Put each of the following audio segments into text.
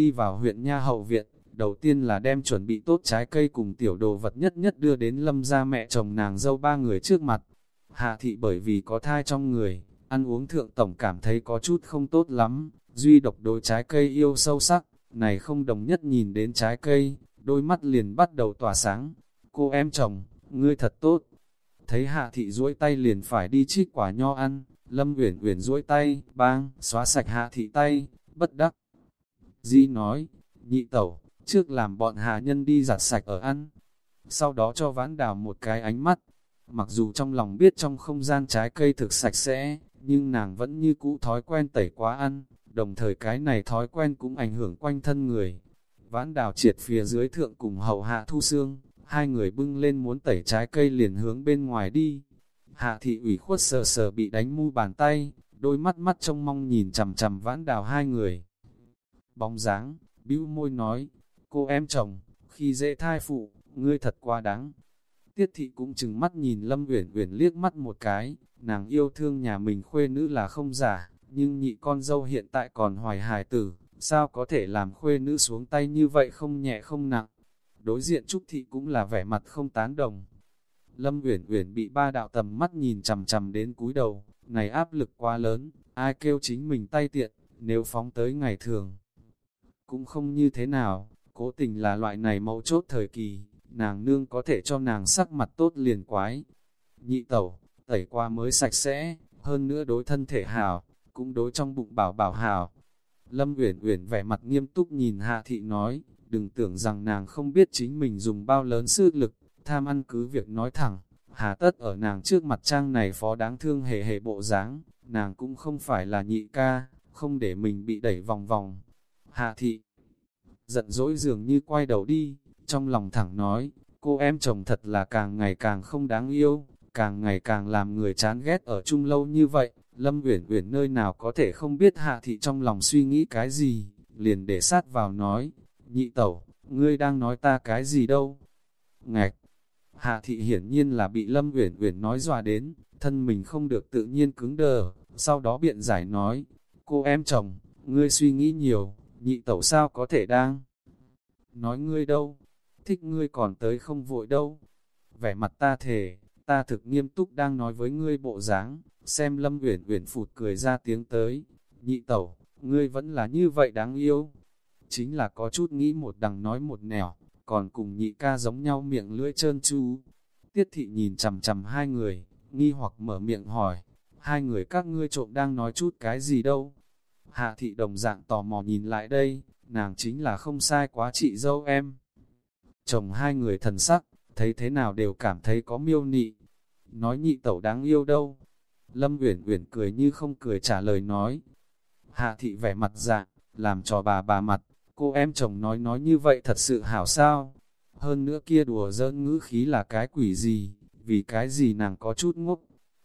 Đi vào huyện Nha Hậu Viện, đầu tiên là đem chuẩn bị tốt trái cây cùng tiểu đồ vật nhất nhất đưa đến lâm gia mẹ chồng nàng dâu ba người trước mặt. Hạ thị bởi vì có thai trong người, ăn uống thượng tổng cảm thấy có chút không tốt lắm, duy độc đối trái cây yêu sâu sắc, này không đồng nhất nhìn đến trái cây, đôi mắt liền bắt đầu tỏa sáng. Cô em chồng, ngươi thật tốt. Thấy hạ thị duỗi tay liền phải đi trích quả nho ăn, lâm uyển uyển duỗi tay, bang, xóa sạch hạ thị tay, bất đắc. Di nói, nhị tẩu, trước làm bọn hạ nhân đi giặt sạch ở ăn. Sau đó cho vãn đào một cái ánh mắt. Mặc dù trong lòng biết trong không gian trái cây thực sạch sẽ, nhưng nàng vẫn như cũ thói quen tẩy quá ăn, đồng thời cái này thói quen cũng ảnh hưởng quanh thân người. Vãn đào triệt phía dưới thượng cùng hậu hạ thu xương, hai người bưng lên muốn tẩy trái cây liền hướng bên ngoài đi. Hạ thị ủy khuất sờ sờ bị đánh mu bàn tay, đôi mắt mắt trông mong nhìn chằm chằm vãn đào hai người. Bóng dáng, bĩu môi nói, cô em chồng, khi dễ thai phụ, ngươi thật quá đáng. Tiết thị cũng chừng mắt nhìn Lâm Uyển Uyển liếc mắt một cái, nàng yêu thương nhà mình khuê nữ là không giả, nhưng nhị con dâu hiện tại còn hoài hài tử, sao có thể làm khuê nữ xuống tay như vậy không nhẹ không nặng. Đối diện Trúc Thị cũng là vẻ mặt không tán đồng. Lâm Uyển Uyển bị ba đạo tầm mắt nhìn chằm chằm đến cúi đầu, này áp lực quá lớn, ai kêu chính mình tay tiện, nếu phóng tới ngày thường. Cũng không như thế nào, cố tình là loại này mẫu chốt thời kỳ, nàng nương có thể cho nàng sắc mặt tốt liền quái. Nhị tẩu, tẩy qua mới sạch sẽ, hơn nữa đối thân thể hào, cũng đối trong bụng bảo bảo hào. Lâm Uyển Uyển vẻ mặt nghiêm túc nhìn Hạ thị nói, đừng tưởng rằng nàng không biết chính mình dùng bao lớn sức lực, tham ăn cứ việc nói thẳng, hà tất ở nàng trước mặt trang này phó đáng thương hề hề bộ dáng, nàng cũng không phải là nhị ca, không để mình bị đẩy vòng vòng. Hạ thị, giận dỗi dường như quay đầu đi, trong lòng thẳng nói, cô em chồng thật là càng ngày càng không đáng yêu, càng ngày càng làm người chán ghét ở chung lâu như vậy, Lâm Uyển Uyển nơi nào có thể không biết Hạ thị trong lòng suy nghĩ cái gì, liền để sát vào nói, nhị tẩu, ngươi đang nói ta cái gì đâu? Ngạch! Hạ thị hiển nhiên là bị Lâm Uyển Uyển nói dọa đến, thân mình không được tự nhiên cứng đờ, sau đó biện giải nói, cô em chồng, ngươi suy nghĩ nhiều, nhị tẩu sao có thể đang nói ngươi đâu, thích ngươi còn tới không vội đâu. Vẻ mặt ta thề, ta thực nghiêm túc đang nói với ngươi bộ dáng, xem Lâm Uyển Uyển phụt cười ra tiếng tới, nhị tẩu, ngươi vẫn là như vậy đáng yêu. Chính là có chút nghĩ một đằng nói một nẻo, còn cùng nhị ca giống nhau miệng lưỡi trơn tru Tiết thị nhìn chằm chằm hai người, nghi hoặc mở miệng hỏi, hai người các ngươi trộm đang nói chút cái gì đâu. Hạ thị đồng dạng tò mò nhìn lại đây, nàng chính là không sai quá chị dâu em. Chồng hai người thần sắc, thấy thế nào đều cảm thấy có miêu nị. Nói nhị tẩu đáng yêu đâu. Lâm Uyển Uyển cười như không cười trả lời nói. Hạ thị vẻ mặt dạng, làm cho bà bà mặt, cô em chồng nói nói như vậy thật sự hảo sao. Hơn nữa kia đùa dỡn ngữ khí là cái quỷ gì, vì cái gì nàng có chút ngốc.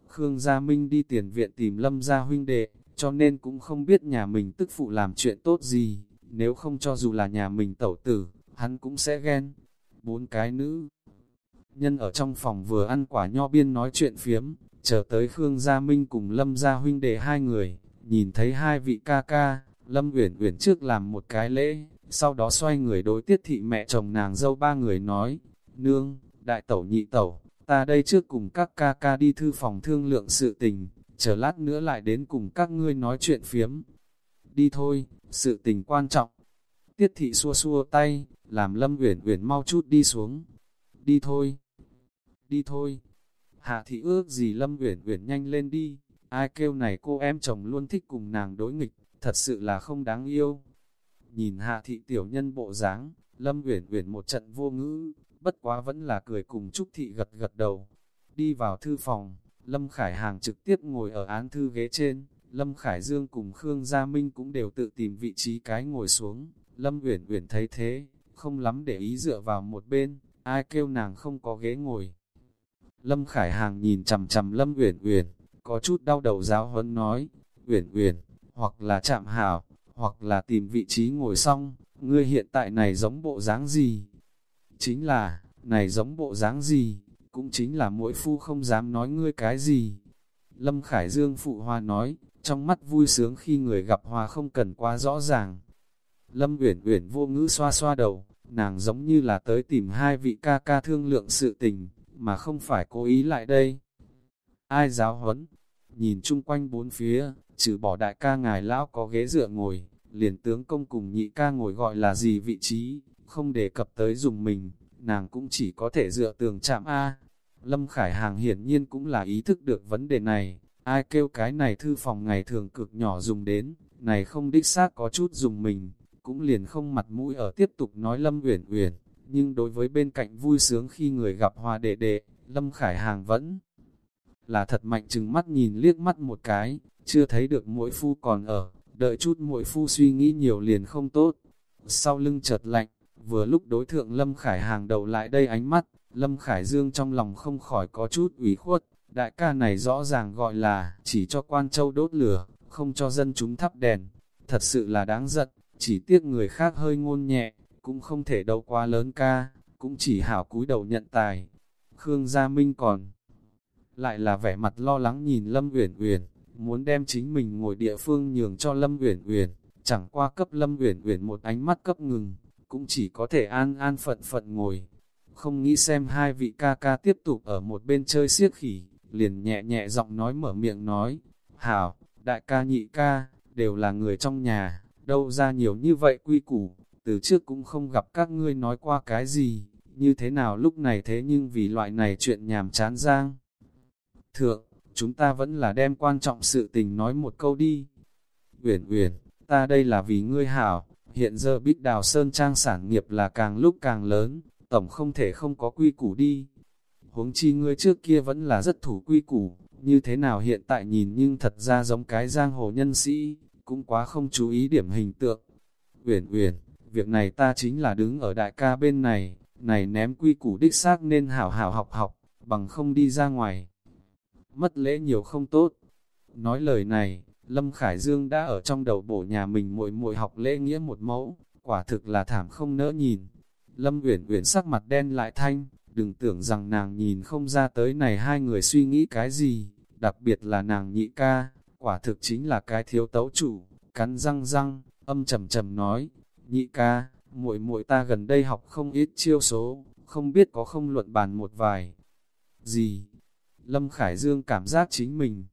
Khương Gia Minh đi tiền viện tìm Lâm Gia huynh đệ, cho nên cũng không biết nhà mình tức phụ làm chuyện tốt gì, nếu không cho dù là nhà mình tẩu tử, hắn cũng sẽ ghen. Bốn cái nữ nhân ở trong phòng vừa ăn quả nho biên nói chuyện phiếm, chờ tới Khương Gia Minh cùng Lâm Gia huynh đệ hai người, nhìn thấy hai vị ca ca, Lâm Uyển Uyển trước làm một cái lễ, sau đó xoay người đối tiết thị mẹ chồng nàng dâu ba người nói, Nương, đại tẩu nhị tẩu, ta đây trước cùng các ca ca đi thư phòng thương lượng sự tình, chờ lát nữa lại đến cùng các ngươi nói chuyện phiếm. Đi thôi, sự tình quan trọng. Tiết thị xua xua tay, làm Lâm Uyển Uyển mau chút đi xuống. Đi thôi. Đi thôi. Hạ thị ước gì Lâm Uyển Uyển nhanh lên đi, ai kêu này cô em chồng luôn thích cùng nàng đối nghịch, thật sự là không đáng yêu. Nhìn Hạ thị tiểu nhân bộ dáng, Lâm Uyển Uyển một trận vô ngữ, bất quá vẫn là cười cùng Trúc thị gật gật đầu. Đi vào thư phòng, Lâm Khải Hàng trực tiếp ngồi ở án thư ghế trên, Lâm Khải Dương cùng Khương Gia Minh cũng đều tự tìm vị trí cái ngồi xuống. Lâm Uyển Uyển thấy thế, không lắm để ý dựa vào một bên, ai kêu nàng không có ghế ngồi. Lâm Khải Hàng nhìn chằm chằm Lâm Uyển Uyển, có chút đau đầu giáo huấn nói, Uyển Uyển, hoặc là chạm hảo, hoặc là tìm vị trí ngồi xong, ngươi hiện tại này giống bộ dáng gì? Chính là, này giống bộ dáng gì? Cũng chính là mỗi phu không dám nói ngươi cái gì. Lâm Khải Dương phụ hoa nói, trong mắt vui sướng khi người gặp hoa không cần quá rõ ràng. Lâm Uyển Uyển vô ngữ xoa xoa đầu, nàng giống như là tới tìm hai vị ca ca thương lượng sự tình, mà không phải cố ý lại đây. Ai giáo huấn? Nhìn chung quanh bốn phía, trừ bỏ đại ca ngài lão có ghế dựa ngồi, liền tướng công cùng nhị ca ngồi gọi là gì vị trí, không đề cập tới dùng mình, nàng cũng chỉ có thể dựa tường chạm A. Lâm Khải Hàng hiển nhiên cũng là ý thức được vấn đề này, ai kêu cái này thư phòng ngày thường cực nhỏ dùng đến, này không đích xác có chút dùng mình, cũng liền không mặt mũi ở tiếp tục nói Lâm Uyển Uyển, nhưng đối với bên cạnh vui sướng khi người gặp hòa đệ đệ, Lâm Khải Hàng vẫn là thật mạnh chừng mắt nhìn liếc mắt một cái, chưa thấy được mỗi phu còn ở, đợi chút mỗi phu suy nghĩ nhiều liền không tốt. Sau lưng chợt lạnh, vừa lúc đối thượng Lâm Khải hàng đầu lại đây ánh mắt, Lâm Khải Dương trong lòng không khỏi có chút ủy khuất, đại ca này rõ ràng gọi là chỉ cho quan châu đốt lửa, không cho dân chúng thắp đèn, thật sự là đáng giận, chỉ tiếc người khác hơi ngôn nhẹ, cũng không thể đâu quá lớn ca, cũng chỉ hảo cúi đầu nhận tài. Khương Gia Minh còn lại là vẻ mặt lo lắng nhìn Lâm Uyển Uyển, muốn đem chính mình ngồi địa phương nhường cho Lâm Uyển Uyển, chẳng qua cấp Lâm Uyển Uyển một ánh mắt cấp ngừng, cũng chỉ có thể an an phận phận ngồi. Không nghĩ xem hai vị ca ca tiếp tục ở một bên chơi siếc khỉ, liền nhẹ nhẹ giọng nói mở miệng nói, Hảo, đại ca nhị ca, đều là người trong nhà, đâu ra nhiều như vậy quy củ, từ trước cũng không gặp các ngươi nói qua cái gì, như thế nào lúc này thế nhưng vì loại này chuyện nhàm chán giang. Thượng, chúng ta vẫn là đem quan trọng sự tình nói một câu đi. Uyển Uyển, ta đây là vì ngươi hảo, hiện giờ bích đào sơn trang sản nghiệp là càng lúc càng lớn, tổng không thể không có quy củ đi. Huống chi ngươi trước kia vẫn là rất thủ quy củ, như thế nào hiện tại nhìn nhưng thật ra giống cái giang hồ nhân sĩ, cũng quá không chú ý điểm hình tượng. Uyển Uyển, việc này ta chính là đứng ở đại ca bên này, này ném quy củ đích xác nên hảo hảo học học, bằng không đi ra ngoài mất lễ nhiều không tốt. Nói lời này, Lâm Khải Dương đã ở trong đầu bổ nhà mình muội muội học lễ nghĩa một mẫu, quả thực là thảm không nỡ nhìn. Lâm Uyển Uyển sắc mặt đen lại thanh, đừng tưởng rằng nàng nhìn không ra tới này hai người suy nghĩ cái gì, đặc biệt là nàng nhị ca, quả thực chính là cái thiếu tấu chủ, cắn răng răng, âm trầm trầm nói, nhị ca, muội muội ta gần đây học không ít chiêu số, không biết có không luận bàn một vài. Gì? Lâm Khải Dương cảm giác chính mình.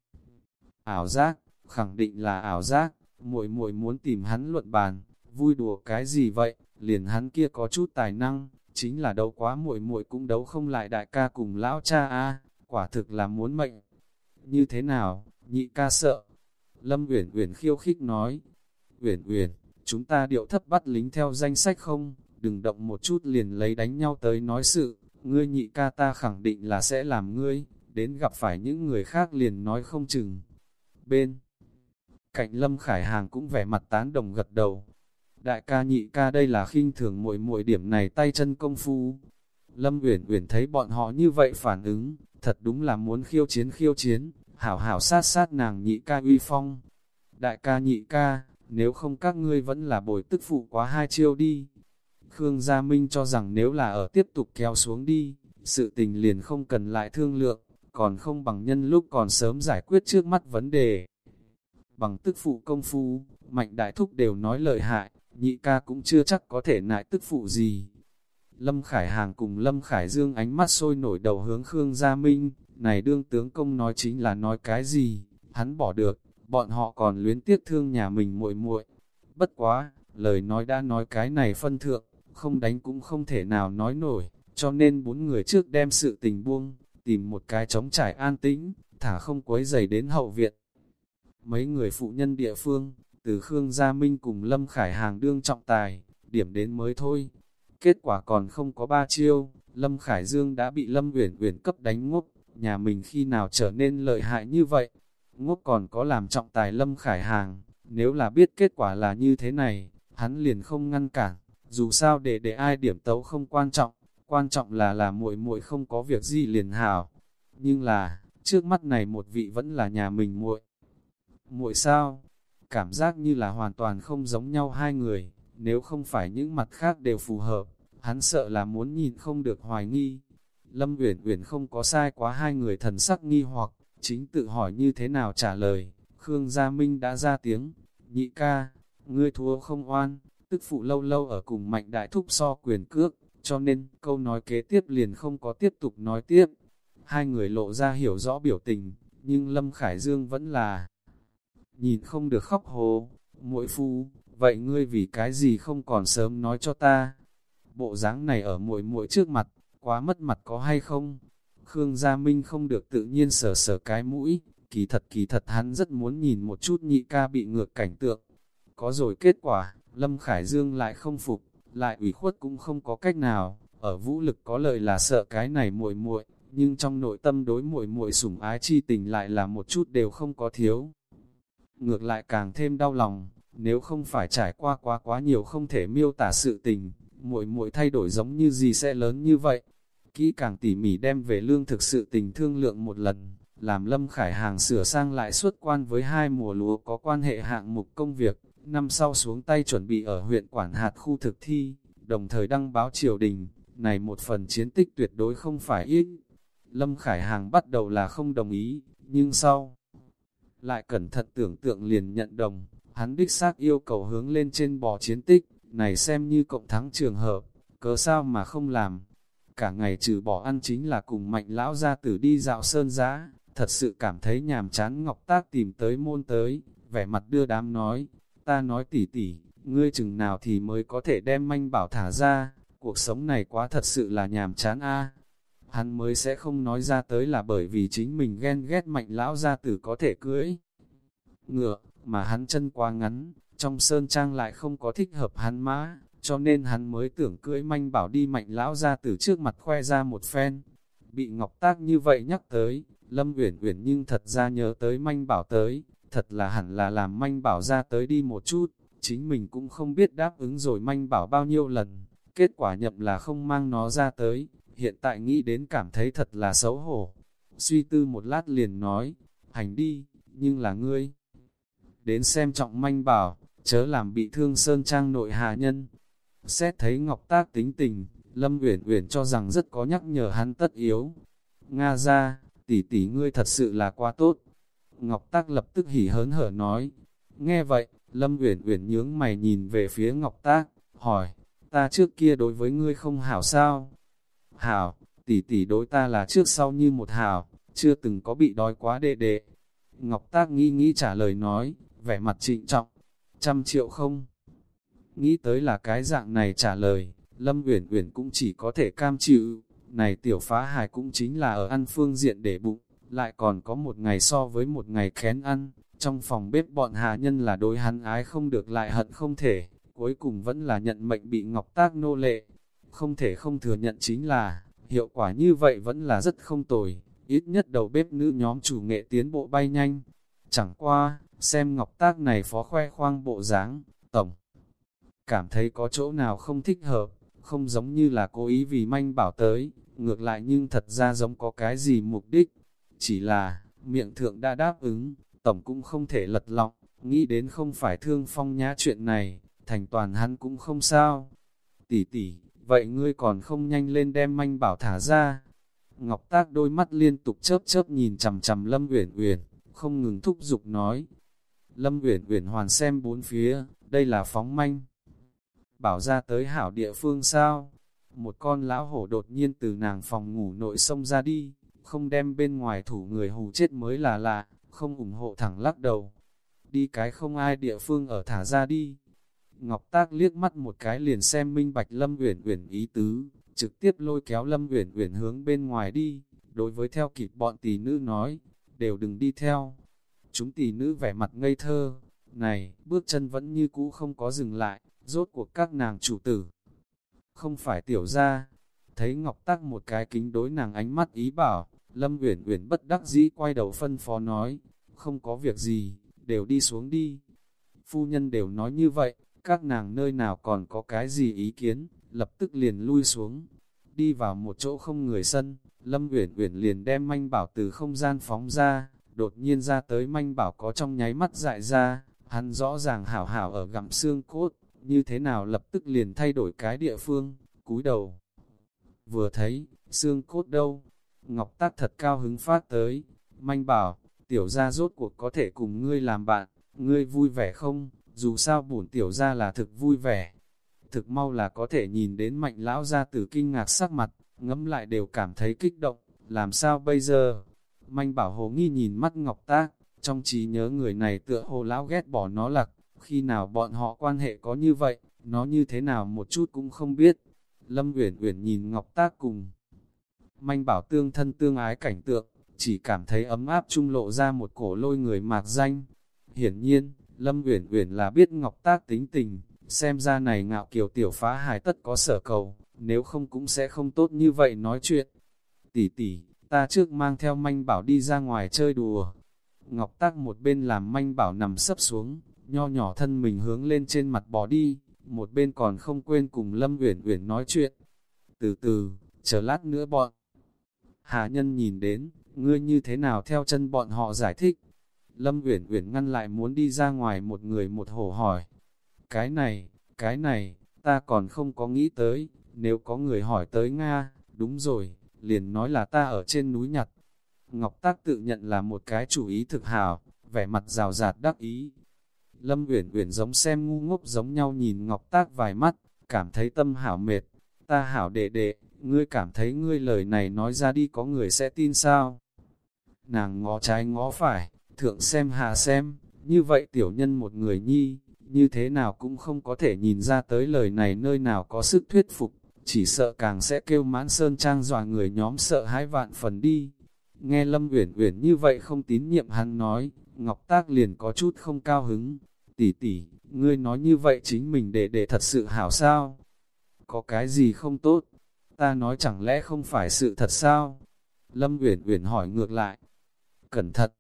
Ảo giác, khẳng định là ảo giác, muội muội muốn tìm hắn luận bàn, vui đùa cái gì vậy, liền hắn kia có chút tài năng, chính là đấu quá muội muội cũng đấu không lại đại ca cùng lão cha a, quả thực là muốn mệnh. Như thế nào, nhị ca sợ. Lâm Uyển Uyển khiêu khích nói, Uyển Uyển, chúng ta điệu thấp bắt lính theo danh sách không, đừng động một chút liền lấy đánh nhau tới nói sự, ngươi nhị ca ta khẳng định là sẽ làm ngươi, đến gặp phải những người khác liền nói không chừng. Bên cạnh Lâm Khải Hàng cũng vẻ mặt tán đồng gật đầu. Đại ca nhị ca đây là khinh thường muội muội điểm này tay chân công phu. Lâm Uyển Uyển thấy bọn họ như vậy phản ứng, thật đúng là muốn khiêu chiến khiêu chiến, hảo hảo sát sát nàng nhị ca uy phong. Đại ca nhị ca, nếu không các ngươi vẫn là bồi tức phụ quá hai chiêu đi. Khương Gia Minh cho rằng nếu là ở tiếp tục kéo xuống đi, sự tình liền không cần lại thương lượng, còn không bằng nhân lúc còn sớm giải quyết trước mắt vấn đề. Bằng tức phụ công phu, mạnh đại thúc đều nói lợi hại, nhị ca cũng chưa chắc có thể nại tức phụ gì. Lâm Khải Hàng cùng Lâm Khải Dương ánh mắt sôi nổi đầu hướng Khương Gia Minh, này đương tướng công nói chính là nói cái gì, hắn bỏ được, bọn họ còn luyến tiếc thương nhà mình muội muội. Bất quá, lời nói đã nói cái này phân thượng, không đánh cũng không thể nào nói nổi, cho nên bốn người trước đem sự tình buông, tìm một cái trống trải an tĩnh, thả không quấy dày đến hậu viện. Mấy người phụ nhân địa phương, từ Khương Gia Minh cùng Lâm Khải Hàng đương trọng tài, điểm đến mới thôi. Kết quả còn không có ba chiêu, Lâm Khải Dương đã bị Lâm Uyển Uyển cấp đánh ngốc, nhà mình khi nào trở nên lợi hại như vậy. Ngốc còn có làm trọng tài Lâm Khải Hàng, nếu là biết kết quả là như thế này, hắn liền không ngăn cản, dù sao để để ai điểm tấu không quan trọng, quan trọng là là muội muội không có việc gì liền hảo. Nhưng là, trước mắt này một vị vẫn là nhà mình muội. Muội sao? Cảm giác như là hoàn toàn không giống nhau hai người, nếu không phải những mặt khác đều phù hợp, hắn sợ là muốn nhìn không được hoài nghi. Lâm Uyển Uyển không có sai quá hai người thần sắc nghi hoặc, chính tự hỏi như thế nào trả lời. Khương Gia Minh đã ra tiếng, nhị ca, ngươi thua không oan, tức phụ lâu lâu ở cùng mạnh đại thúc so quyền cước, cho nên câu nói kế tiếp liền không có tiếp tục nói tiếp. Hai người lộ ra hiểu rõ biểu tình, nhưng Lâm Khải Dương vẫn là nhìn không được khóc hồ, muội phu, vậy ngươi vì cái gì không còn sớm nói cho ta? Bộ dáng này ở muội muội trước mặt, quá mất mặt có hay không? Khương Gia Minh không được tự nhiên sờ sờ cái mũi, kỳ thật kỳ thật hắn rất muốn nhìn một chút nhị ca bị ngược cảnh tượng. Có rồi kết quả, Lâm Khải Dương lại không phục, lại ủy khuất cũng không có cách nào, ở vũ lực có lợi là sợ cái này muội muội, nhưng trong nội tâm đối muội muội sủng ái chi tình lại là một chút đều không có thiếu. Ngược lại càng thêm đau lòng, nếu không phải trải qua quá quá nhiều không thể miêu tả sự tình, muội muội thay đổi giống như gì sẽ lớn như vậy. Kỹ càng tỉ mỉ đem về lương thực sự tình thương lượng một lần, làm Lâm Khải Hàng sửa sang lại suốt quan với hai mùa lúa có quan hệ hạng mục công việc, năm sau xuống tay chuẩn bị ở huyện quản hạt khu thực thi, đồng thời đăng báo triều đình, này một phần chiến tích tuyệt đối không phải ít. Lâm Khải Hàng bắt đầu là không đồng ý, nhưng sau lại cẩn thận tưởng tượng liền nhận đồng, hắn đích xác yêu cầu hướng lên trên bò chiến tích, này xem như cộng thắng trường hợp, cớ sao mà không làm. Cả ngày trừ bỏ ăn chính là cùng mạnh lão gia tử đi dạo sơn giá, thật sự cảm thấy nhàm chán Ngọc Tác tìm tới môn tới, vẻ mặt đưa đám nói, ta nói tỉ tỉ, ngươi chừng nào thì mới có thể đem manh bảo thả ra, cuộc sống này quá thật sự là nhàm chán a. Hắn mới sẽ không nói ra tới là bởi vì chính mình ghen ghét mạnh lão gia tử có thể cưỡi. Ngựa, mà hắn chân quá ngắn, trong sơn trang lại không có thích hợp hắn mã, cho nên hắn mới tưởng cưỡi manh bảo đi mạnh lão gia tử trước mặt khoe ra một phen. Bị Ngọc Tác như vậy nhắc tới, Lâm Uyển Uyển nhưng thật ra nhớ tới manh bảo tới, thật là hẳn là làm manh bảo ra tới đi một chút, chính mình cũng không biết đáp ứng rồi manh bảo bao nhiêu lần, kết quả nhậm là không mang nó ra tới, hiện tại nghĩ đến cảm thấy thật là xấu hổ. Suy tư một lát liền nói, hành đi, nhưng là ngươi. Đến xem trọng manh bảo, chớ làm bị thương sơn trang nội hạ nhân. Xét thấy Ngọc Tác tính tình, Lâm Uyển Uyển cho rằng rất có nhắc nhở hắn tất yếu. Nga ra, tỷ tỷ ngươi thật sự là quá tốt. Ngọc Tác lập tức hỉ hớn hở nói. Nghe vậy, Lâm Uyển Uyển nhướng mày nhìn về phía Ngọc Tác, hỏi, ta trước kia đối với ngươi không hảo sao? Hảo, tỷ tỷ đối ta là trước sau như một hảo, chưa từng có bị đói quá đệ đệ. Ngọc Tác nghĩ nghĩ trả lời nói, vẻ mặt trịnh trọng, trăm triệu không? Nghĩ tới là cái dạng này trả lời, Lâm Uyển Uyển cũng chỉ có thể cam chịu, này tiểu phá hài cũng chính là ở ăn phương diện để bụng, lại còn có một ngày so với một ngày khén ăn, trong phòng bếp bọn hạ nhân là đối hắn ái không được lại hận không thể, cuối cùng vẫn là nhận mệnh bị ngọc tác nô lệ. Không thể không thừa nhận chính là, hiệu quả như vậy vẫn là rất không tồi, ít nhất đầu bếp nữ nhóm chủ nghệ tiến bộ bay nhanh. Chẳng qua, xem ngọc tác này phó khoe khoang bộ dáng, tổng. Cảm thấy có chỗ nào không thích hợp, không giống như là cố ý vì manh bảo tới, ngược lại nhưng thật ra giống có cái gì mục đích. Chỉ là, miệng thượng đã đáp ứng, tổng cũng không thể lật lọng, nghĩ đến không phải thương phong nhã chuyện này, thành toàn hắn cũng không sao. Tỷ tỷ, vậy ngươi còn không nhanh lên đem manh bảo thả ra. Ngọc Tác đôi mắt liên tục chớp chớp nhìn chằm chằm Lâm Uyển Uyển, không ngừng thúc giục nói. Lâm Uyển Uyển hoàn xem bốn phía, đây là phóng manh. Bảo ra tới hảo địa phương sao? Một con lão hổ đột nhiên từ nàng phòng ngủ nội sông ra đi, không đem bên ngoài thủ người hù chết mới là lạ, không ủng hộ thẳng lắc đầu. Đi cái không ai địa phương ở thả ra đi. Ngọc Tác liếc mắt một cái liền xem minh bạch Lâm Uyển Uyển ý tứ, trực tiếp lôi kéo Lâm Uyển Uyển hướng bên ngoài đi. Đối với theo kịp bọn tỷ nữ nói, đều đừng đi theo. Chúng tỷ nữ vẻ mặt ngây thơ, này, bước chân vẫn như cũ không có dừng lại, rốt cuộc các nàng chủ tử. Không phải tiểu ra, thấy Ngọc Tác một cái kính đối nàng ánh mắt ý bảo, Lâm Uyển Uyển bất đắc dĩ quay đầu phân phó nói, không có việc gì, đều đi xuống đi. Phu nhân đều nói như vậy, các nàng nơi nào còn có cái gì ý kiến, lập tức liền lui xuống. Đi vào một chỗ không người sân, Lâm Uyển Uyển liền đem manh bảo từ không gian phóng ra, đột nhiên ra tới manh bảo có trong nháy mắt dại ra, hắn rõ ràng hảo hảo ở gặm xương cốt, như thế nào lập tức liền thay đổi cái địa phương, cúi đầu. Vừa thấy, xương cốt đâu, Ngọc Tát thật cao hứng phát tới, manh bảo, tiểu gia rốt cuộc có thể cùng ngươi làm bạn, ngươi vui vẻ không, dù sao bổn tiểu gia là thực vui vẻ. thực mau là có thể nhìn đến mạnh lão ra từ kinh ngạc sắc mặt, ngẫm lại đều cảm thấy kích động, làm sao bây giờ? Manh bảo hồ nghi nhìn mắt ngọc tác, trong trí nhớ người này tựa hồ lão ghét bỏ nó lặc, khi nào bọn họ quan hệ có như vậy, nó như thế nào một chút cũng không biết. Lâm Uyển Uyển nhìn Ngọc Tác cùng manh bảo tương thân tương ái cảnh tượng, chỉ cảm thấy ấm áp trung lộ ra một cổ lôi người mạc danh. Hiển nhiên, Lâm Uyển Uyển là biết Ngọc Tác tính tình, xem ra này ngạo kiều tiểu phá hài tất có sở cầu, nếu không cũng sẽ không tốt như vậy nói chuyện. Tỷ tỷ, ta trước mang theo manh bảo đi ra ngoài chơi đùa. Ngọc Tác một bên làm manh bảo nằm sấp xuống, nho nhỏ thân mình hướng lên trên mặt bò đi, một bên còn không quên cùng Lâm Uyển Uyển nói chuyện. Từ từ, chờ lát nữa bọn. Hà nhân nhìn đến, ngươi như thế nào theo chân bọn họ giải thích. Lâm Uyển Uyển ngăn lại muốn đi ra ngoài một người một hổ hỏi. Cái này, cái này, ta còn không có nghĩ tới, nếu có người hỏi tới Nga, đúng rồi, liền nói là ta ở trên núi nhặt. Ngọc Tác tự nhận là một cái chủ ý thực hảo, vẻ mặt rào rạt đắc ý. Lâm Uyển Uyển giống xem ngu ngốc giống nhau nhìn Ngọc Tác vài mắt, cảm thấy tâm hảo mệt. Ta hảo đệ đệ, ngươi cảm thấy ngươi lời này nói ra đi có người sẽ tin sao? Nàng ngó trái ngó phải, thượng xem hạ xem, như vậy tiểu nhân một người nhi, như thế nào cũng không có thể nhìn ra tới lời này nơi nào có sức thuyết phục, chỉ sợ càng sẽ kêu mãn sơn trang dòa người nhóm sợ hãi vạn phần đi. Nghe Lâm Uyển Uyển như vậy không tín nhiệm hắn nói, Ngọc Tác liền có chút không cao hứng. Tỷ tỷ, ngươi nói như vậy chính mình để để thật sự hảo sao? Có cái gì không tốt? Ta nói chẳng lẽ không phải sự thật sao? Lâm Uyển Uyển hỏi ngược lại. Cẩn thận.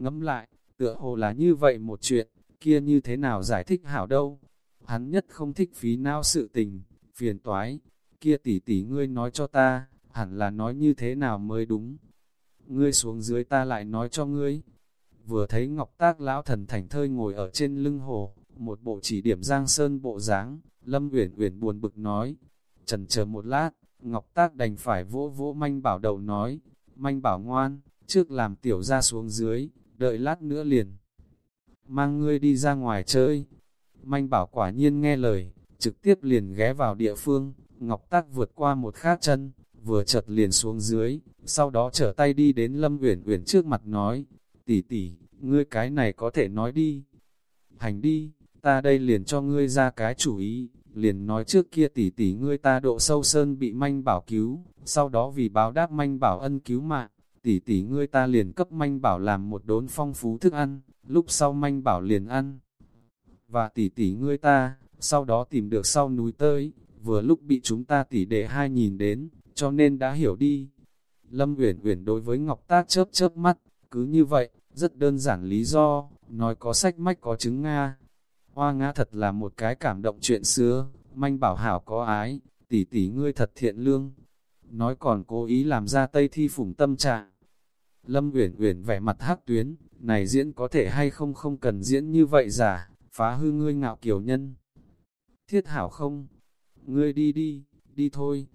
Ngẫm lại, tựa hồ là như vậy một chuyện, kia như thế nào giải thích hảo đâu? Hắn nhất không thích phí não sự tình, phiền toái. Kia tỷ tỷ ngươi nói cho ta, hẳn là nói như thế nào mới đúng. Ngươi xuống dưới ta lại nói cho ngươi. Vừa thấy Ngọc Tác lão thần thành thơi ngồi ở trên lưng hồ, một bộ chỉ điểm giang sơn bộ dáng, Lâm Uyển Uyển buồn bực nói, Trần chờ một lát, Ngọc Tác đành phải vỗ vỗ manh bảo đầu nói, manh bảo ngoan, trước làm tiểu ra xuống dưới, đợi lát nữa liền. Mang ngươi đi ra ngoài chơi. Manh bảo quả nhiên nghe lời, trực tiếp liền ghé vào địa phương, Ngọc Tác vượt qua một khác chân, vừa chợt liền xuống dưới, sau đó trở tay đi đến Lâm Uyển Uyển trước mặt nói, tỷ tỷ, ngươi cái này có thể nói đi. Hành đi, ta đây liền cho ngươi ra cái chủ ý, liền nói trước kia tỷ tỷ ngươi ta độ sâu sơn bị manh bảo cứu, sau đó vì báo đáp manh bảo ân cứu mạng, tỷ tỷ ngươi ta liền cấp manh bảo làm một đốn phong phú thức ăn, lúc sau manh bảo liền ăn. Và tỷ tỷ ngươi ta, sau đó tìm được sau núi tới, vừa lúc bị chúng ta tỷ đệ hai nhìn đến, cho nên đã hiểu đi. Lâm Uyển Uyển đối với Ngọc Tác chớp chớp mắt, cứ như vậy, rất đơn giản lý do, nói có sách mách có chứng Nga, Hoa nga thật là một cái cảm động chuyện xưa, manh bảo hảo có ái, tỷ tỷ ngươi thật thiện lương. Nói còn cố ý làm ra tây thi phủng tâm trạng. Lâm Uyển Uyển vẻ mặt hắc tuyến, này diễn có thể hay không không cần diễn như vậy giả, phá hư ngươi ngạo kiều nhân. Thiết hảo không? Ngươi đi đi, đi thôi.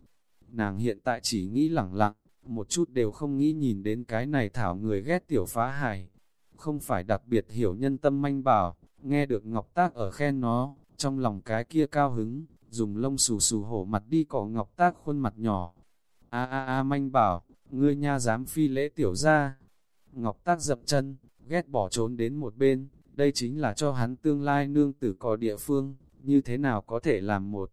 Nàng hiện tại chỉ nghĩ lẳng lặng, một chút đều không nghĩ nhìn đến cái này thảo người ghét tiểu phá hài. Không phải đặc biệt hiểu nhân tâm manh bảo, Nghe được Ngọc Tác ở khen nó, trong lòng cái kia cao hứng, dùng lông xù xù hổ mặt đi cọ Ngọc Tác khuôn mặt nhỏ. A a a manh bảo, ngươi nha dám phi lễ tiểu ra. Ngọc Tác dậm chân, ghét bỏ trốn đến một bên, đây chính là cho hắn tương lai nương tử cò địa phương, như thế nào có thể làm một.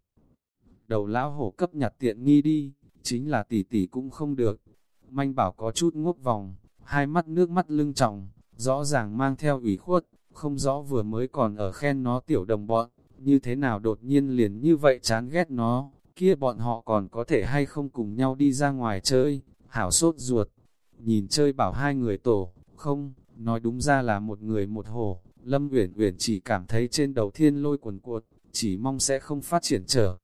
Đầu lão hổ cấp nhặt tiện nghi đi, chính là tỷ tỷ cũng không được. Manh bảo có chút ngốc vòng, hai mắt nước mắt lưng trọng, rõ ràng mang theo ủy khuất, không rõ vừa mới còn ở khen nó tiểu đồng bọn, như thế nào đột nhiên liền như vậy chán ghét nó, kia bọn họ còn có thể hay không cùng nhau đi ra ngoài chơi, hảo sốt ruột, nhìn chơi bảo hai người tổ, không, nói đúng ra là một người một hồ, Lâm Uyển Uyển chỉ cảm thấy trên đầu thiên lôi quần cuột, chỉ mong sẽ không phát triển trở.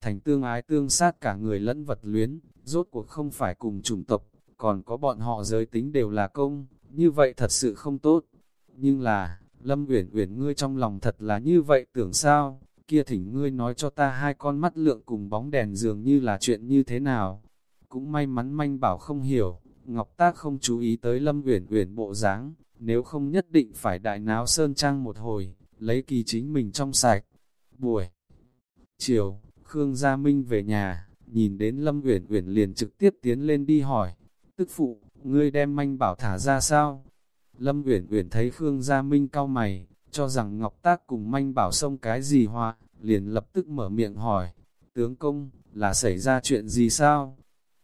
Thành tương ái tương sát cả người lẫn vật luyến, rốt cuộc không phải cùng chủng tộc, còn có bọn họ giới tính đều là công, như vậy thật sự không tốt. Nhưng là, Lâm Uyển Uyển ngươi trong lòng thật là như vậy tưởng sao? Kia thỉnh ngươi nói cho ta hai con mắt lượng cùng bóng đèn dường như là chuyện như thế nào? Cũng may mắn manh bảo không hiểu, Ngọc Tác không chú ý tới Lâm Uyển Uyển bộ dáng, nếu không nhất định phải đại náo sơn trang một hồi, lấy kỳ chính mình trong sạch. Buổi Chiều, Khương Gia Minh về nhà, nhìn đến Lâm Uyển Uyển liền trực tiếp tiến lên đi hỏi, tức phụ, ngươi đem manh bảo thả ra sao? Lâm Uyển Uyển thấy Khương Gia Minh cau mày, cho rằng Ngọc Tác cùng manh bảo xông cái gì hoa, liền lập tức mở miệng hỏi, tướng công, là xảy ra chuyện gì sao?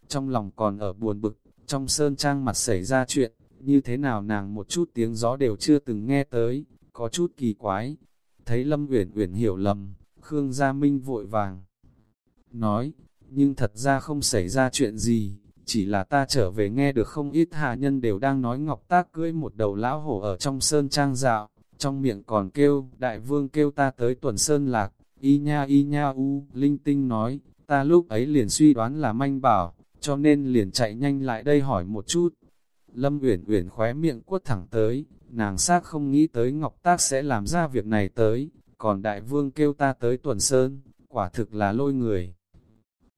Trong lòng còn ở buồn bực, trong sơn trang mặt xảy ra chuyện, như thế nào nàng một chút tiếng gió đều chưa từng nghe tới, có chút kỳ quái. Thấy Lâm Uyển Uyển hiểu lầm, Khương Gia Minh vội vàng nói, nhưng thật ra không xảy ra chuyện gì, chỉ là ta trở về nghe được không ít hạ nhân đều đang nói Ngọc Tác cưỡi một đầu lão hổ ở trong sơn trang dạo, trong miệng còn kêu, đại vương kêu ta tới tuần sơn lạc, y nha y nha u, linh tinh nói, ta lúc ấy liền suy đoán là manh bảo, cho nên liền chạy nhanh lại đây hỏi một chút. Lâm Uyển Uyển khóe miệng quất thẳng tới, nàng xác không nghĩ tới Ngọc Tác sẽ làm ra việc này tới, còn đại vương kêu ta tới tuần sơn, quả thực là lôi người.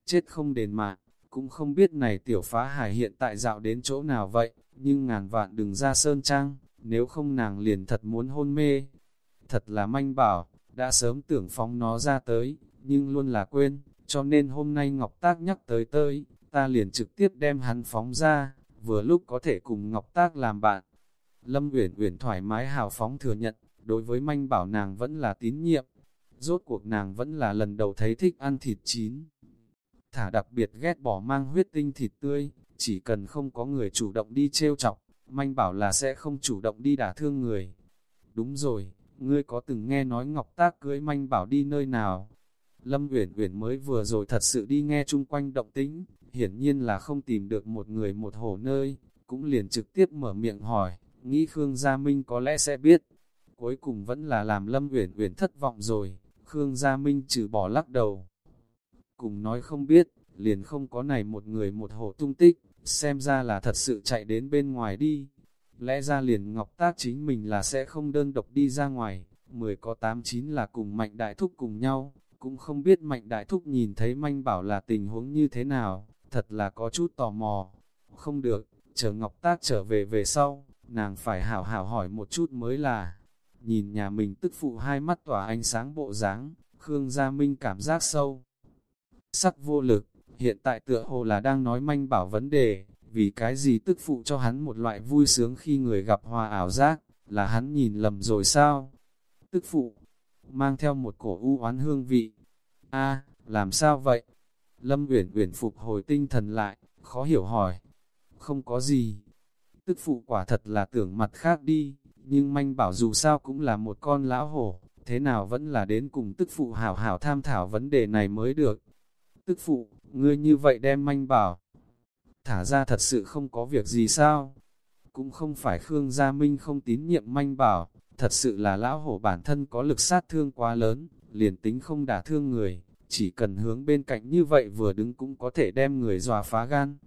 Chết không đền mạng, cũng không biết này tiểu phá hải hiện tại dạo đến chỗ nào vậy, nhưng ngàn vạn đừng ra sơn trang, nếu không nàng liền thật muốn hôn mê. Thật là manh bảo, đã sớm tưởng phóng nó ra tới, nhưng luôn là quên, cho nên hôm nay Ngọc Tác nhắc tới tới, ta liền trực tiếp đem hắn phóng ra, vừa lúc có thể cùng Ngọc Tác làm bạn. Lâm Uyển Uyển thoải mái hào phóng thừa nhận, đối với manh bảo nàng vẫn là tín nhiệm. Rốt cuộc nàng vẫn là lần đầu thấy thích ăn thịt chín. Thả đặc biệt ghét bỏ mang huyết tinh thịt tươi, chỉ cần không có người chủ động đi trêu chọc, manh bảo là sẽ không chủ động đi đả thương người. Đúng rồi, ngươi có từng nghe nói Ngọc Tác cưới manh bảo đi nơi nào? Lâm Uyển Uyển mới vừa rồi thật sự đi nghe chung quanh động tĩnh, hiển nhiên là không tìm được một người một hồ nơi, cũng liền trực tiếp mở miệng hỏi, nghĩ Khương Gia Minh có lẽ sẽ biết. Cuối cùng vẫn là làm Lâm Uyển Uyển thất vọng rồi, Khương Gia Minh trừ bỏ lắc đầu. Cùng nói không biết, liền không có này một người một hồ tung tích, xem ra là thật sự chạy đến bên ngoài đi. Lẽ ra liền Ngọc Tác chính mình là sẽ không đơn độc đi ra ngoài, mười có tám chín là cùng Mạnh Đại Thúc cùng nhau, cũng không biết Mạnh Đại Thúc nhìn thấy manh bảo là tình huống như thế nào, thật là có chút tò mò. Không được, chờ Ngọc Tác trở về về sau, nàng phải hảo hảo hỏi một chút mới là. Nhìn nhà mình tức phụ hai mắt tỏa ánh sáng bộ dáng Khương Gia Minh cảm giác sâu. Sắc vô lực, hiện tại tựa hồ là đang nói manh bảo vấn đề, vì cái gì tức phụ cho hắn một loại vui sướng khi người gặp hòa ảo giác, là hắn nhìn lầm rồi sao? Tức phụ, mang theo một cổ u oán hương vị. a làm sao vậy? Lâm Uyển Uyển phục hồi tinh thần lại, khó hiểu hỏi. Không có gì. Tức phụ quả thật là tưởng mặt khác đi, nhưng manh bảo dù sao cũng là một con lão hổ, thế nào vẫn là đến cùng tức phụ hảo hảo tham thảo vấn đề này mới được. Tức phụ, ngươi như vậy đem manh bảo. Thả ra thật sự không có việc gì sao? Cũng không phải Khương Gia Minh không tín nhiệm manh bảo, thật sự là lão hổ bản thân có lực sát thương quá lớn, liền tính không đả thương người, chỉ cần hướng bên cạnh như vậy vừa đứng cũng có thể đem người dòa phá gan.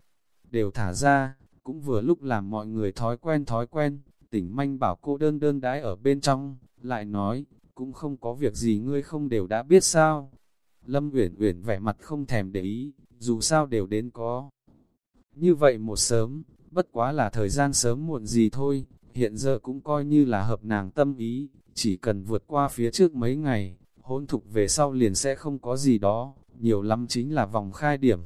Đều thả ra, cũng vừa lúc làm mọi người thói quen thói quen, tỉnh manh bảo cô đơn đơn đái ở bên trong, lại nói, cũng không có việc gì ngươi không đều đã biết sao. Lâm Uyển Uyển vẻ mặt không thèm để ý, dù sao đều đến có. Như vậy một sớm, bất quá là thời gian sớm muộn gì thôi, hiện giờ cũng coi như là hợp nàng tâm ý, chỉ cần vượt qua phía trước mấy ngày, hôn thục về sau liền sẽ không có gì đó, nhiều lắm chính là vòng khai điểm.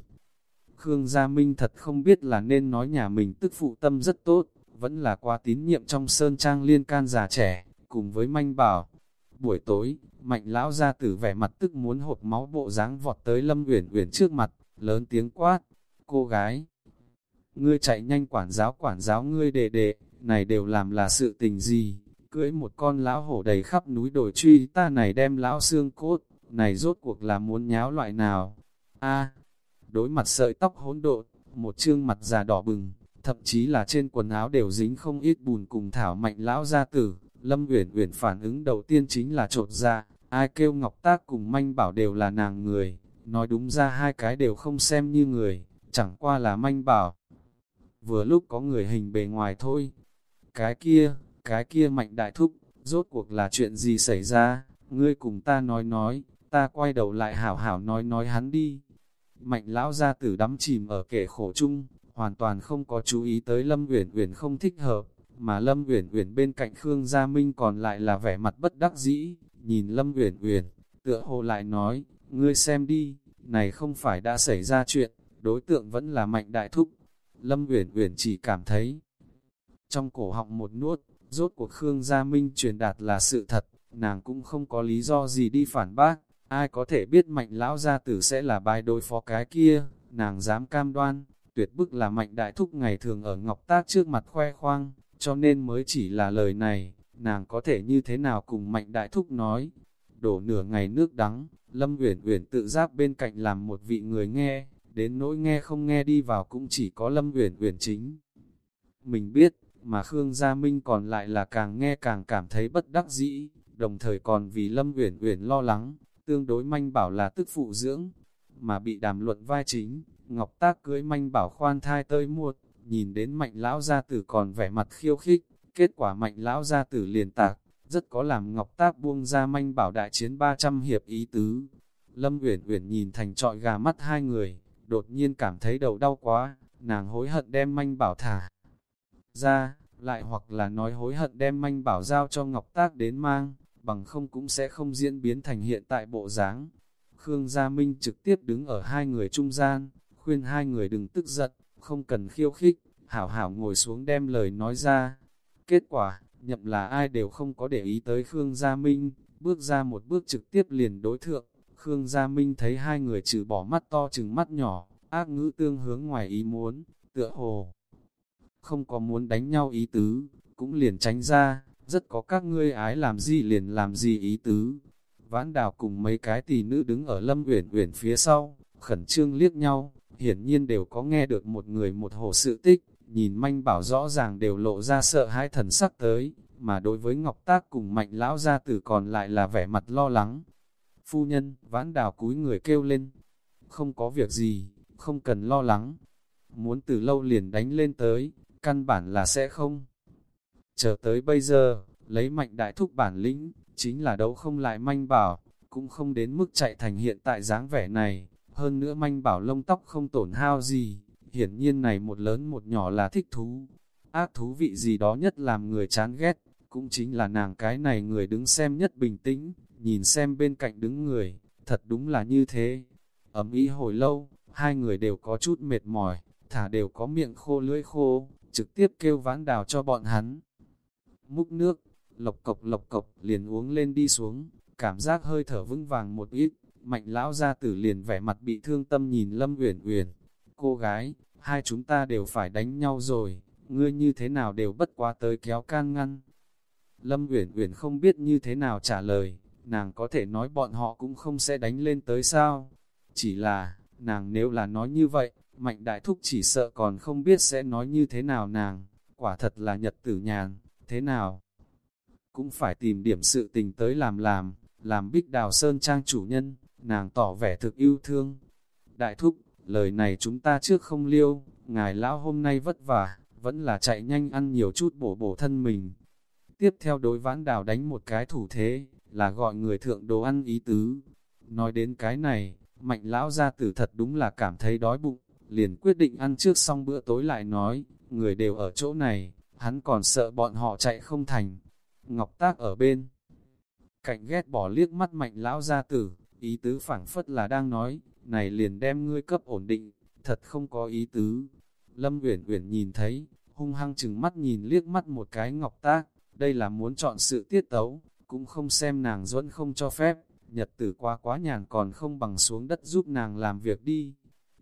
Khương Gia Minh thật không biết là nên nói nhà mình tức phụ tâm rất tốt, vẫn là qua tín nhiệm trong sơn trang liên can già trẻ, cùng với manh bảo. Buổi tối, mạnh lão gia tử vẻ mặt tức muốn hộp máu bộ dáng vọt tới Lâm Uyển Uyển trước mặt, lớn tiếng quát, cô gái. Ngươi chạy nhanh quản giáo quản giáo ngươi đề đề, này đều làm là sự tình gì, cưỡi một con lão hổ đầy khắp núi đồi truy ta này đem lão xương cốt, này rốt cuộc là muốn nháo loại nào. a đối mặt sợi tóc hỗn độn, một chương mặt già đỏ bừng, thậm chí là trên quần áo đều dính không ít bùn cùng thảo mạnh lão gia tử. Lâm Uyển Uyển phản ứng đầu tiên chính là trột ra, ai kêu Ngọc Tác cùng Manh Bảo đều là nàng người, nói đúng ra hai cái đều không xem như người, chẳng qua là Manh Bảo. Vừa lúc có người hình bề ngoài thôi, cái kia, cái kia mạnh đại thúc, rốt cuộc là chuyện gì xảy ra, ngươi cùng ta nói nói, ta quay đầu lại hảo hảo nói nói hắn đi. Mạnh lão gia tử đắm chìm ở kẻ khổ chung, hoàn toàn không có chú ý tới Lâm Uyển Uyển không thích hợp, mà Lâm Uyển Uyển bên cạnh Khương Gia Minh còn lại là vẻ mặt bất đắc dĩ, nhìn Lâm Uyển Uyển, tựa hồ lại nói, ngươi xem đi, này không phải đã xảy ra chuyện, đối tượng vẫn là mạnh đại thúc. Lâm Uyển Uyển chỉ cảm thấy trong cổ họng một nuốt, rốt cuộc Khương Gia Minh truyền đạt là sự thật, nàng cũng không có lý do gì đi phản bác, ai có thể biết mạnh lão gia tử sẽ là bài đối phó cái kia, nàng dám cam đoan, tuyệt bức là mạnh đại thúc ngày thường ở ngọc tác trước mặt khoe khoang, cho nên mới chỉ là lời này, nàng có thể như thế nào cùng mạnh đại thúc nói. Đổ nửa ngày nước đắng, Lâm Uyển Uyển tự giác bên cạnh làm một vị người nghe, đến nỗi nghe không nghe đi vào cũng chỉ có Lâm Uyển Uyển chính. Mình biết, mà Khương Gia Minh còn lại là càng nghe càng cảm thấy bất đắc dĩ, đồng thời còn vì Lâm Uyển Uyển lo lắng, tương đối manh bảo là tức phụ dưỡng, mà bị đàm luận vai chính, Ngọc Tác cưới manh bảo khoan thai tơi muột, nhìn đến mạnh lão gia tử còn vẻ mặt khiêu khích, kết quả mạnh lão gia tử liền tạc, rất có làm Ngọc Tác buông ra manh bảo đại chiến 300 hiệp ý tứ. Lâm Uyển Uyển nhìn thành trọi gà mắt hai người, đột nhiên cảm thấy đầu đau quá, nàng hối hận đem manh bảo thả ra, lại hoặc là nói hối hận đem manh bảo giao cho Ngọc Tác đến mang, bằng không cũng sẽ không diễn biến thành hiện tại bộ dáng. Khương Gia Minh trực tiếp đứng ở hai người trung gian, khuyên hai người đừng tức giận, không cần khiêu khích, hảo hảo ngồi xuống đem lời nói ra. Kết quả, nhậm là ai đều không có để ý tới Khương Gia Minh, bước ra một bước trực tiếp liền đối thượng. Khương Gia Minh thấy hai người trừ bỏ mắt to chừng mắt nhỏ, ác ngữ tương hướng ngoài ý muốn, tựa hồ. Không có muốn đánh nhau ý tứ, cũng liền tránh ra, rất có các ngươi ái làm gì liền làm gì ý tứ. Vãn đào cùng mấy cái tỷ nữ đứng ở lâm uyển uyển phía sau, khẩn trương liếc nhau, hiển nhiên đều có nghe được một người một hồ sự tích, nhìn manh bảo rõ ràng đều lộ ra sợ hãi thần sắc tới, mà đối với Ngọc Tác cùng mạnh lão gia tử còn lại là vẻ mặt lo lắng. Phu nhân, vãn đào cúi người kêu lên, không có việc gì, không cần lo lắng, muốn từ lâu liền đánh lên tới, căn bản là sẽ không. Chờ tới bây giờ, lấy mạnh đại thúc bản lĩnh, chính là đấu không lại manh bảo, cũng không đến mức chạy thành hiện tại dáng vẻ này, hơn nữa manh bảo lông tóc không tổn hao gì, hiển nhiên này một lớn một nhỏ là thích thú. Ác thú vị gì đó nhất làm người chán ghét, cũng chính là nàng cái này người đứng xem nhất bình tĩnh, nhìn xem bên cạnh đứng người, thật đúng là như thế. Ấm ý hồi lâu, hai người đều có chút mệt mỏi, thả đều có miệng khô lưỡi khô, trực tiếp kêu vãn đào cho bọn hắn. Múc nước, lộc cộc lộc cộc liền uống lên đi xuống, cảm giác hơi thở vững vàng một ít, mạnh lão gia tử liền vẻ mặt bị thương tâm nhìn Lâm Uyển Uyển, cô gái, hai chúng ta đều phải đánh nhau rồi, ngươi như thế nào đều bất quá tới kéo can ngăn. Lâm Uyển Uyển không biết như thế nào trả lời, nàng có thể nói bọn họ cũng không sẽ đánh lên tới sao. Chỉ là, nàng nếu là nói như vậy, Mạnh Đại Thúc chỉ sợ còn không biết sẽ nói như thế nào nàng, quả thật là nhật tử nhàn, thế nào? Cũng phải tìm điểm sự tình tới làm làm, làm bích đào sơn trang chủ nhân, nàng tỏ vẻ thực yêu thương. Đại Thúc, lời này chúng ta trước không liêu, ngài lão hôm nay vất vả, vẫn là chạy nhanh ăn nhiều chút bổ bổ thân mình. Tiếp theo đối vãn đào đánh một cái thủ thế, là gọi người thượng đồ ăn ý tứ. Nói đến cái này, mạnh lão gia tử thật đúng là cảm thấy đói bụng, liền quyết định ăn trước xong bữa tối lại nói, người đều ở chỗ này, hắn còn sợ bọn họ chạy không thành. Ngọc tác ở bên, cạnh ghét bỏ liếc mắt mạnh lão gia tử, ý tứ phảng phất là đang nói, này liền đem ngươi cấp ổn định, thật không có ý tứ. Lâm Uyển Uyển nhìn thấy, hung hăng chừng mắt nhìn liếc mắt một cái ngọc tác, đây là muốn chọn sự tiết tấu, cũng không xem nàng duẫn không cho phép, nhật tử qua quá nhàn còn không bằng xuống đất giúp nàng làm việc đi.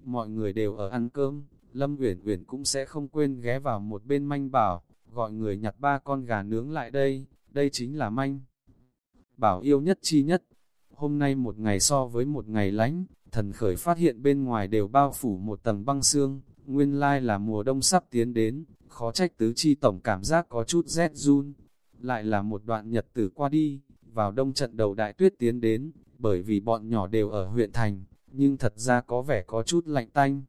Mọi người đều ở ăn cơm, Lâm Uyển Uyển cũng sẽ không quên ghé vào một bên manh bảo, gọi người nhặt ba con gà nướng lại đây, đây chính là manh. Bảo yêu nhất chi nhất, hôm nay một ngày so với một ngày lánh, thần khởi phát hiện bên ngoài đều bao phủ một tầng băng xương, nguyên lai là mùa đông sắp tiến đến, khó trách tứ chi tổng cảm giác có chút rét run. Lại là một đoạn nhật tử qua đi, vào đông trận đầu đại tuyết tiến đến, bởi vì bọn nhỏ đều ở huyện thành, nhưng thật ra có vẻ có chút lạnh tanh.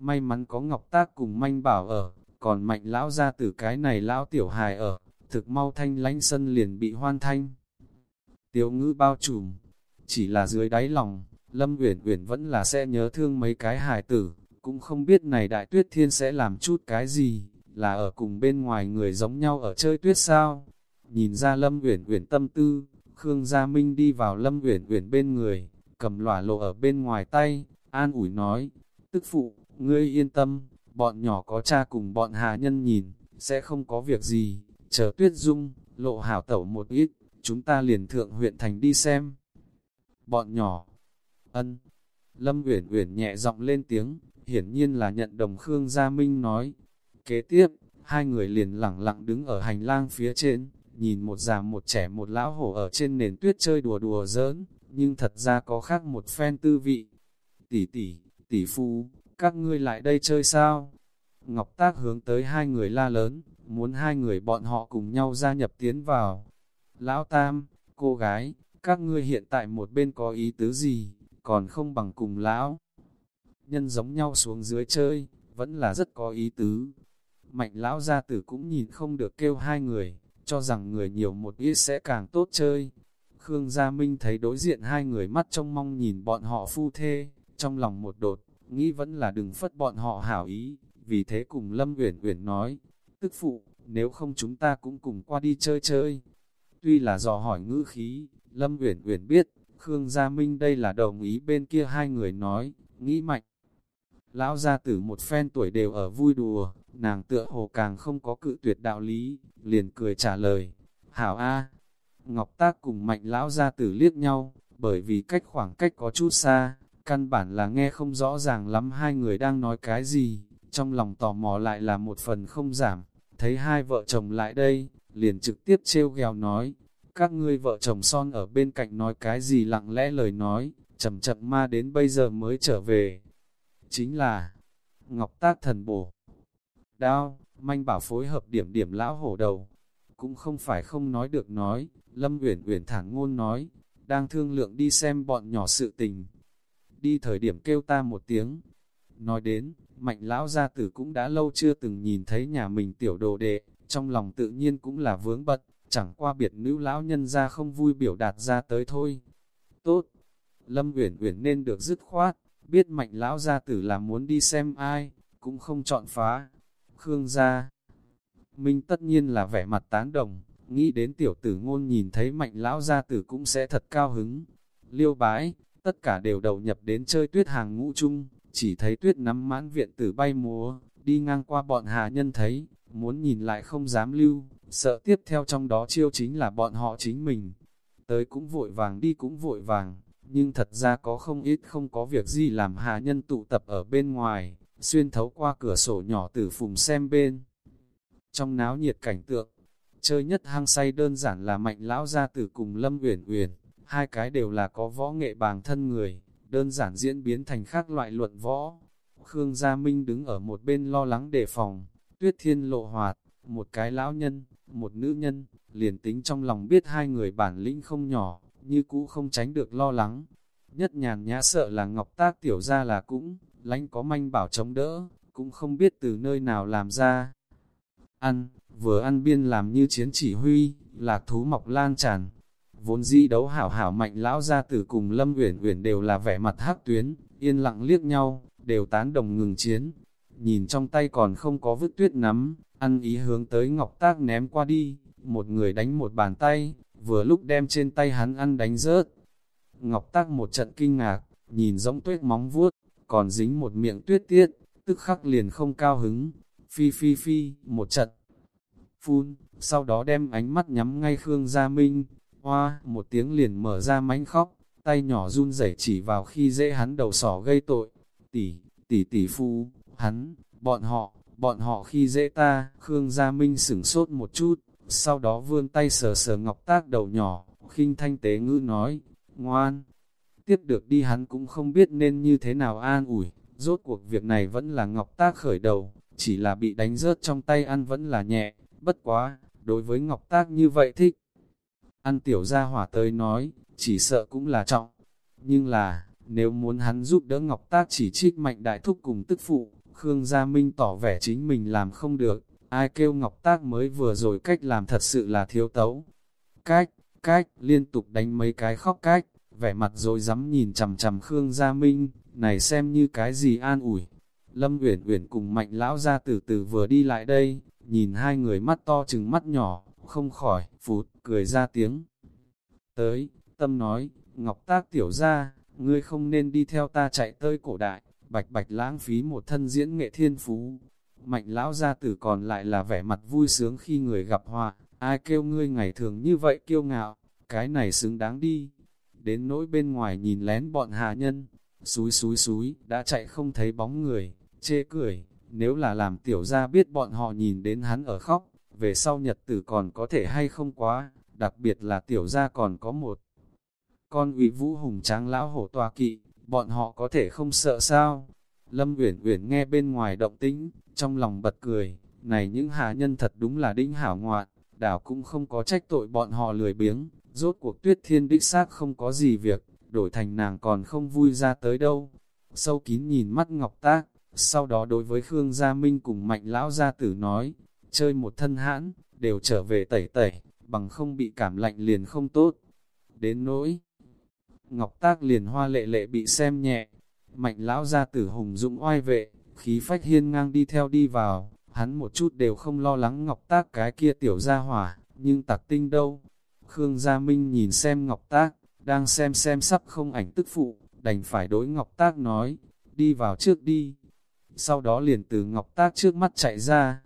May mắn có Ngọc Tác cùng Manh Bảo ở, còn mạnh lão ra từ cái này lão tiểu hài ở, thực mau thanh lánh sân liền bị hoan thanh. tiểu ngữ bao trùm, chỉ là dưới đáy lòng, Lâm Uyển Uyển vẫn là sẽ nhớ thương mấy cái hài tử, cũng không biết này đại tuyết thiên sẽ làm chút cái gì, là ở cùng bên ngoài người giống nhau ở chơi tuyết sao. Nhìn ra Lâm Uyển Uyển tâm tư, Khương Gia Minh đi vào Lâm Uyển Uyển bên người, cầm lỏa lộ ở bên ngoài tay, an ủi nói, tức phụ, ngươi yên tâm, bọn nhỏ có cha cùng bọn hà nhân nhìn, sẽ không có việc gì, chờ tuyết dung, lộ hảo tẩu một ít, chúng ta liền thượng huyện thành đi xem. Bọn nhỏ, ân, Lâm Uyển Uyển nhẹ giọng lên tiếng, hiển nhiên là nhận đồng Khương Gia Minh nói. Kế tiếp, hai người liền lẳng lặng đứng ở hành lang phía trên, nhìn một già một trẻ một lão hổ ở trên nền tuyết chơi đùa đùa giỡn, nhưng thật ra có khác một phen tư vị. Tỷ tỷ, tỷ phu, các ngươi lại đây chơi sao? Ngọc Tác hướng tới hai người la lớn, muốn hai người bọn họ cùng nhau gia nhập tiến vào. Lão Tam, cô gái, các ngươi hiện tại một bên có ý tứ gì, còn không bằng cùng lão. Nhân giống nhau xuống dưới chơi, vẫn là rất có ý tứ. Mạnh lão gia tử cũng nhìn không được kêu hai người, cho rằng người nhiều một ít sẽ càng tốt chơi. Khương Gia Minh thấy đối diện hai người mắt trong mong nhìn bọn họ phu thê, trong lòng một đột, nghĩ vẫn là đừng phất bọn họ hảo ý, vì thế cùng Lâm Uyển Uyển nói, tức phụ, nếu không chúng ta cũng cùng qua đi chơi chơi. Tuy là dò hỏi ngữ khí, Lâm Uyển Uyển biết, Khương Gia Minh đây là đồng ý bên kia hai người nói, nghĩ mạnh. Lão gia tử một phen tuổi đều ở vui đùa, nàng tựa hồ càng không có cự tuyệt đạo lý, liền cười trả lời, Hảo A. Ngọc Tác cùng mạnh lão ra tử liếc nhau, bởi vì cách khoảng cách có chút xa, căn bản là nghe không rõ ràng lắm hai người đang nói cái gì, trong lòng tò mò lại là một phần không giảm, thấy hai vợ chồng lại đây, liền trực tiếp trêu ghèo nói, các ngươi vợ chồng son ở bên cạnh nói cái gì lặng lẽ lời nói, chậm chậm ma đến bây giờ mới trở về. Chính là, Ngọc Tác thần bổ. Đao, manh bảo phối hợp điểm điểm lão hổ đầu. Cũng không phải không nói được nói, Lâm Uyển Uyển thẳng ngôn nói, đang thương lượng đi xem bọn nhỏ sự tình. Đi thời điểm kêu ta một tiếng. Nói đến, mạnh lão gia tử cũng đã lâu chưa từng nhìn thấy nhà mình tiểu đồ đệ, trong lòng tự nhiên cũng là vướng bật chẳng qua biệt nữ lão nhân ra không vui biểu đạt ra tới thôi. Tốt, Lâm Uyển Uyển nên được dứt khoát, biết mạnh lão gia tử là muốn đi xem ai, cũng không chọn phá. Khương gia, Minh tất nhiên là vẻ mặt tán đồng, nghĩ đến tiểu tử ngôn nhìn thấy mạnh lão gia tử cũng sẽ thật cao hứng. Liêu bái, tất cả đều đầu nhập đến chơi tuyết hàng ngũ chung, chỉ thấy tuyết nắm mãn viện tử bay múa, đi ngang qua bọn hà nhân thấy, muốn nhìn lại không dám lưu, sợ tiếp theo trong đó chiêu chính là bọn họ chính mình. Tới cũng vội vàng đi cũng vội vàng, nhưng thật ra có không ít không có việc gì làm hà nhân tụ tập ở bên ngoài, xuyên thấu qua cửa sổ nhỏ từ phùng xem bên. Trong náo nhiệt cảnh tượng, chơi nhất hang say đơn giản là mạnh lão gia tử cùng Lâm Uyển Uyển, hai cái đều là có võ nghệ bàng thân người, đơn giản diễn biến thành khác loại luận võ. Khương Gia Minh đứng ở một bên lo lắng đề phòng, tuyết thiên lộ hoạt, một cái lão nhân, một nữ nhân, liền tính trong lòng biết hai người bản lĩnh không nhỏ, như cũ không tránh được lo lắng. Nhất nhàn nhã sợ là ngọc tác tiểu ra là cũng, lánh có manh bảo chống đỡ, cũng không biết từ nơi nào làm ra. Ăn, vừa ăn biên làm như chiến chỉ huy, lạc thú mọc lan tràn. Vốn dĩ đấu hảo hảo mạnh lão gia tử cùng Lâm Uyển Uyển đều là vẻ mặt hắc tuyến, yên lặng liếc nhau, đều tán đồng ngừng chiến. Nhìn trong tay còn không có vứt tuyết nắm, ăn ý hướng tới Ngọc Tác ném qua đi, một người đánh một bàn tay, vừa lúc đem trên tay hắn ăn đánh rớt. Ngọc Tác một trận kinh ngạc, nhìn giống tuyết móng vuốt, còn dính một miệng tuyết tiết, tức khắc liền không cao hứng, phi phi phi, một trận. Phun, sau đó đem ánh mắt nhắm ngay Khương Gia Minh, hoa, một tiếng liền mở ra mánh khóc, tay nhỏ run rẩy chỉ vào khi dễ hắn đầu sỏ gây tội. Tỷ, tỷ tỷ phu, hắn, bọn họ, bọn họ khi dễ ta, Khương Gia Minh sửng sốt một chút, sau đó vươn tay sờ sờ ngọc tác đầu nhỏ, khinh thanh tế ngữ nói, ngoan. Tiếp được đi hắn cũng không biết nên như thế nào an ủi, rốt cuộc việc này vẫn là ngọc tác khởi đầu, chỉ là bị đánh rớt trong tay ăn vẫn là nhẹ, bất quá, đối với ngọc tác như vậy thích. Ăn tiểu gia hỏa tới nói, chỉ sợ cũng là trọng, nhưng là, nếu muốn hắn giúp đỡ ngọc tác chỉ trích mạnh đại thúc cùng tức phụ, Khương Gia Minh tỏ vẻ chính mình làm không được, ai kêu Ngọc Tác mới vừa rồi cách làm thật sự là thiếu tấu. Cách, cách, liên tục đánh mấy cái khóc cách, vẻ mặt rồi dám nhìn chằm chằm Khương Gia Minh, này xem như cái gì an ủi. Lâm Uyển Uyển cùng Mạnh lão gia từ từ vừa đi lại đây, nhìn hai người mắt to chừng mắt nhỏ, không khỏi, phụt, cười ra tiếng. Tới, tâm nói, Ngọc Tác tiểu ra, ngươi không nên đi theo ta chạy tới cổ đại, bạch bạch lãng phí một thân diễn nghệ thiên phú. Mạnh lão gia tử còn lại là vẻ mặt vui sướng khi người gặp họa, ai kêu ngươi ngày thường như vậy kiêu ngạo, cái này xứng đáng đi. Đến nỗi bên ngoài nhìn lén bọn hạ nhân, Súi súi súi, đã chạy không thấy bóng người, chê cười, nếu là làm tiểu gia biết bọn họ nhìn đến hắn ở khóc, về sau nhật tử còn có thể hay không quá, đặc biệt là tiểu gia còn có một con ủy vũ hùng tráng lão hổ tòa kỵ, bọn họ có thể không sợ sao. Lâm Uyển Uyển nghe bên ngoài động tĩnh, trong lòng bật cười, này những hạ nhân thật đúng là đinh hảo ngoạn, đảo cũng không có trách tội bọn họ lười biếng, rốt cuộc tuyết thiên đích xác không có gì việc, đổi thành nàng còn không vui ra tới đâu. Sâu kín nhìn mắt Ngọc Tác, sau đó đối với Khương Gia Minh cùng Mạnh Lão Gia Tử nói, chơi một thân hãn, đều trở về tẩy tẩy, bằng không bị cảm lạnh liền không tốt. Đến nỗi, Ngọc Tác liền hoa lệ lệ bị xem nhẹ, Mạnh Lão Gia Tử hùng dũng oai vệ, khí phách hiên ngang đi theo đi vào, hắn một chút đều không lo lắng Ngọc Tác cái kia tiểu gia hỏa, nhưng tặc tinh đâu. Khương Gia Minh nhìn xem Ngọc Tác, đang xem xem sắp không ảnh tức phụ, đành phải đối Ngọc Tác nói, đi vào trước đi. Sau đó liền từ Ngọc Tác trước mắt chạy ra.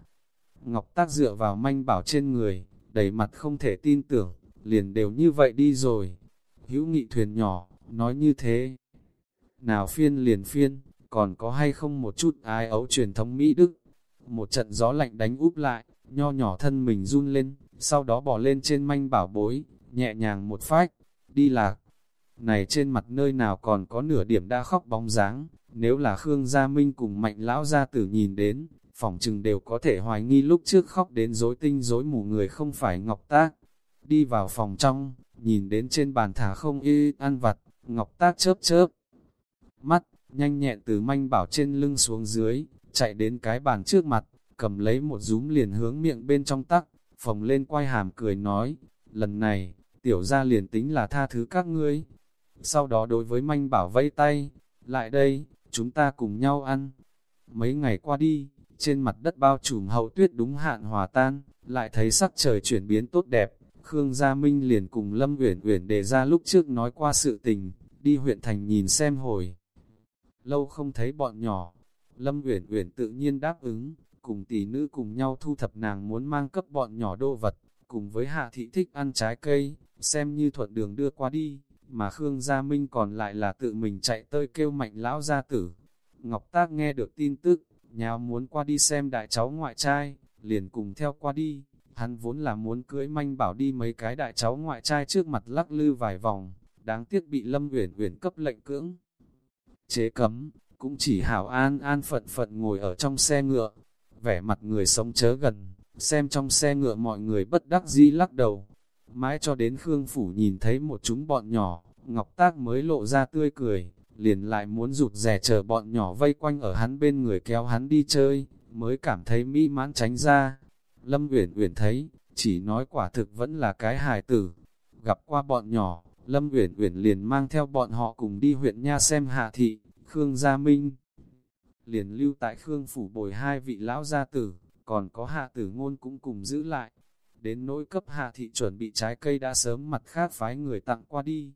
Ngọc Tác dựa vào manh bảo trên người, đầy mặt không thể tin tưởng, liền đều như vậy đi rồi. Hữu nghị thuyền nhỏ, nói như thế. Nào phiên liền phiên, còn có hay không một chút ai ấu truyền thống Mỹ Đức. Một trận gió lạnh đánh úp lại, nho nhỏ thân mình run lên, sau đó bỏ lên trên manh bảo bối, nhẹ nhàng một phách, đi lạc. Này trên mặt nơi nào còn có nửa điểm đa khóc bóng dáng, nếu là Khương Gia Minh cùng mạnh lão gia tử nhìn đến, phỏng chừng đều có thể hoài nghi lúc trước khóc đến rối tinh rối mù người không phải Ngọc Tác. Đi vào phòng trong, nhìn đến trên bàn thả không y ăn vặt, Ngọc Tác chớp chớp. Mắt, nhanh nhẹn từ manh bảo trên lưng xuống dưới, chạy đến cái bàn trước mặt, cầm lấy một rúm liền hướng miệng bên trong tắc, phồng lên quay hàm cười nói, lần này, tiểu ra liền tính là tha thứ các ngươi. Sau đó đối với manh bảo vây tay, lại đây, chúng ta cùng nhau ăn. Mấy ngày qua đi, trên mặt đất bao trùm hậu tuyết đúng hạn hòa tan, lại thấy sắc trời chuyển biến tốt đẹp. Khương Gia Minh liền cùng Lâm Uyển Uyển đề ra lúc trước nói qua sự tình, đi huyện thành nhìn xem hồi. Lâu không thấy bọn nhỏ, Lâm Uyển Uyển tự nhiên đáp ứng, cùng tỷ nữ cùng nhau thu thập nàng muốn mang cấp bọn nhỏ đô vật, cùng với Hạ thị thích ăn trái cây, xem như thuận đường đưa qua đi, mà Khương Gia Minh còn lại là tự mình chạy tới kêu mạnh lão gia tử. Ngọc Tác nghe được tin tức, nhào muốn qua đi xem đại cháu ngoại trai, liền cùng theo qua đi, hắn vốn là muốn cưỡi manh bảo đi mấy cái đại cháu ngoại trai trước mặt lắc lư vài vòng, đáng tiếc bị Lâm Uyển Uyển cấp lệnh cưỡng. Chế cấm, cũng chỉ hảo an an phận phận ngồi ở trong xe ngựa, vẻ mặt người sống chớ gần, xem trong xe ngựa mọi người bất đắc dĩ lắc đầu, Mãi cho đến Khương Phủ nhìn thấy một chúng bọn nhỏ, Ngọc Tác mới lộ ra tươi cười, liền lại muốn rụt rè chờ bọn nhỏ vây quanh ở hắn bên người kéo hắn đi chơi, mới cảm thấy mỹ mãn tránh ra. Lâm Uyển Uyển thấy, chỉ nói quả thực vẫn là cái hài tử. Gặp qua bọn nhỏ, Lâm Uyển Uyển liền mang theo bọn họ cùng đi huyện nha xem hạ thị, Khương Gia Minh. Liền lưu tại Khương Phủ bồi hai vị lão gia tử, còn có hạ tử ngôn cũng cùng giữ lại. Đến nỗi cấp hạ thị chuẩn bị trái cây đã sớm mặt khác phái người tặng qua đi.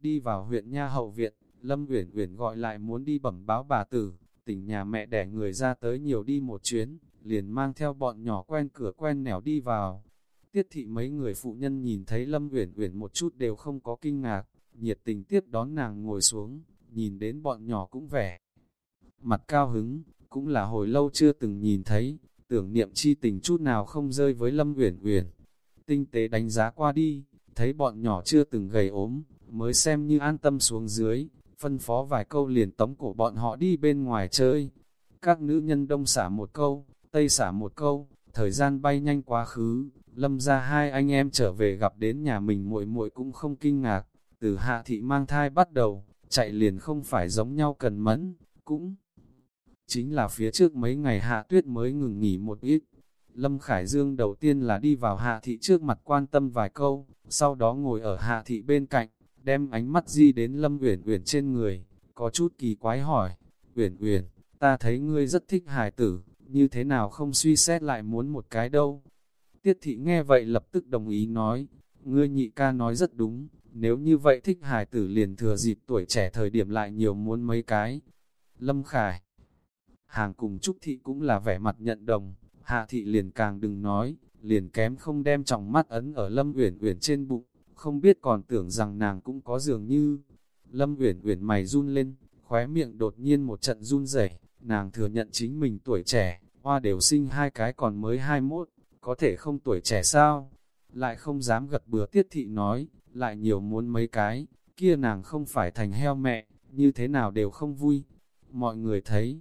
Đi vào huyện Nha Hậu Viện, Lâm Uyển Uyển gọi lại muốn đi bẩm báo bà tử, tỉnh nhà mẹ đẻ người ra tới nhiều đi một chuyến, liền mang theo bọn nhỏ quen cửa quen nẻo đi vào. Tiết thị mấy người phụ nhân nhìn thấy Lâm Uyển Uyển một chút đều không có kinh ngạc, nhiệt tình tiếp đón nàng ngồi xuống, nhìn đến bọn nhỏ cũng vẻ. Mặt cao hứng, cũng là hồi lâu chưa từng nhìn thấy, tưởng niệm chi tình chút nào không rơi với Lâm Uyển Uyển. Tinh tế đánh giá qua đi, thấy bọn nhỏ chưa từng gầy ốm, mới xem như an tâm xuống dưới, phân phó vài câu liền tống cổ bọn họ đi bên ngoài chơi. Các nữ nhân đông xả một câu, tây xả một câu, thời gian bay nhanh quá khứ, lâm ra hai anh em trở về gặp đến nhà mình muội muội cũng không kinh ngạc, từ hạ thị mang thai bắt đầu, chạy liền không phải giống nhau cần mẫn, cũng chính là phía trước mấy ngày hạ tuyết mới ngừng nghỉ một ít. Lâm Khải Dương đầu tiên là đi vào hạ thị trước mặt quan tâm vài câu, sau đó ngồi ở hạ thị bên cạnh, đem ánh mắt di đến Lâm Uyển Uyển trên người, có chút kỳ quái hỏi, Uyển Uyển, ta thấy ngươi rất thích hài tử, như thế nào không suy xét lại muốn một cái đâu. Tiết thị nghe vậy lập tức đồng ý nói, ngươi nhị ca nói rất đúng, nếu như vậy thích hài tử liền thừa dịp tuổi trẻ thời điểm lại nhiều muốn mấy cái. Lâm Khải Hàng cùng Trúc Thị cũng là vẻ mặt nhận đồng, Hạ Thị liền càng đừng nói, liền kém không đem trọng mắt ấn ở Lâm Uyển Uyển trên bụng, không biết còn tưởng rằng nàng cũng có dường như. Lâm Uyển Uyển mày run lên, khóe miệng đột nhiên một trận run rẩy, nàng thừa nhận chính mình tuổi trẻ, hoa đều sinh hai cái còn mới 21, có thể không tuổi trẻ sao? Lại không dám gật bừa tiết thị nói, lại nhiều muốn mấy cái, kia nàng không phải thành heo mẹ, như thế nào đều không vui. Mọi người thấy,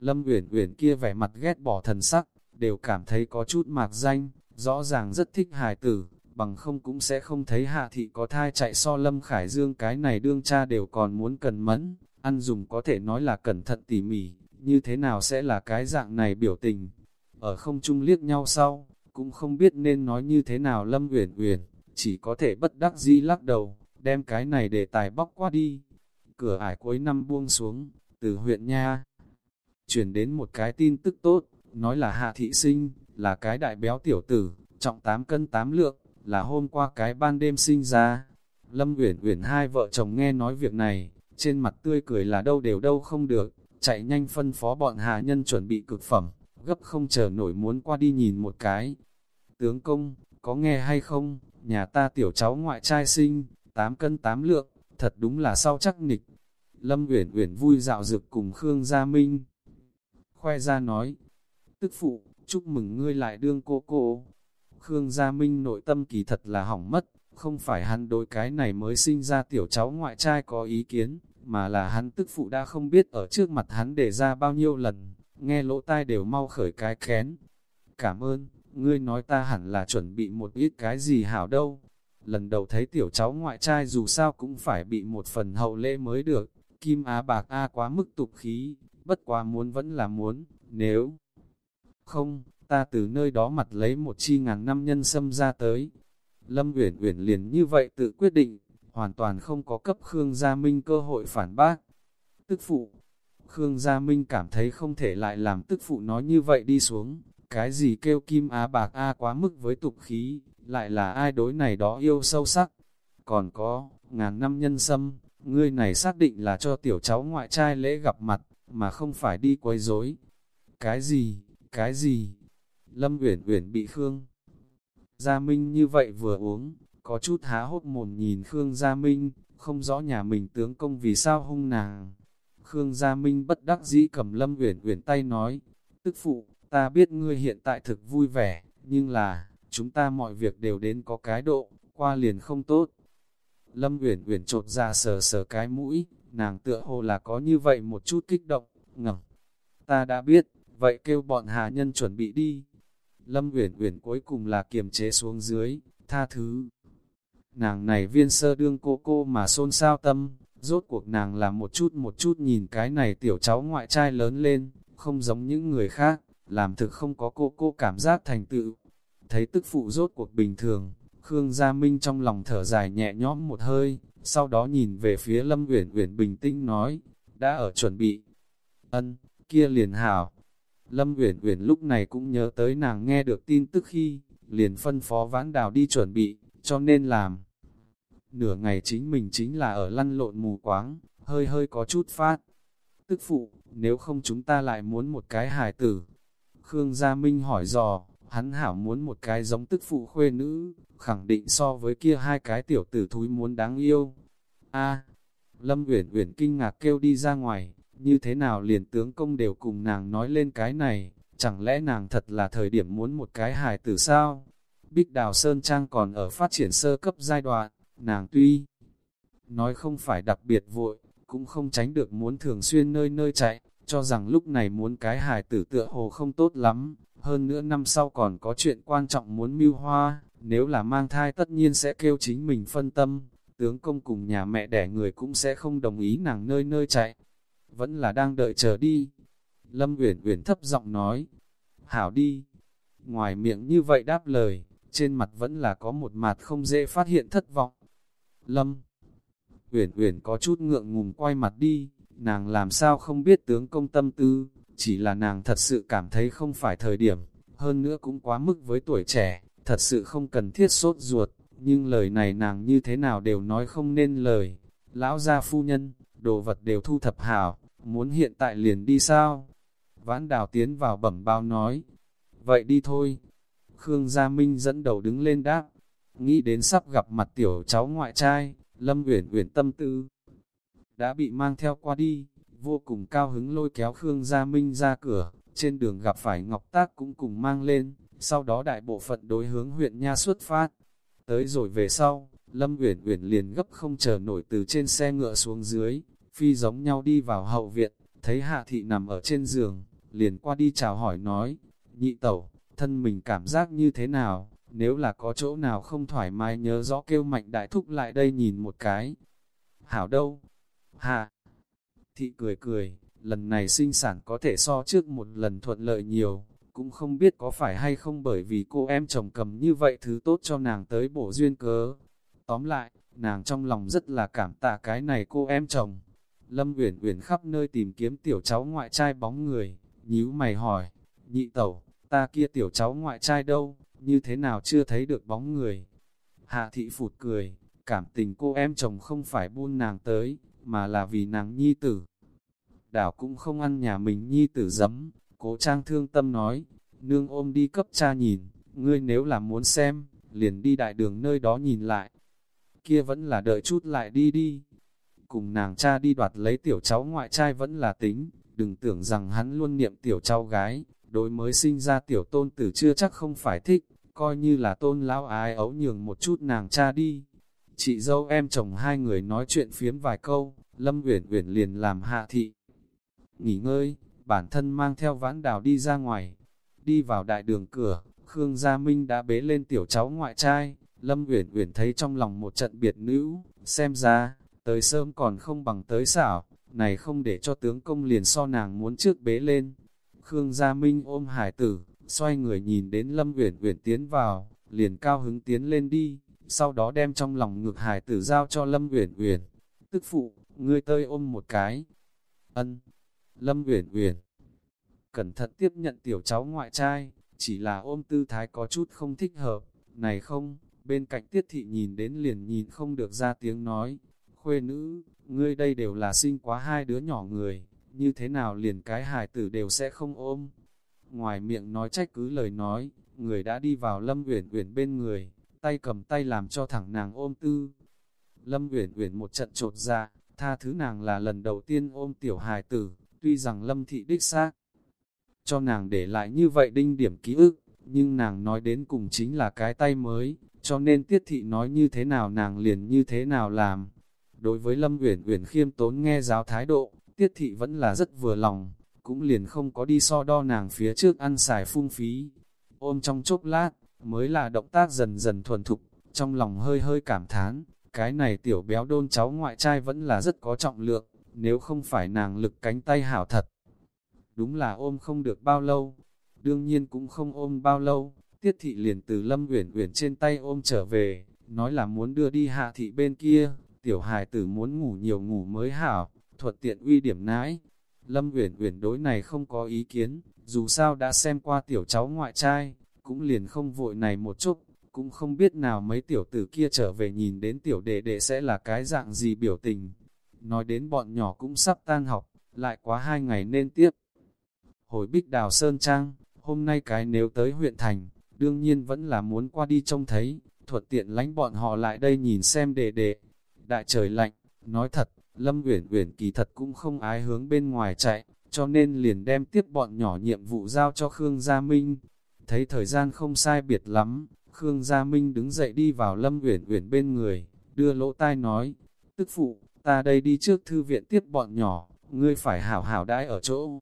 Lâm Uyển Uyển kia vẻ mặt ghét bỏ thần sắc, đều cảm thấy có chút mạc danh, rõ ràng rất thích hài tử, bằng không cũng sẽ không thấy hạ thị có thai chạy so Lâm Khải Dương cái này đương cha đều còn muốn cần mẫn, ăn dùng có thể nói là cẩn thận tỉ mỉ, như thế nào sẽ là cái dạng này biểu tình. Ở không chung liếc nhau sau, cũng không biết nên nói như thế nào Lâm Uyển Uyển, chỉ có thể bất đắc dĩ lắc đầu, đem cái này để tài bóc qua đi. Cửa ải cuối năm buông xuống, từ huyện Nha, chuyển đến một cái tin tức tốt, nói là hạ thị sinh, là cái đại béo tiểu tử, trọng 8 cân 8 lượng, là hôm qua cái ban đêm sinh ra. Lâm Uyển Uyển hai vợ chồng nghe nói việc này, trên mặt tươi cười là đâu đều đâu không được, chạy nhanh phân phó bọn hạ nhân chuẩn bị cực phẩm, gấp không chờ nổi muốn qua đi nhìn một cái. Tướng công, có nghe hay không, nhà ta tiểu cháu ngoại trai sinh, 8 cân 8 lượng, thật đúng là sau chắc nịch. Lâm Uyển Uyển vui dạo dực cùng Khương Gia Minh. Khoe ra nói, tức phụ, chúc mừng ngươi lại đương cô cô. Khương Gia Minh nội tâm kỳ thật là hỏng mất, không phải hắn đối cái này mới sinh ra tiểu cháu ngoại trai có ý kiến, mà là hắn tức phụ đã không biết ở trước mặt hắn để ra bao nhiêu lần, nghe lỗ tai đều mau khởi cái kén. Cảm ơn, ngươi nói ta hẳn là chuẩn bị một ít cái gì hảo đâu. Lần đầu thấy tiểu cháu ngoại trai dù sao cũng phải bị một phần hậu lễ mới được, kim á bạc A quá mức tục khí, bất quá muốn vẫn là muốn, nếu không, ta từ nơi đó mặt lấy một chi ngàn năm nhân sâm ra tới. Lâm Uyển Uyển liền như vậy tự quyết định, hoàn toàn không có cấp Khương Gia Minh cơ hội phản bác. Tức phụ, Khương Gia Minh cảm thấy không thể lại làm tức phụ nói như vậy đi xuống, cái gì kêu kim á bạc a quá mức với tục khí, lại là ai đối này đó yêu sâu sắc. Còn có, ngàn năm nhân sâm, ngươi này xác định là cho tiểu cháu ngoại trai lễ gặp mặt, mà không phải đi quấy rối. Cái gì, cái gì? Lâm Uyển Uyển bị Khương Gia Minh như vậy vừa uống, có chút há hốc mồm nhìn Khương Gia Minh, không rõ nhà mình tướng công vì sao hung nàng. Khương Gia Minh bất đắc dĩ cầm Lâm Uyển Uyển tay nói, tức phụ, ta biết ngươi hiện tại thực vui vẻ, nhưng là, chúng ta mọi việc đều đến có cái độ, qua liền không tốt. Lâm Uyển Uyển chột ra sờ sờ cái mũi, nàng tựa hồ là có như vậy một chút kích động, ngẩng. Ta đã biết, vậy kêu bọn hạ nhân chuẩn bị đi. Lâm Uyển Uyển cuối cùng là kiềm chế xuống dưới, tha thứ. Nàng này viên sơ đương cô cô mà xôn xao tâm, rốt cuộc nàng là một chút một chút nhìn cái này tiểu cháu ngoại trai lớn lên, không giống những người khác, làm thực không có cô cô cảm giác thành tựu. Thấy tức phụ rốt cuộc bình thường, Khương Gia Minh trong lòng thở dài nhẹ nhõm một hơi, sau đó nhìn về phía Lâm Uyển Uyển bình tĩnh nói, đã ở chuẩn bị. Ân, kia liền hảo. Lâm Uyển Uyển lúc này cũng nhớ tới nàng nghe được tin tức khi, liền phân phó vãn đào đi chuẩn bị, cho nên làm. Nửa ngày chính mình chính là ở lăn lộn mù quáng, hơi hơi có chút phát. Tức phụ, nếu không chúng ta lại muốn một cái hài tử. Khương Gia Minh hỏi dò, hắn hảo muốn một cái giống tức phụ khuê nữ, khẳng định so với kia hai cái tiểu tử thúi muốn đáng yêu. A, Lâm Uyển Uyển kinh ngạc kêu đi ra ngoài, như thế nào liền tướng công đều cùng nàng nói lên cái này, chẳng lẽ nàng thật là thời điểm muốn một cái hài tử sao? Bích Đào Sơn Trang còn ở phát triển sơ cấp giai đoạn, nàng tuy nói không phải đặc biệt vội, cũng không tránh được muốn thường xuyên nơi nơi chạy, cho rằng lúc này muốn cái hài tử tựa hồ không tốt lắm, hơn nữa năm sau còn có chuyện quan trọng muốn mưu hoa, nếu là mang thai tất nhiên sẽ kêu chính mình phân tâm, tướng công cùng nhà mẹ đẻ người cũng sẽ không đồng ý nàng nơi nơi chạy, vẫn là đang đợi chờ đi. Lâm Uyển Uyển thấp giọng nói, hảo đi. Ngoài miệng như vậy đáp lời, trên mặt vẫn là có một mặt không dễ phát hiện thất vọng. Lâm Uyển Uyển có chút ngượng ngùng quay mặt đi, nàng làm sao không biết tướng công tâm tư, chỉ là nàng thật sự cảm thấy không phải thời điểm, hơn nữa cũng quá mức với tuổi trẻ, thật sự không cần thiết sốt ruột, nhưng lời này nàng như thế nào đều nói không nên lời. Lão gia phu nhân, đồ vật đều thu thập hảo, muốn hiện tại liền đi sao? Vãn đào tiến vào bẩm bao nói, vậy đi thôi. Khương Gia Minh dẫn đầu đứng lên đáp, nghĩ đến sắp gặp mặt tiểu cháu ngoại trai, Lâm Uyển Uyển tâm tư đã bị mang theo qua đi, vô cùng cao hứng lôi kéo Khương Gia Minh ra cửa, trên đường gặp phải Ngọc Tác cũng cùng mang lên, sau đó đại bộ phận đối hướng huyện Nha xuất phát. Tới rồi về sau, Lâm Uyển Uyển liền gấp không chờ nổi từ trên xe ngựa xuống dưới, phi giống nhau đi vào hậu viện, thấy Hạ Thị nằm ở trên giường, liền qua đi chào hỏi nói, nhị tẩu, thân mình cảm giác như thế nào, nếu là có chỗ nào không thoải mái nhớ rõ kêu mạnh đại thúc lại đây nhìn một cái. Hảo đâu? Hạ! Thị cười cười, lần này sinh sản có thể so trước một lần thuận lợi nhiều, cũng không biết có phải hay không bởi vì cô em chồng cầm như vậy thứ tốt cho nàng tới bổ duyên cớ. Tóm lại, nàng trong lòng rất là cảm tạ cái này cô em chồng. Lâm Uyển Uyển khắp nơi tìm kiếm tiểu cháu ngoại trai bóng người, nhíu mày hỏi, nhị tẩu, ta kia tiểu cháu ngoại trai đâu, như thế nào chưa thấy được bóng người. Hạ thị phụt cười, cảm tình cô em chồng không phải buôn nàng tới, mà là vì nàng nhi tử. Đảo cũng không ăn nhà mình nhi tử dấm, cố trang thương tâm nói, nương ôm đi cấp cha nhìn, ngươi nếu là muốn xem, liền đi đại đường nơi đó nhìn lại. Kia vẫn là đợi chút lại đi đi. Cùng nàng cha đi đoạt lấy tiểu cháu ngoại trai vẫn là tính, đừng tưởng rằng hắn luôn niệm tiểu cháu gái, đối mới sinh ra tiểu tôn tử chưa chắc không phải thích, coi như là tôn lão ái ấu nhường một chút nàng cha đi. Chị dâu em chồng hai người nói chuyện phiếm vài câu, Lâm Uyển Uyển liền làm hạ thị. Nghỉ ngơi, bản thân mang theo vãn đào đi ra ngoài, đi vào đại đường cửa, Khương Gia Minh đã bế lên tiểu cháu ngoại trai, Lâm Uyển Uyển thấy trong lòng một trận biệt nữ, xem ra, tới sớm còn không bằng tới xảo, này không để cho tướng công liền so nàng muốn trước bế lên. Khương Gia Minh ôm hải tử, xoay người nhìn đến Lâm Uyển Uyển tiến vào, liền cao hứng tiến lên đi, sau đó đem trong lòng ngược hải tử giao cho Lâm Uyển Uyển. Tức phụ, ngươi tơi ôm một cái. Ân. Lâm Uyển Uyển cẩn thận tiếp nhận tiểu cháu ngoại trai, chỉ là ôm tư thái có chút không thích hợp, này không, bên cạnh tiết thị nhìn đến liền nhìn không được ra tiếng nói, khuê nữ, ngươi đây đều là sinh quá hai đứa nhỏ người, như thế nào liền cái hài tử đều sẽ không ôm. Ngoài miệng nói trách cứ lời nói, người đã đi vào Lâm Uyển Uyển bên người, tay cầm tay làm cho thẳng nàng ôm tư. Lâm Uyển Uyển một trận trột ra, dạ, tha thứ nàng là lần đầu tiên ôm tiểu hài tử, tuy rằng Lâm thị đích xác cho nàng để lại như vậy đinh điểm ký ức, nhưng nàng nói đến cùng chính là cái tay mới, cho nên tiết thị nói như thế nào nàng liền như thế nào làm. Đối với Lâm Uyển Uyển khiêm tốn nghe giáo thái độ, tiết thị vẫn là rất vừa lòng, cũng liền không có đi so đo nàng phía trước ăn xài phung phí. Ôm trong chốc lát, mới là động tác dần dần thuần thục, trong lòng hơi hơi cảm thán, cái này tiểu béo đôn cháu ngoại trai vẫn là rất có trọng lượng, nếu không phải nàng lực cánh tay hảo thật, đúng là ôm không được bao lâu, đương nhiên cũng không ôm bao lâu, tiết thị liền từ lâm uyển uyển trên tay ôm trở về, nói là muốn đưa đi hạ thị bên kia, tiểu hài tử muốn ngủ nhiều ngủ mới hảo, thuận tiện uy điểm nãi. Lâm uyển uyển đối này không có ý kiến, dù sao đã xem qua tiểu cháu ngoại trai, cũng liền không vội này một chút, cũng không biết nào mấy tiểu tử kia trở về nhìn đến tiểu đệ đệ sẽ là cái dạng gì biểu tình. Nói đến bọn nhỏ cũng sắp tan học, lại quá hai ngày nên tiếp hồi bích đào Sơn Trang, hôm nay cái nếu tới huyện thành, đương nhiên vẫn là muốn qua đi trông thấy, thuận tiện lánh bọn họ lại đây nhìn xem đệ đệ. Đại trời lạnh, nói thật, Lâm Uyển Uyển kỳ thật cũng không ái hướng bên ngoài chạy, cho nên liền đem tiếp bọn nhỏ nhiệm vụ giao cho Khương Gia Minh. Thấy thời gian không sai biệt lắm, Khương Gia Minh đứng dậy đi vào Lâm Uyển Uyển bên người, đưa lỗ tai nói, tức phụ, ta đây đi trước thư viện tiếp bọn nhỏ, ngươi phải hảo hảo đãi ở chỗ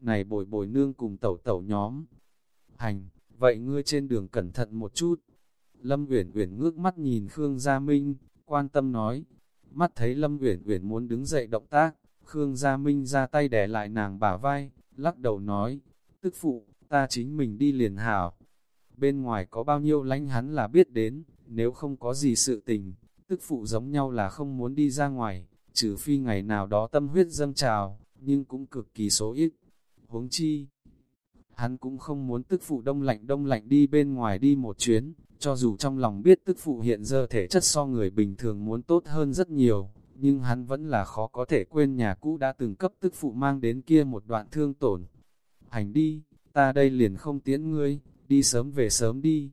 này bồi bồi nương cùng tẩu tẩu nhóm. Hành, vậy ngươi trên đường cẩn thận một chút. Lâm Uyển Uyển ngước mắt nhìn Khương Gia Minh, quan tâm nói. Mắt thấy Lâm Uyển Uyển muốn đứng dậy động tác, Khương Gia Minh ra tay đè lại nàng bả vai, lắc đầu nói, tức phụ, ta chính mình đi liền hảo. Bên ngoài có bao nhiêu lánh hắn là biết đến, nếu không có gì sự tình, tức phụ giống nhau là không muốn đi ra ngoài, trừ phi ngày nào đó tâm huyết dâng trào, nhưng cũng cực kỳ số ít huống chi. Hắn cũng không muốn tức phụ đông lạnh đông lạnh đi bên ngoài đi một chuyến, cho dù trong lòng biết tức phụ hiện giờ thể chất so người bình thường muốn tốt hơn rất nhiều, nhưng hắn vẫn là khó có thể quên nhà cũ đã từng cấp tức phụ mang đến kia một đoạn thương tổn. Hành đi, ta đây liền không tiễn ngươi, đi sớm về sớm đi.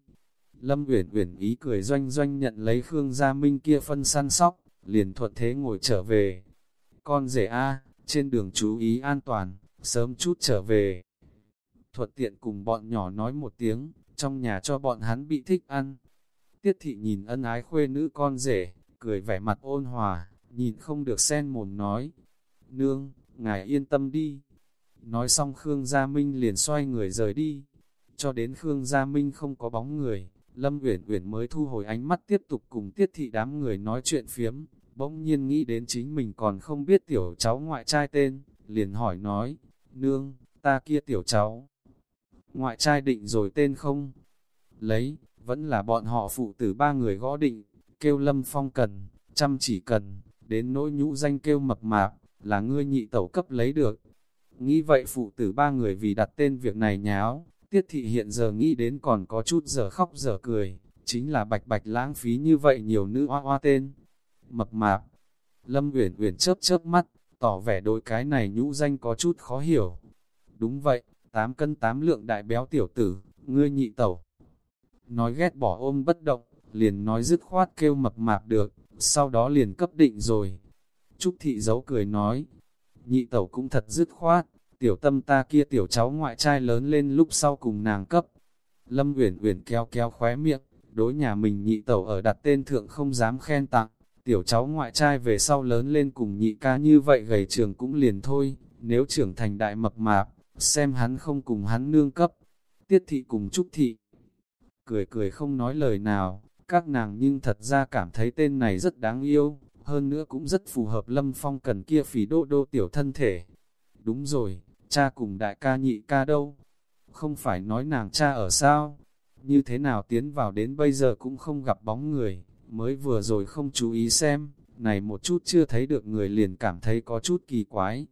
Lâm Uyển Uyển ý cười doanh doanh nhận lấy Khương Gia Minh kia phân săn sóc, liền thuận thế ngồi trở về. Con rể A, trên đường chú ý an toàn, sớm chút trở về. Thuận tiện cùng bọn nhỏ nói một tiếng, trong nhà cho bọn hắn bị thích ăn. Tiết thị nhìn ân ái khuê nữ con rể, cười vẻ mặt ôn hòa, nhìn không được sen mồm nói. Nương, ngài yên tâm đi. Nói xong Khương Gia Minh liền xoay người rời đi. Cho đến Khương Gia Minh không có bóng người, Lâm Uyển Uyển mới thu hồi ánh mắt tiếp tục cùng tiết thị đám người nói chuyện phiếm. Bỗng nhiên nghĩ đến chính mình còn không biết tiểu cháu ngoại trai tên, liền hỏi nói, Nương, ta kia tiểu cháu. Ngoại trai định rồi tên không? Lấy, vẫn là bọn họ phụ tử ba người gõ định, kêu Lâm Phong cần, chăm chỉ cần, đến nỗi nhũ danh kêu mập mạp, là ngươi nhị tẩu cấp lấy được. Nghĩ vậy phụ tử ba người vì đặt tên việc này nháo, tiết thị hiện giờ nghĩ đến còn có chút giờ khóc giờ cười, chính là bạch bạch lãng phí như vậy nhiều nữ hoa hoa tên. Mập mạp, Lâm Uyển Uyển chớp chớp mắt, tỏ vẻ đôi cái này nhũ danh có chút khó hiểu. Đúng vậy, 8 cân 8 lượng đại béo tiểu tử, ngươi nhị tẩu. Nói ghét bỏ ôm bất động, liền nói dứt khoát kêu mập mạp được, sau đó liền cấp định rồi. Trúc thị giấu cười nói, nhị tẩu cũng thật dứt khoát, tiểu tâm ta kia tiểu cháu ngoại trai lớn lên lúc sau cùng nàng cấp. Lâm Uyển Uyển kéo kéo khóe miệng, đối nhà mình nhị tẩu ở đặt tên thượng không dám khen tặng, tiểu cháu ngoại trai về sau lớn lên cùng nhị ca như vậy gầy trường cũng liền thôi, nếu trưởng thành đại mập mạp, xem hắn không cùng hắn nương cấp. Tiết thị cùng Trúc thị, cười cười không nói lời nào, các nàng nhưng thật ra cảm thấy tên này rất đáng yêu, hơn nữa cũng rất phù hợp lâm phong cần kia phỉ đô đô tiểu thân thể. Đúng rồi, cha cùng đại ca nhị ca đâu? Không phải nói nàng cha ở sao? Như thế nào tiến vào đến bây giờ cũng không gặp bóng người, mới vừa rồi không chú ý xem, này một chút chưa thấy được người liền cảm thấy có chút kỳ quái.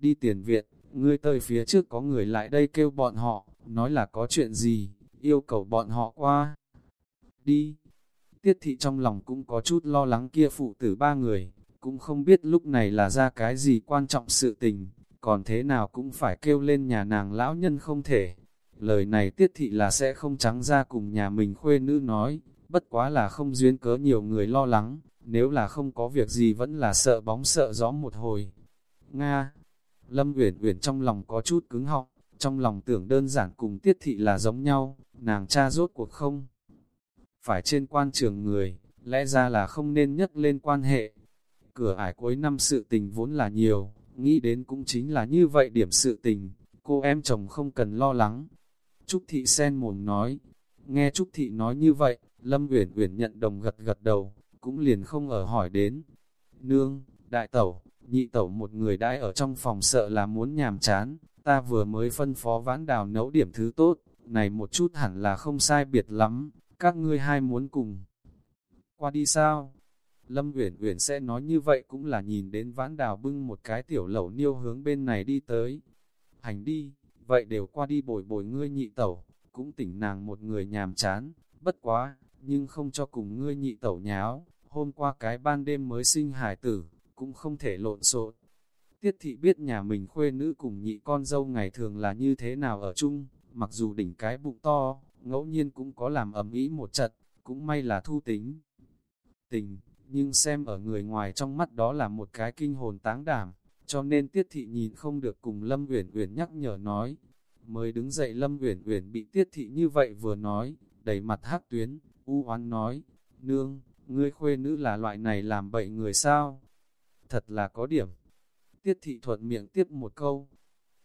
Đi tiền viện, ngươi tới phía trước có người lại đây kêu bọn họ, nói là có chuyện gì, yêu cầu bọn họ qua. Đi. Tiết thị trong lòng cũng có chút lo lắng kia phụ tử ba người, cũng không biết lúc này là ra cái gì quan trọng sự tình, còn thế nào cũng phải kêu lên nhà nàng lão nhân không thể. Lời này tiết thị là sẽ không trắng ra cùng nhà mình khuê nữ nói, bất quá là không duyên cớ nhiều người lo lắng, nếu là không có việc gì vẫn là sợ bóng sợ gió một hồi. Nga, Lâm Uyển Uyển trong lòng có chút cứng họng, trong lòng tưởng đơn giản cùng tiết thị là giống nhau, nàng cha rốt cuộc không. Phải trên quan trường người, lẽ ra là không nên nhắc lên quan hệ. Cửa ải cuối năm sự tình vốn là nhiều, nghĩ đến cũng chính là như vậy điểm sự tình, cô em chồng không cần lo lắng. Trúc Thị sen mồm nói, nghe Trúc Thị nói như vậy, Lâm Uyển Uyển nhận đồng gật gật đầu, cũng liền không ở hỏi đến. Nương, đại tẩu, nhị tẩu một người đãi ở trong phòng sợ là muốn nhàm chán, ta vừa mới phân phó vãn đào nấu điểm thứ tốt, này một chút hẳn là không sai biệt lắm, các ngươi hai muốn cùng. Qua đi sao? Lâm Uyển Uyển sẽ nói như vậy cũng là nhìn đến vãn đào bưng một cái tiểu lẩu niêu hướng bên này đi tới. Hành đi, vậy đều qua đi bồi bồi ngươi nhị tẩu, cũng tỉnh nàng một người nhàm chán, bất quá, nhưng không cho cùng ngươi nhị tẩu nháo, hôm qua cái ban đêm mới sinh hải tử, cũng không thể lộn xộn. Tiết thị biết nhà mình khuê nữ cùng nhị con dâu ngày thường là như thế nào ở chung, mặc dù đỉnh cái bụng to, ngẫu nhiên cũng có làm ầm ĩ một trận, cũng may là thu tính. Tình, nhưng xem ở người ngoài trong mắt đó là một cái kinh hồn táng đảm, cho nên Tiết thị nhìn không được cùng Lâm Uyển Uyển nhắc nhở nói. Mới đứng dậy Lâm Uyển Uyển bị Tiết thị như vậy vừa nói, đầy mặt hắc tuyến, u oán nói: "Nương, ngươi khuê nữ là loại này làm bậy người sao?" Thật là có điểm. Tiết thị thuận miệng tiếp một câu.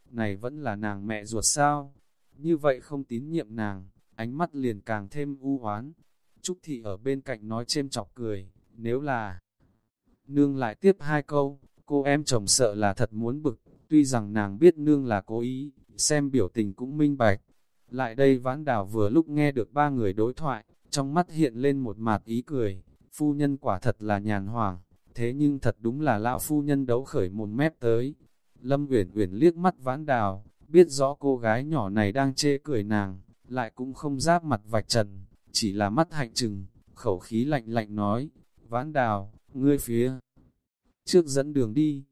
Này vẫn là nàng mẹ ruột sao? Như vậy không tín nhiệm nàng, ánh mắt liền càng thêm u oán. Trúc thị ở bên cạnh nói chêm chọc cười, nếu là nương lại tiếp hai câu, cô em chồng sợ là thật muốn bực, tuy rằng nàng biết nương là cố ý, xem biểu tình cũng minh bạch. Lại đây vãn đào vừa lúc nghe được ba người đối thoại, trong mắt hiện lên một mạt ý cười, phu nhân quả thật là nhàn hoàng, thế nhưng thật đúng là lão phu nhân đấu khởi một mép tới. Lâm Uyển Uyển liếc mắt vãn đào, biết rõ cô gái nhỏ này đang chê cười nàng, lại cũng không giáp mặt vạch trần, chỉ là mắt hạnh trừng, khẩu khí lạnh lạnh nói, vãn đào, ngươi phía trước dẫn đường đi.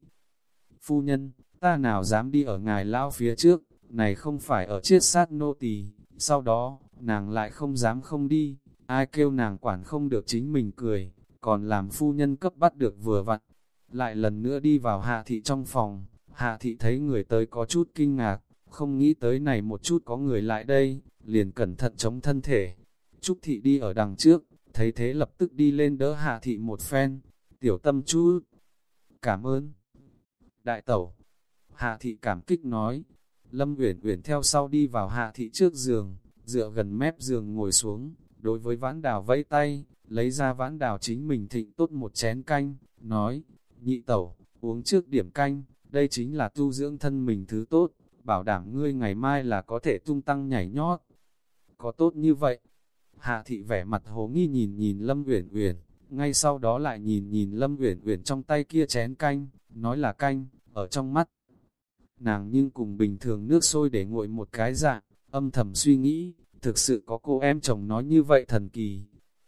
Phu nhân, ta nào dám đi ở ngài lao phía trước, này không phải ở chiết sát nô tỳ. sau đó, nàng lại không dám không đi, ai kêu nàng quản không được chính mình cười, còn làm phu nhân cấp bắt được vừa vặn. Lại lần nữa đi vào hạ thị trong phòng, hạ thị thấy người tới có chút kinh ngạc, không nghĩ tới này một chút có người lại đây, liền cẩn thận chống thân thể. Trúc thị đi ở đằng trước, thấy thế lập tức đi lên đỡ hạ thị một phen, tiểu tâm chú. Cảm ơn. Đại tẩu. Hạ thị cảm kích nói. Lâm Uyển Uyển theo sau đi vào hạ thị trước giường, dựa gần mép giường ngồi xuống, đối với vãn đào vẫy tay, lấy ra vãn đào chính mình thịnh tốt một chén canh, nói, nhị tẩu, uống trước điểm canh, đây chính là tu dưỡng thân mình thứ tốt, bảo đảm ngươi ngày mai là có thể tung tăng nhảy nhót. Có tốt như vậy? Hạ thị vẻ mặt hồ nghi nhìn nhìn Lâm Uyển Uyển, ngay sau đó lại nhìn nhìn Lâm Uyển Uyển trong tay kia chén canh, nói là canh, ở trong mắt. Nàng nhưng cùng bình thường nước sôi để nguội một cái dạng, âm thầm suy nghĩ, thực sự có cô em chồng nói như vậy thần kỳ.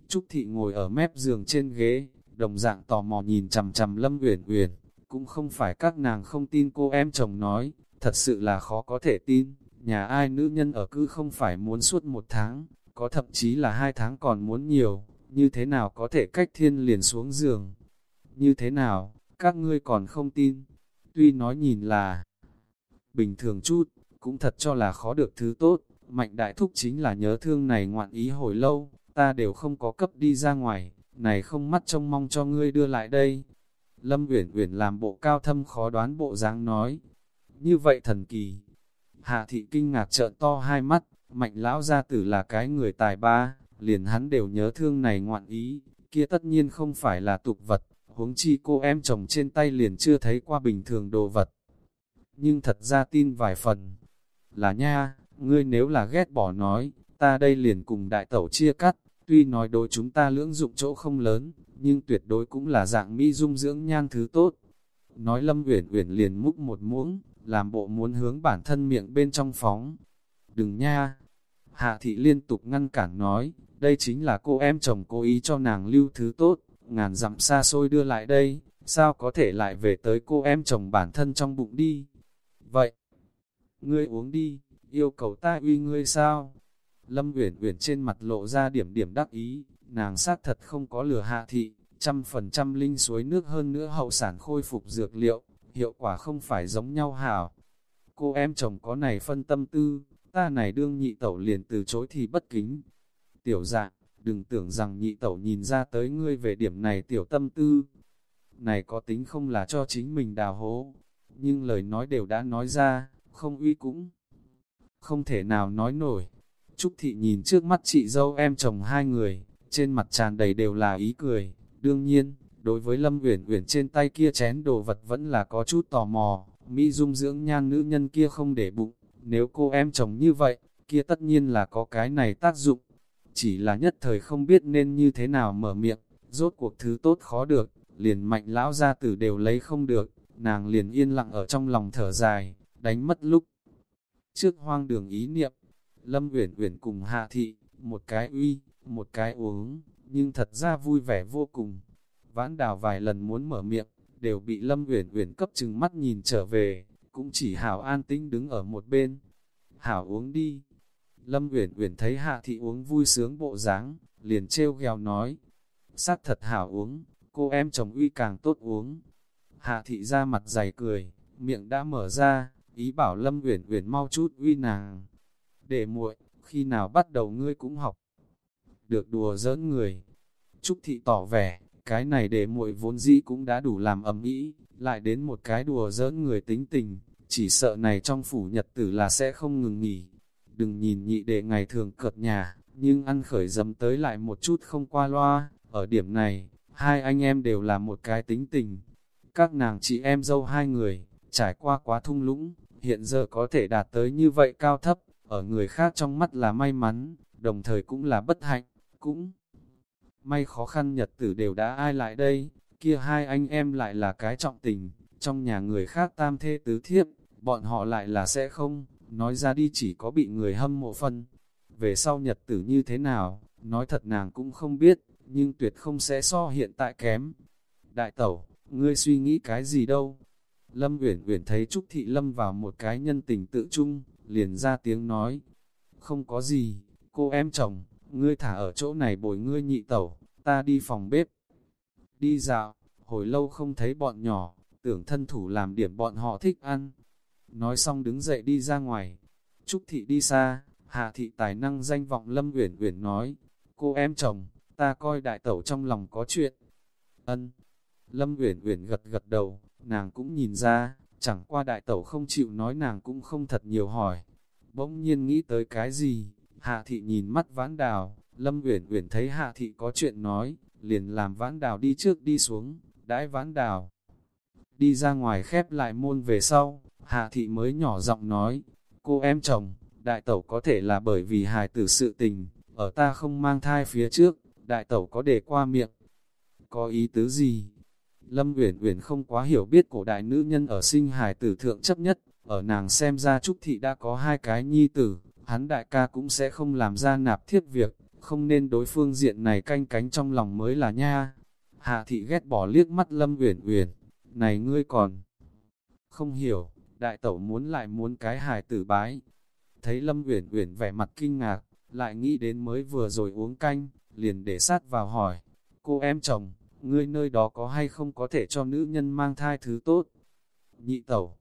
Trúc thị ngồi ở mép giường trên ghế, đồng dạng tò mò nhìn chằm chằm Lâm Uyển Uyển, cũng không phải các nàng không tin cô em chồng nói, thật sự là khó có thể tin, nhà ai nữ nhân ở cư không phải muốn suốt một tháng, có thậm chí là hai tháng còn muốn nhiều, như thế nào có thể cách thiên liền xuống giường. Như thế nào, các ngươi còn không tin, tuy nói nhìn là bình thường chút, cũng thật cho là khó được thứ tốt, mạnh đại thúc chính là nhớ thương này ngoạn ý hồi lâu, ta đều không có cấp đi ra ngoài, này không mắt trông mong cho ngươi đưa lại đây. Lâm Uyển Uyển làm bộ cao thâm khó đoán bộ dáng nói, như vậy thần kỳ. Hạ thị kinh ngạc trợn to hai mắt, mạnh lão gia tử là cái người tài ba, liền hắn đều nhớ thương này ngoạn ý, kia tất nhiên không phải là tục vật, huống chi cô em chồng trên tay liền chưa thấy qua bình thường đồ vật. Nhưng thật ra tin vài phần, là nha, ngươi nếu là ghét bỏ nói, ta đây liền cùng đại tẩu chia cắt, tuy nói đối chúng ta lưỡng dụng chỗ không lớn, nhưng tuyệt đối cũng là dạng mỹ dung dưỡng nhan thứ tốt. Nói Lâm Uyển Uyển liền múc một muỗng, làm bộ muốn hướng bản thân miệng bên trong phóng. Đừng nha! Hạ thị liên tục ngăn cản nói, đây chính là cô em chồng cố ý cho nàng lưu thứ tốt, ngàn dặm xa xôi đưa lại đây, sao có thể lại về tới cô em chồng bản thân trong bụng đi. Vậy, ngươi uống đi, yêu cầu ta uy ngươi sao? Lâm Uyển Uyển trên mặt lộ ra điểm điểm đắc ý, nàng xác thật không có lừa hạ thị, trăm phần trăm linh suối nước hơn nữa hậu sản khôi phục dược liệu, hiệu quả không phải giống nhau hảo. Cô em chồng có này phân tâm tư, ta này đương nhị tẩu liền từ chối thì bất kính. Tiểu dạng, đừng tưởng rằng nhị tẩu nhìn ra tới ngươi về điểm này tiểu tâm tư. Này có tính không là cho chính mình đào hố, nhưng lời nói đều đã nói ra, không uy cũng không thể nào nói nổi. Trúc thị nhìn trước mắt chị dâu em chồng hai người, trên mặt tràn đầy đều là ý cười. Đương nhiên, đối với Lâm Uyển Uyển trên tay kia chén đồ vật vẫn là có chút tò mò, Mỹ dung dưỡng nhan nữ nhân kia không để bụng, nếu cô em chồng như vậy, kia tất nhiên là có cái này tác dụng. Chỉ là nhất thời không biết nên như thế nào mở miệng, rốt cuộc thứ tốt khó được, liền mạnh lão gia tử đều lấy không được, nàng liền yên lặng ở trong lòng thở dài, đánh mất lúc. Trước hoang đường ý niệm, Lâm Uyển Uyển cùng Hạ Thị, một cái uy, một cái uống, nhưng thật ra vui vẻ vô cùng. Vãn đào vài lần muốn mở miệng, đều bị Lâm Uyển Uyển cấp chừng mắt nhìn trở về, cũng chỉ Hảo an tĩnh đứng ở một bên. Hảo uống đi. Lâm Uyển Uyển thấy Hạ thị uống vui sướng bộ dáng, liền trêu gheo nói: "Sát thật hảo uống, cô em chồng uy càng tốt uống." Hạ thị ra mặt dày cười, miệng đã mở ra, ý bảo Lâm Uyển Uyển mau chút uy nàng. "Để muội, khi nào bắt đầu ngươi cũng học được đùa giỡn người?" Trúc thị tỏ vẻ, cái này để muội vốn dĩ cũng đã đủ làm ầm ĩ, lại đến một cái đùa giỡn người tính tình, chỉ sợ này trong phủ nhật tử là sẽ không ngừng nghỉ. Đừng nhìn nhị đệ ngày thường cợt nhà, nhưng ăn khởi dầm tới lại một chút không qua loa, ở điểm này, hai anh em đều là một cái tính tình. Các nàng chị em dâu hai người, trải qua quá thung lũng, hiện giờ có thể đạt tới như vậy cao thấp, ở người khác trong mắt là may mắn, đồng thời cũng là bất hạnh, cũng may khó khăn nhật tử đều đã ai lại đây, kia hai anh em lại là cái trọng tình, trong nhà người khác tam thê tứ thiếp, bọn họ lại là sẽ không, nói ra đi chỉ có bị người hâm mộ phân. Về sau nhật tử như thế nào, nói thật nàng cũng không biết, nhưng tuyệt không sẽ so hiện tại kém. Đại tẩu, ngươi suy nghĩ cái gì đâu? Lâm Uyển Uyển thấy Trúc Thị Lâm vào một cái nhân tình tự chung, liền ra tiếng nói. Không có gì, cô em chồng, ngươi thả ở chỗ này bồi ngươi nhị tẩu, ta đi phòng bếp. Đi dạo, hồi lâu không thấy bọn nhỏ, tưởng thân thủ làm điểm bọn họ thích ăn. Nói xong đứng dậy đi ra ngoài. Trúc Thị đi xa, Hạ Thị tài năng danh vọng Lâm Uyển Uyển nói, cô em chồng, ta coi đại tẩu trong lòng có chuyện. Ân. Lâm Uyển Uyển gật gật đầu, nàng cũng nhìn ra, chẳng qua đại tẩu không chịu nói nàng cũng không thật nhiều hỏi. Bỗng nhiên nghĩ tới cái gì, Hạ thị nhìn mắt vãn đào, Lâm Uyển Uyển thấy Hạ thị có chuyện nói, liền làm vãn đào đi trước đi xuống, đãi vãn đào. Đi ra ngoài khép lại môn về sau, Hạ thị mới nhỏ giọng nói, cô em chồng, đại tẩu có thể là bởi vì hài tử sự tình, ở ta không mang thai phía trước, đại tẩu có để qua miệng. Có ý tứ gì? Lâm Uyển Uyển không quá hiểu biết cổ đại nữ nhân ở sinh hài tử thượng chấp nhất, ở nàng xem ra Trúc Thị đã có hai cái nhi tử, hắn đại ca cũng sẽ không làm ra nạp thiết việc, không nên đối phương diện này canh cánh trong lòng mới là nha. Hạ Thị ghét bỏ liếc mắt Lâm Uyển Uyển, này ngươi còn không hiểu, đại tẩu muốn lại muốn cái hài tử bái. Thấy Lâm Uyển Uyển vẻ mặt kinh ngạc, lại nghĩ đến mới vừa rồi uống canh, liền để sát vào hỏi, cô em chồng, ngươi nơi đó có hay không có thể cho nữ nhân mang thai thứ tốt? Nhị tẩu,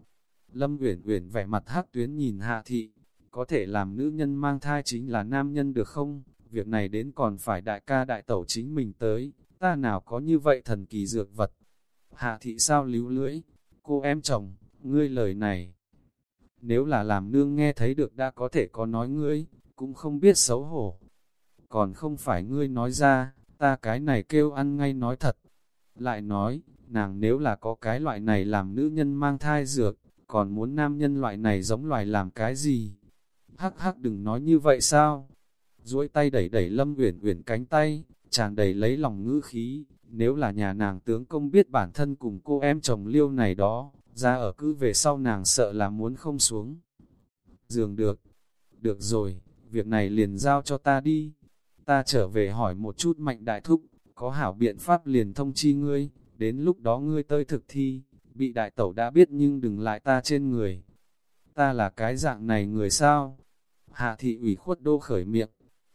Lâm Uyển Uyển vẻ mặt hắc tuyến nhìn Hạ thị, có thể làm nữ nhân mang thai chính là nam nhân được không? Việc này đến còn phải đại ca đại tẩu chính mình tới, ta nào có như vậy thần kỳ dược vật. Hạ thị sao líu lưỡi, cô em chồng, ngươi lời này. Nếu là làm nương nghe thấy được đã có thể có nói ngươi, cũng không biết xấu hổ. Còn không phải ngươi nói ra, ta cái này kêu ăn ngay nói thật. Lại nói, nàng nếu là có cái loại này làm nữ nhân mang thai dược, còn muốn nam nhân loại này giống loài làm cái gì? Hắc hắc đừng nói như vậy sao? duỗi tay đẩy đẩy Lâm Uyển Uyển cánh tay, tràn đầy lấy lòng ngữ khí, nếu là nhà nàng tướng công biết bản thân cùng cô em chồng liêu này đó, ra ở cứ về sau nàng sợ là muốn không xuống. Dường được, được rồi, việc này liền giao cho ta đi, ta trở về hỏi một chút mạnh đại thúc, có hảo biện pháp liền thông chi ngươi, đến lúc đó ngươi tơi thực thi, bị đại tẩu đã biết nhưng đừng lại ta trên người. Ta là cái dạng này người sao? Hạ thị ủy khuất đô khởi miệng,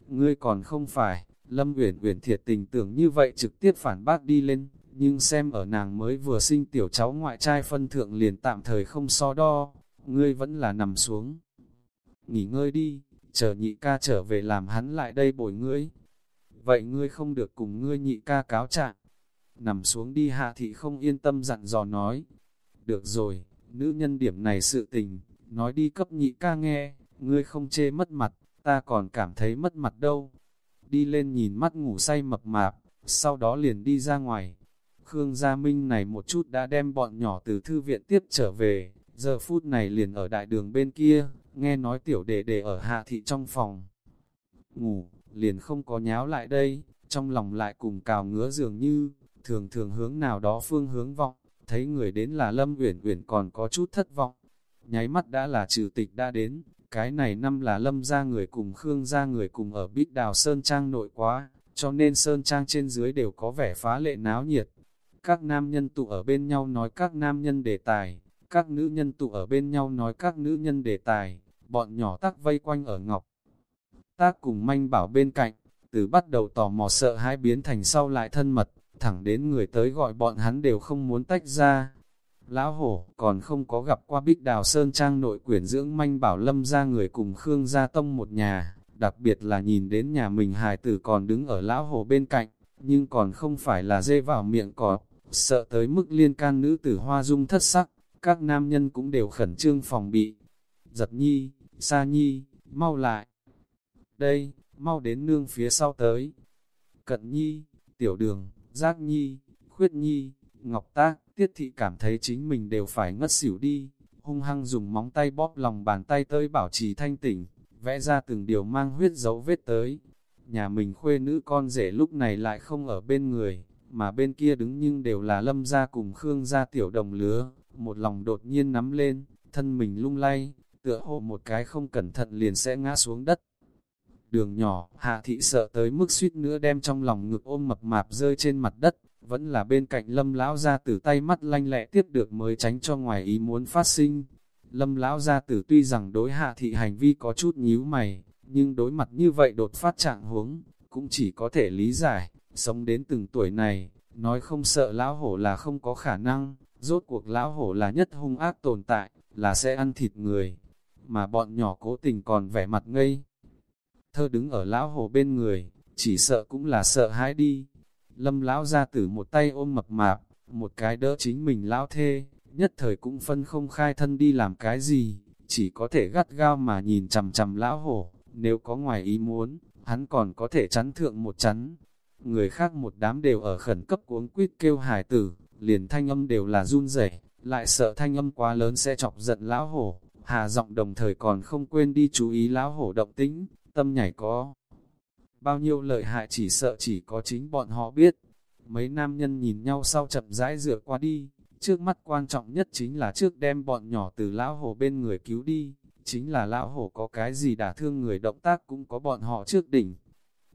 ngươi còn không phải, Lâm Uyển Uyển thiệt tình tưởng như vậy trực tiếp phản bác đi lên, nhưng xem ở nàng mới vừa sinh tiểu cháu ngoại trai phân thượng liền tạm thời không so đo, ngươi vẫn là nằm xuống. Nghỉ ngơi đi, chờ nhị ca trở về làm hắn lại đây bồi ngươi. Vậy ngươi không được cùng ngươi nhị ca cáo trạng. Nằm xuống đi hạ thị không yên tâm dặn dò nói. Được rồi, nữ nhân điểm này sự tình, nói đi cấp nhị ca nghe, ngươi không chê mất mặt, ta còn cảm thấy mất mặt đâu. Đi lên nhìn mắt ngủ say mập mạp, sau đó liền đi ra ngoài. Khương Gia Minh này một chút đã đem bọn nhỏ từ thư viện tiếp trở về, giờ phút này liền ở đại đường bên kia, nghe nói tiểu đệ đệ ở hạ thị trong phòng. Ngủ, liền không có nháo lại đây, trong lòng lại cùng cào ngứa dường như, thường thường hướng nào đó phương hướng vọng, thấy người đến là Lâm Uyển Uyển còn có chút thất vọng. Nháy mắt đã là trừ tịch đã đến, cái này năm là Lâm ra người cùng Khương ra người cùng ở Bích Đào Sơn Trang nội quá, cho nên Sơn Trang trên dưới đều có vẻ phá lệ náo nhiệt. Các nam nhân tụ ở bên nhau nói các nam nhân đề tài, các nữ nhân tụ ở bên nhau nói các nữ nhân đề tài, bọn nhỏ tắc vây quanh ở ngọc. Tác cùng manh bảo bên cạnh, từ bắt đầu tò mò sợ hãi biến thành sau lại thân mật, thẳng đến người tới gọi bọn hắn đều không muốn tách ra. Lão hổ còn không có gặp qua bích đào sơn trang nội quyển dưỡng manh bảo lâm ra người cùng Khương Gia Tông một nhà, đặc biệt là nhìn đến nhà mình hài tử còn đứng ở lão hổ bên cạnh, nhưng còn không phải là dê vào miệng cọp, sợ tới mức liên can nữ tử hoa dung thất sắc, các nam nhân cũng đều khẩn trương phòng bị. Giật nhi, Sa nhi, mau lại. Đây, mau đến nương phía sau tới. Cận nhi, tiểu đường, giác nhi, khuyết nhi, ngọc tác, tiết thị cảm thấy chính mình đều phải ngất xỉu đi. Hung hăng dùng móng tay bóp lòng bàn tay tới bảo trì thanh tỉnh, vẽ ra từng điều mang huyết dấu vết tới. Nhà mình khuê nữ con rể lúc này lại không ở bên người, mà bên kia đứng nhưng đều là lâm gia cùng khương gia tiểu đồng lứa, một lòng đột nhiên nắm lên, thân mình lung lay, tựa hồ một cái không cẩn thận liền sẽ ngã xuống đất. Đường nhỏ, hạ thị sợ tới mức suýt nữa đem trong lòng ngực ôm mập mạp rơi trên mặt đất, vẫn là bên cạnh lâm lão gia tử tay mắt lanh lẹ tiếp được mới tránh cho ngoài ý muốn phát sinh. Lâm lão gia tử tuy rằng đối hạ thị hành vi có chút nhíu mày, nhưng đối mặt như vậy đột phát trạng huống, cũng chỉ có thể lý giải, sống đến từng tuổi này, nói không sợ lão hổ là không có khả năng, rốt cuộc lão hổ là nhất hung ác tồn tại, là sẽ ăn thịt người, mà bọn nhỏ cố tình còn vẻ mặt ngây. Thơ đứng ở lão hổ bên người, chỉ sợ cũng là sợ hãi đi. Lâm lão ra tử một tay ôm mập mạp, một cái đỡ chính mình lão thê, nhất thời cũng phân không khai thân đi làm cái gì, chỉ có thể gắt gao mà nhìn chằm chằm lão hổ, nếu có ngoài ý muốn, hắn còn có thể chắn thượng một chắn. Người khác một đám đều ở khẩn cấp cuống quýt kêu hải tử, liền thanh âm đều là run rẩy, lại sợ thanh âm quá lớn sẽ chọc giận lão hổ. Hà giọng đồng thời còn không quên đi chú ý lão hổ động tĩnh, tâm nhảy có. Bao nhiêu lợi hại chỉ sợ chỉ có chính bọn họ biết. Mấy nam nhân nhìn nhau sau chậm rãi dựa qua đi, trước mắt quan trọng nhất chính là trước đem bọn nhỏ từ lão hổ bên người cứu đi, chính là lão hổ có cái gì đả thương người động tác cũng có bọn họ trước đỉnh.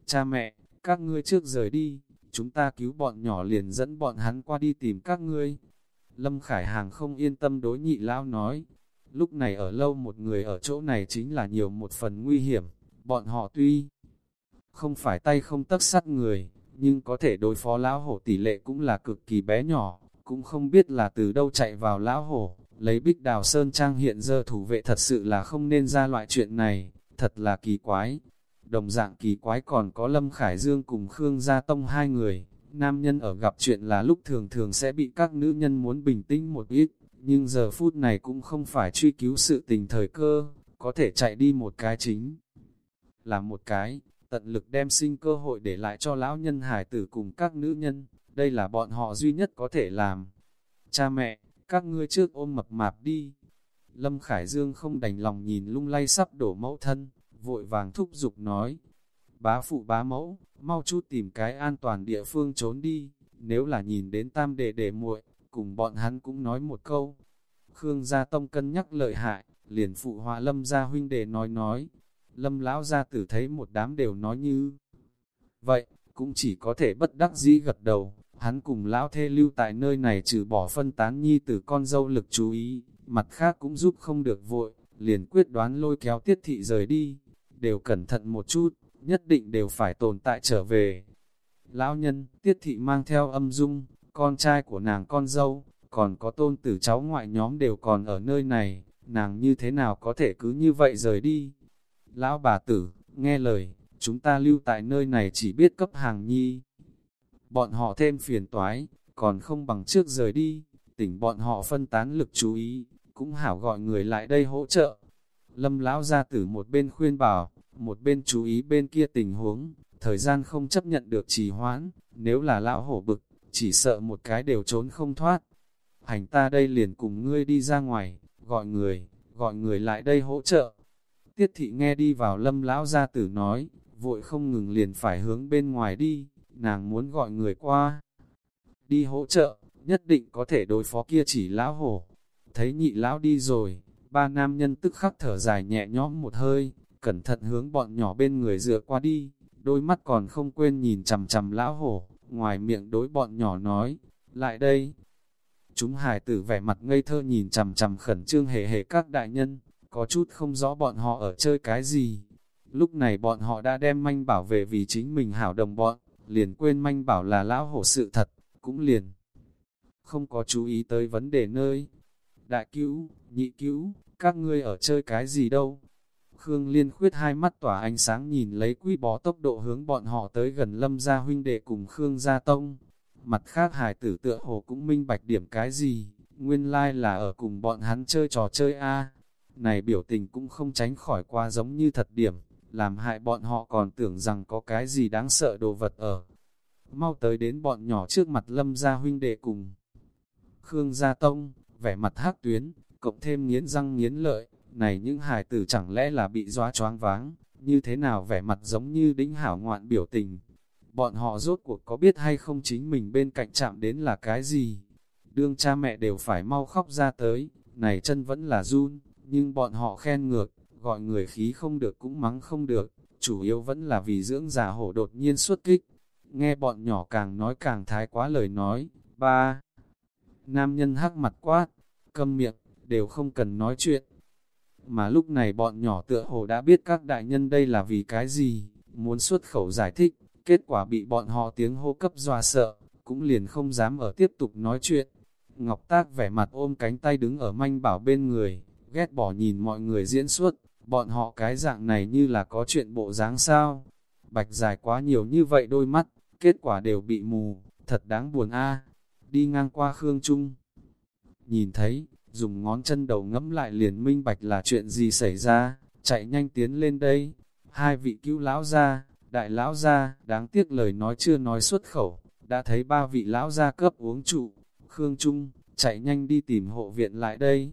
Cha mẹ, các ngươi trước rời đi, chúng ta cứu bọn nhỏ liền dẫn bọn hắn qua đi tìm các ngươi. Lâm Khải Hàng không yên tâm đối nhị lão nói, lúc này ở lâu một người ở chỗ này chính là nhiều một phần nguy hiểm, bọn họ tuy không phải tay không tấc sắt người, nhưng có thể đối phó lão hổ tỷ lệ cũng là cực kỳ bé nhỏ, cũng không biết là từ đâu chạy vào lão hổ, lấy bích đào sơn trang hiện giờ thủ vệ thật sự là không nên ra loại chuyện này, thật là kỳ quái. Đồng dạng kỳ quái còn có Lâm Khải Dương cùng Khương Gia Tông hai người, nam nhân ở gặp chuyện là lúc thường thường sẽ bị các nữ nhân muốn bình tĩnh một ít, nhưng giờ phút này cũng không phải truy cứu sự tình thời cơ, có thể chạy đi một cái chính. Là một cái, tận lực đem sinh cơ hội để lại cho lão nhân hải tử cùng các nữ nhân, đây là bọn họ duy nhất có thể làm. Cha mẹ, các ngươi trước ôm mập mạp đi. Lâm Khải Dương không đành lòng nhìn lung lay sắp đổ mẫu thân, vội vàng thúc giục nói. Bá phụ bá mẫu, mau chút tìm cái an toàn địa phương trốn đi, nếu là nhìn đến tam đệ đệ muội, cùng bọn hắn cũng nói một câu. Khương Gia Tông cân nhắc lợi hại, liền phụ họa Lâm Gia huynh đệ nói nói. Lâm lão gia tử thấy một đám đều nói như vậy, cũng chỉ có thể bất đắc dĩ gật đầu, hắn cùng lão thê lưu tại nơi này trừ bỏ phân tán nhi tử con dâu lực chú ý, mặt khác cũng giúp không được vội, liền quyết đoán lôi kéo tiết thị rời đi, đều cẩn thận một chút, nhất định đều phải tồn tại trở về. Lão nhân, tiết thị mang theo âm dung, con trai của nàng con dâu, còn có tôn tử cháu ngoại nhóm đều còn ở nơi này, nàng như thế nào có thể cứ như vậy rời đi. Lão bà tử, nghe lời, chúng ta lưu tại nơi này chỉ biết cấp hàng nhi. Bọn họ thêm phiền toái, còn không bằng trước rời đi, tỉnh bọn họ phân tán lực chú ý, cũng hảo gọi người lại đây hỗ trợ. Lâm lão gia tử một bên khuyên bảo, một bên chú ý bên kia tình huống, thời gian không chấp nhận được trì hoãn, nếu là lão hổ bực, chỉ sợ một cái đều trốn không thoát. Hành ta đây liền cùng ngươi đi ra ngoài, gọi người, gọi người lại đây hỗ trợ. Tiết thị nghe đi vào lâm lão gia tử nói, vội không ngừng liền phải hướng bên ngoài đi, nàng muốn gọi người qua. Đi hỗ trợ, nhất định có thể đối phó kia chỉ lão hổ. Thấy nhị lão đi rồi, ba nam nhân tức khắc thở dài nhẹ nhõm một hơi, cẩn thận hướng bọn nhỏ bên người dựa qua đi, đôi mắt còn không quên nhìn chằm chằm lão hổ, ngoài miệng đối bọn nhỏ nói, lại đây. Chúng hài tử vẻ mặt ngây thơ nhìn chằm chằm khẩn trương hề hề các đại nhân, có chút không rõ bọn họ ở chơi cái gì. Lúc này bọn họ đã đem manh bảo về vì chính mình hảo đồng bọn, liền quên manh bảo là lão hổ sự thật, cũng liền. Không có chú ý tới vấn đề nơi. Đại cứu, nhị cứu, các ngươi ở chơi cái gì đâu? Khương Liên khuyết hai mắt tỏa ánh sáng nhìn lấy quý bó tốc độ hướng bọn họ tới gần lâm gia huynh đệ cùng Khương gia tông. Mặt khác hải tử tựa hồ cũng minh bạch điểm cái gì, nguyên lai like là ở cùng bọn hắn chơi trò chơi A. Này biểu tình cũng không tránh khỏi qua giống như thật điểm, làm hại bọn họ còn tưởng rằng có cái gì đáng sợ đồ vật ở. Mau tới đến bọn nhỏ trước mặt lâm gia huynh đệ cùng. Khương Gia Tông, vẻ mặt hắc tuyến, cộng thêm nghiến răng nghiến lợi, này những hài tử chẳng lẽ là bị doa choáng váng, như thế nào vẻ mặt giống như đính hảo ngoạn biểu tình. Bọn họ rốt cuộc có biết hay không chính mình bên cạnh chạm đến là cái gì. Đương cha mẹ đều phải mau khóc ra tới, này chân vẫn là run, nhưng bọn họ khen ngược, gọi người khí không được cũng mắng không được, chủ yếu vẫn là vì dưỡng già hổ đột nhiên xuất kích. Nghe bọn nhỏ càng nói càng thái quá lời nói, ba. Nam nhân hắc mặt quát, câm miệng, đều không cần nói chuyện. Mà lúc này bọn nhỏ tựa hồ đã biết các đại nhân đây là vì cái gì, muốn xuất khẩu giải thích, kết quả bị bọn họ tiếng hô cấp dọa sợ, cũng liền không dám ở tiếp tục nói chuyện. Ngọc Tác vẻ mặt ôm cánh tay đứng ở manh bảo bên người, ghét bỏ nhìn mọi người diễn xuất, bọn họ cái dạng này như là có chuyện bộ dáng sao. Bạch dài quá nhiều như vậy đôi mắt, kết quả đều bị mù, thật đáng buồn a. Đi ngang qua Khương Trung, nhìn thấy, dùng ngón chân đầu ngẫm lại liền minh bạch là chuyện gì xảy ra, chạy nhanh tiến lên đây. Hai vị cứu lão ra, đại lão ra, đáng tiếc lời nói chưa nói xuất khẩu, đã thấy ba vị lão gia cấp uống trụ, Khương Trung, chạy nhanh đi tìm hộ viện lại đây.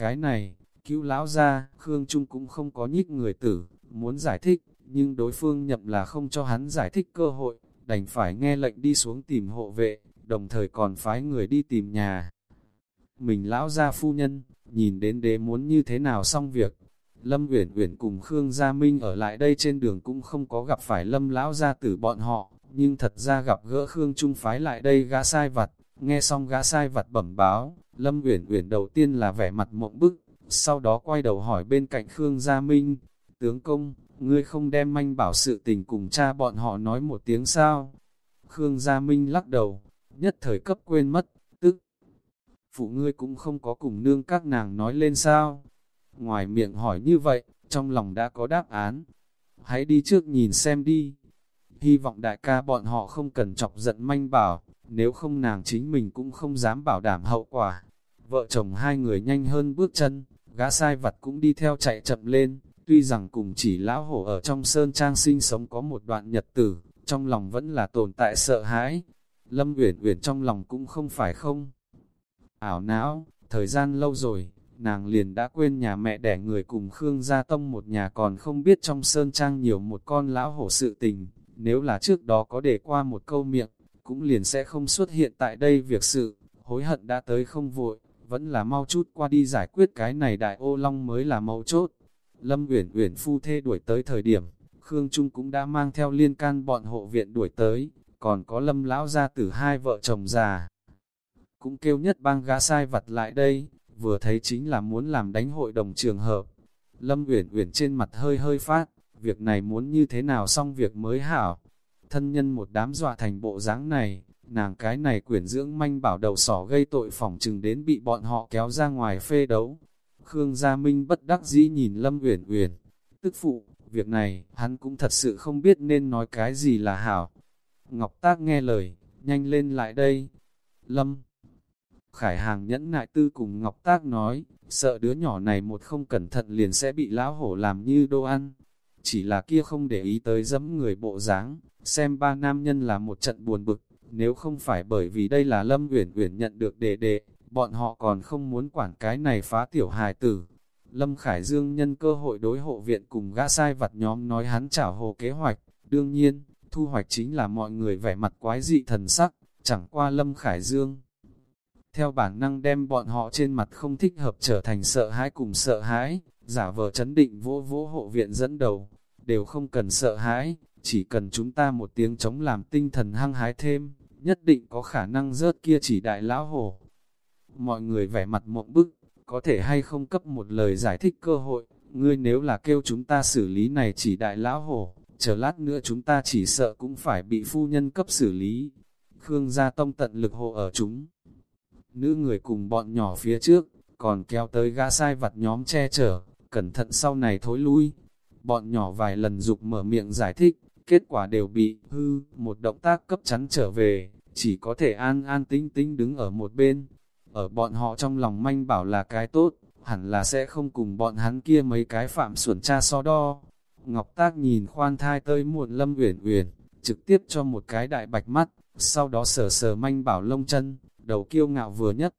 Cái này, cứu lão gia, Khương Trung cũng không có nhích người tử, muốn giải thích, nhưng đối phương nhậm là không cho hắn giải thích cơ hội, đành phải nghe lệnh đi xuống tìm hộ vệ, đồng thời còn phái người đi tìm nhà. Mình lão gia phu nhân, nhìn đến đế muốn như thế nào xong việc. Lâm Uyển Uyển cùng Khương Gia Minh ở lại đây trên đường cũng không có gặp phải Lâm lão gia tử bọn họ, nhưng thật ra gặp gỡ Khương Trung phái lại đây gã sai vặt, nghe xong gã sai vặt bẩm báo, Lâm Uyển Uyển đầu tiên là vẻ mặt mộng bức, sau đó quay đầu hỏi bên cạnh Khương Gia Minh, tướng công, ngươi không đem manh bảo sự tình cùng cha bọn họ nói một tiếng sao? Khương Gia Minh lắc đầu, nhất thời cấp quên mất, tức, phụ ngươi cũng không có cùng nương các nàng nói lên sao? Ngoài miệng hỏi như vậy, trong lòng đã có đáp án. Hãy đi trước nhìn xem đi. Hy vọng đại ca bọn họ không cần chọc giận manh bảo, nếu không nàng chính mình cũng không dám bảo đảm hậu quả. Vợ chồng hai người nhanh hơn bước chân, gã sai vặt cũng đi theo chạy chậm lên, tuy rằng cùng chỉ lão hổ ở trong sơn trang sinh sống có một đoạn nhật tử, trong lòng vẫn là tồn tại sợ hãi. Lâm Uyển Uyển trong lòng cũng không phải không. Ảo não, thời gian lâu rồi, nàng liền đã quên nhà mẹ đẻ người cùng Khương Gia Tông một nhà còn không biết trong sơn trang nhiều một con lão hổ sự tình, nếu là trước đó có để qua một câu miệng, cũng liền sẽ không xuất hiện tại đây việc sự, hối hận đã tới không vội, vẫn là mau chút qua đi giải quyết cái này đại ô long mới là mấu chốt. Lâm Uyển Uyển phu thê đuổi tới thời điểm, Khương Trung cũng đã mang theo liên can bọn hộ viện đuổi tới, còn có Lâm lão gia tử hai vợ chồng già. Cũng kêu nhất bang gã sai vặt lại đây, vừa thấy chính là muốn làm đánh hội đồng trường hợp. Lâm Uyển Uyển trên mặt hơi hơi phát, việc này muốn như thế nào xong việc mới hảo. Thân nhân một đám dọa thành bộ dáng này, nàng cái này quyển dưỡng manh bảo đầu sỏ gây tội phỏng chừng đến bị bọn họ kéo ra ngoài phê đấu. Khương Gia Minh bất đắc dĩ nhìn Lâm Uyển Uyển, tức phụ, việc này, hắn cũng thật sự không biết nên nói cái gì là hảo. Ngọc Tác nghe lời, nhanh lên lại đây. Lâm Khải Hàng nhẫn nại tư cùng Ngọc Tác nói, sợ đứa nhỏ này một không cẩn thận liền sẽ bị lão hổ làm như đồ ăn. Chỉ là kia không để ý tới dẫm người bộ dáng, xem ba nam nhân là một trận buồn bực, nếu không phải bởi vì đây là Lâm Uyển Uyển nhận được đệ đệ, bọn họ còn không muốn quản cái này phá tiểu hài tử. Lâm Khải Dương nhân cơ hội đối hộ viện cùng gã sai vặt nhóm nói hắn trả hồ kế hoạch, đương nhiên, thu hoạch chính là mọi người vẻ mặt quái dị thần sắc, chẳng qua Lâm Khải Dương. Theo bản năng đem bọn họ trên mặt không thích hợp trở thành sợ hãi cùng sợ hãi, giả vờ chấn định vỗ vỗ hộ viện dẫn đầu, đều không cần sợ hãi, chỉ cần chúng ta một tiếng chống làm tinh thần hăng hái thêm, nhất định có khả năng rớt kia chỉ đại lão hổ. Mọi người vẻ mặt mộng bức, có thể hay không cấp một lời giải thích cơ hội, ngươi nếu là kêu chúng ta xử lý này chỉ đại lão hổ, chờ lát nữa chúng ta chỉ sợ cũng phải bị phu nhân cấp xử lý. Khương gia tông tận lực hộ ở chúng. Nữ người cùng bọn nhỏ phía trước, còn kéo tới gã sai vặt nhóm che chở, cẩn thận sau này thối lui. Bọn nhỏ vài lần dục mở miệng giải thích, kết quả đều bị hư, một động tác cấp chắn trở về, chỉ có thể an an tinh tinh đứng ở một bên. Ở bọn họ trong lòng manh bảo là cái tốt, hẳn là sẽ không cùng bọn hắn kia mấy cái phạm xuẩn cha so đo. Ngọc Tác nhìn khoan thai tơi muộn lâm uyển uyển, trực tiếp cho một cái đại bạch mắt, sau đó sờ sờ manh bảo lông chân, đầu kiêu ngạo vừa nhất.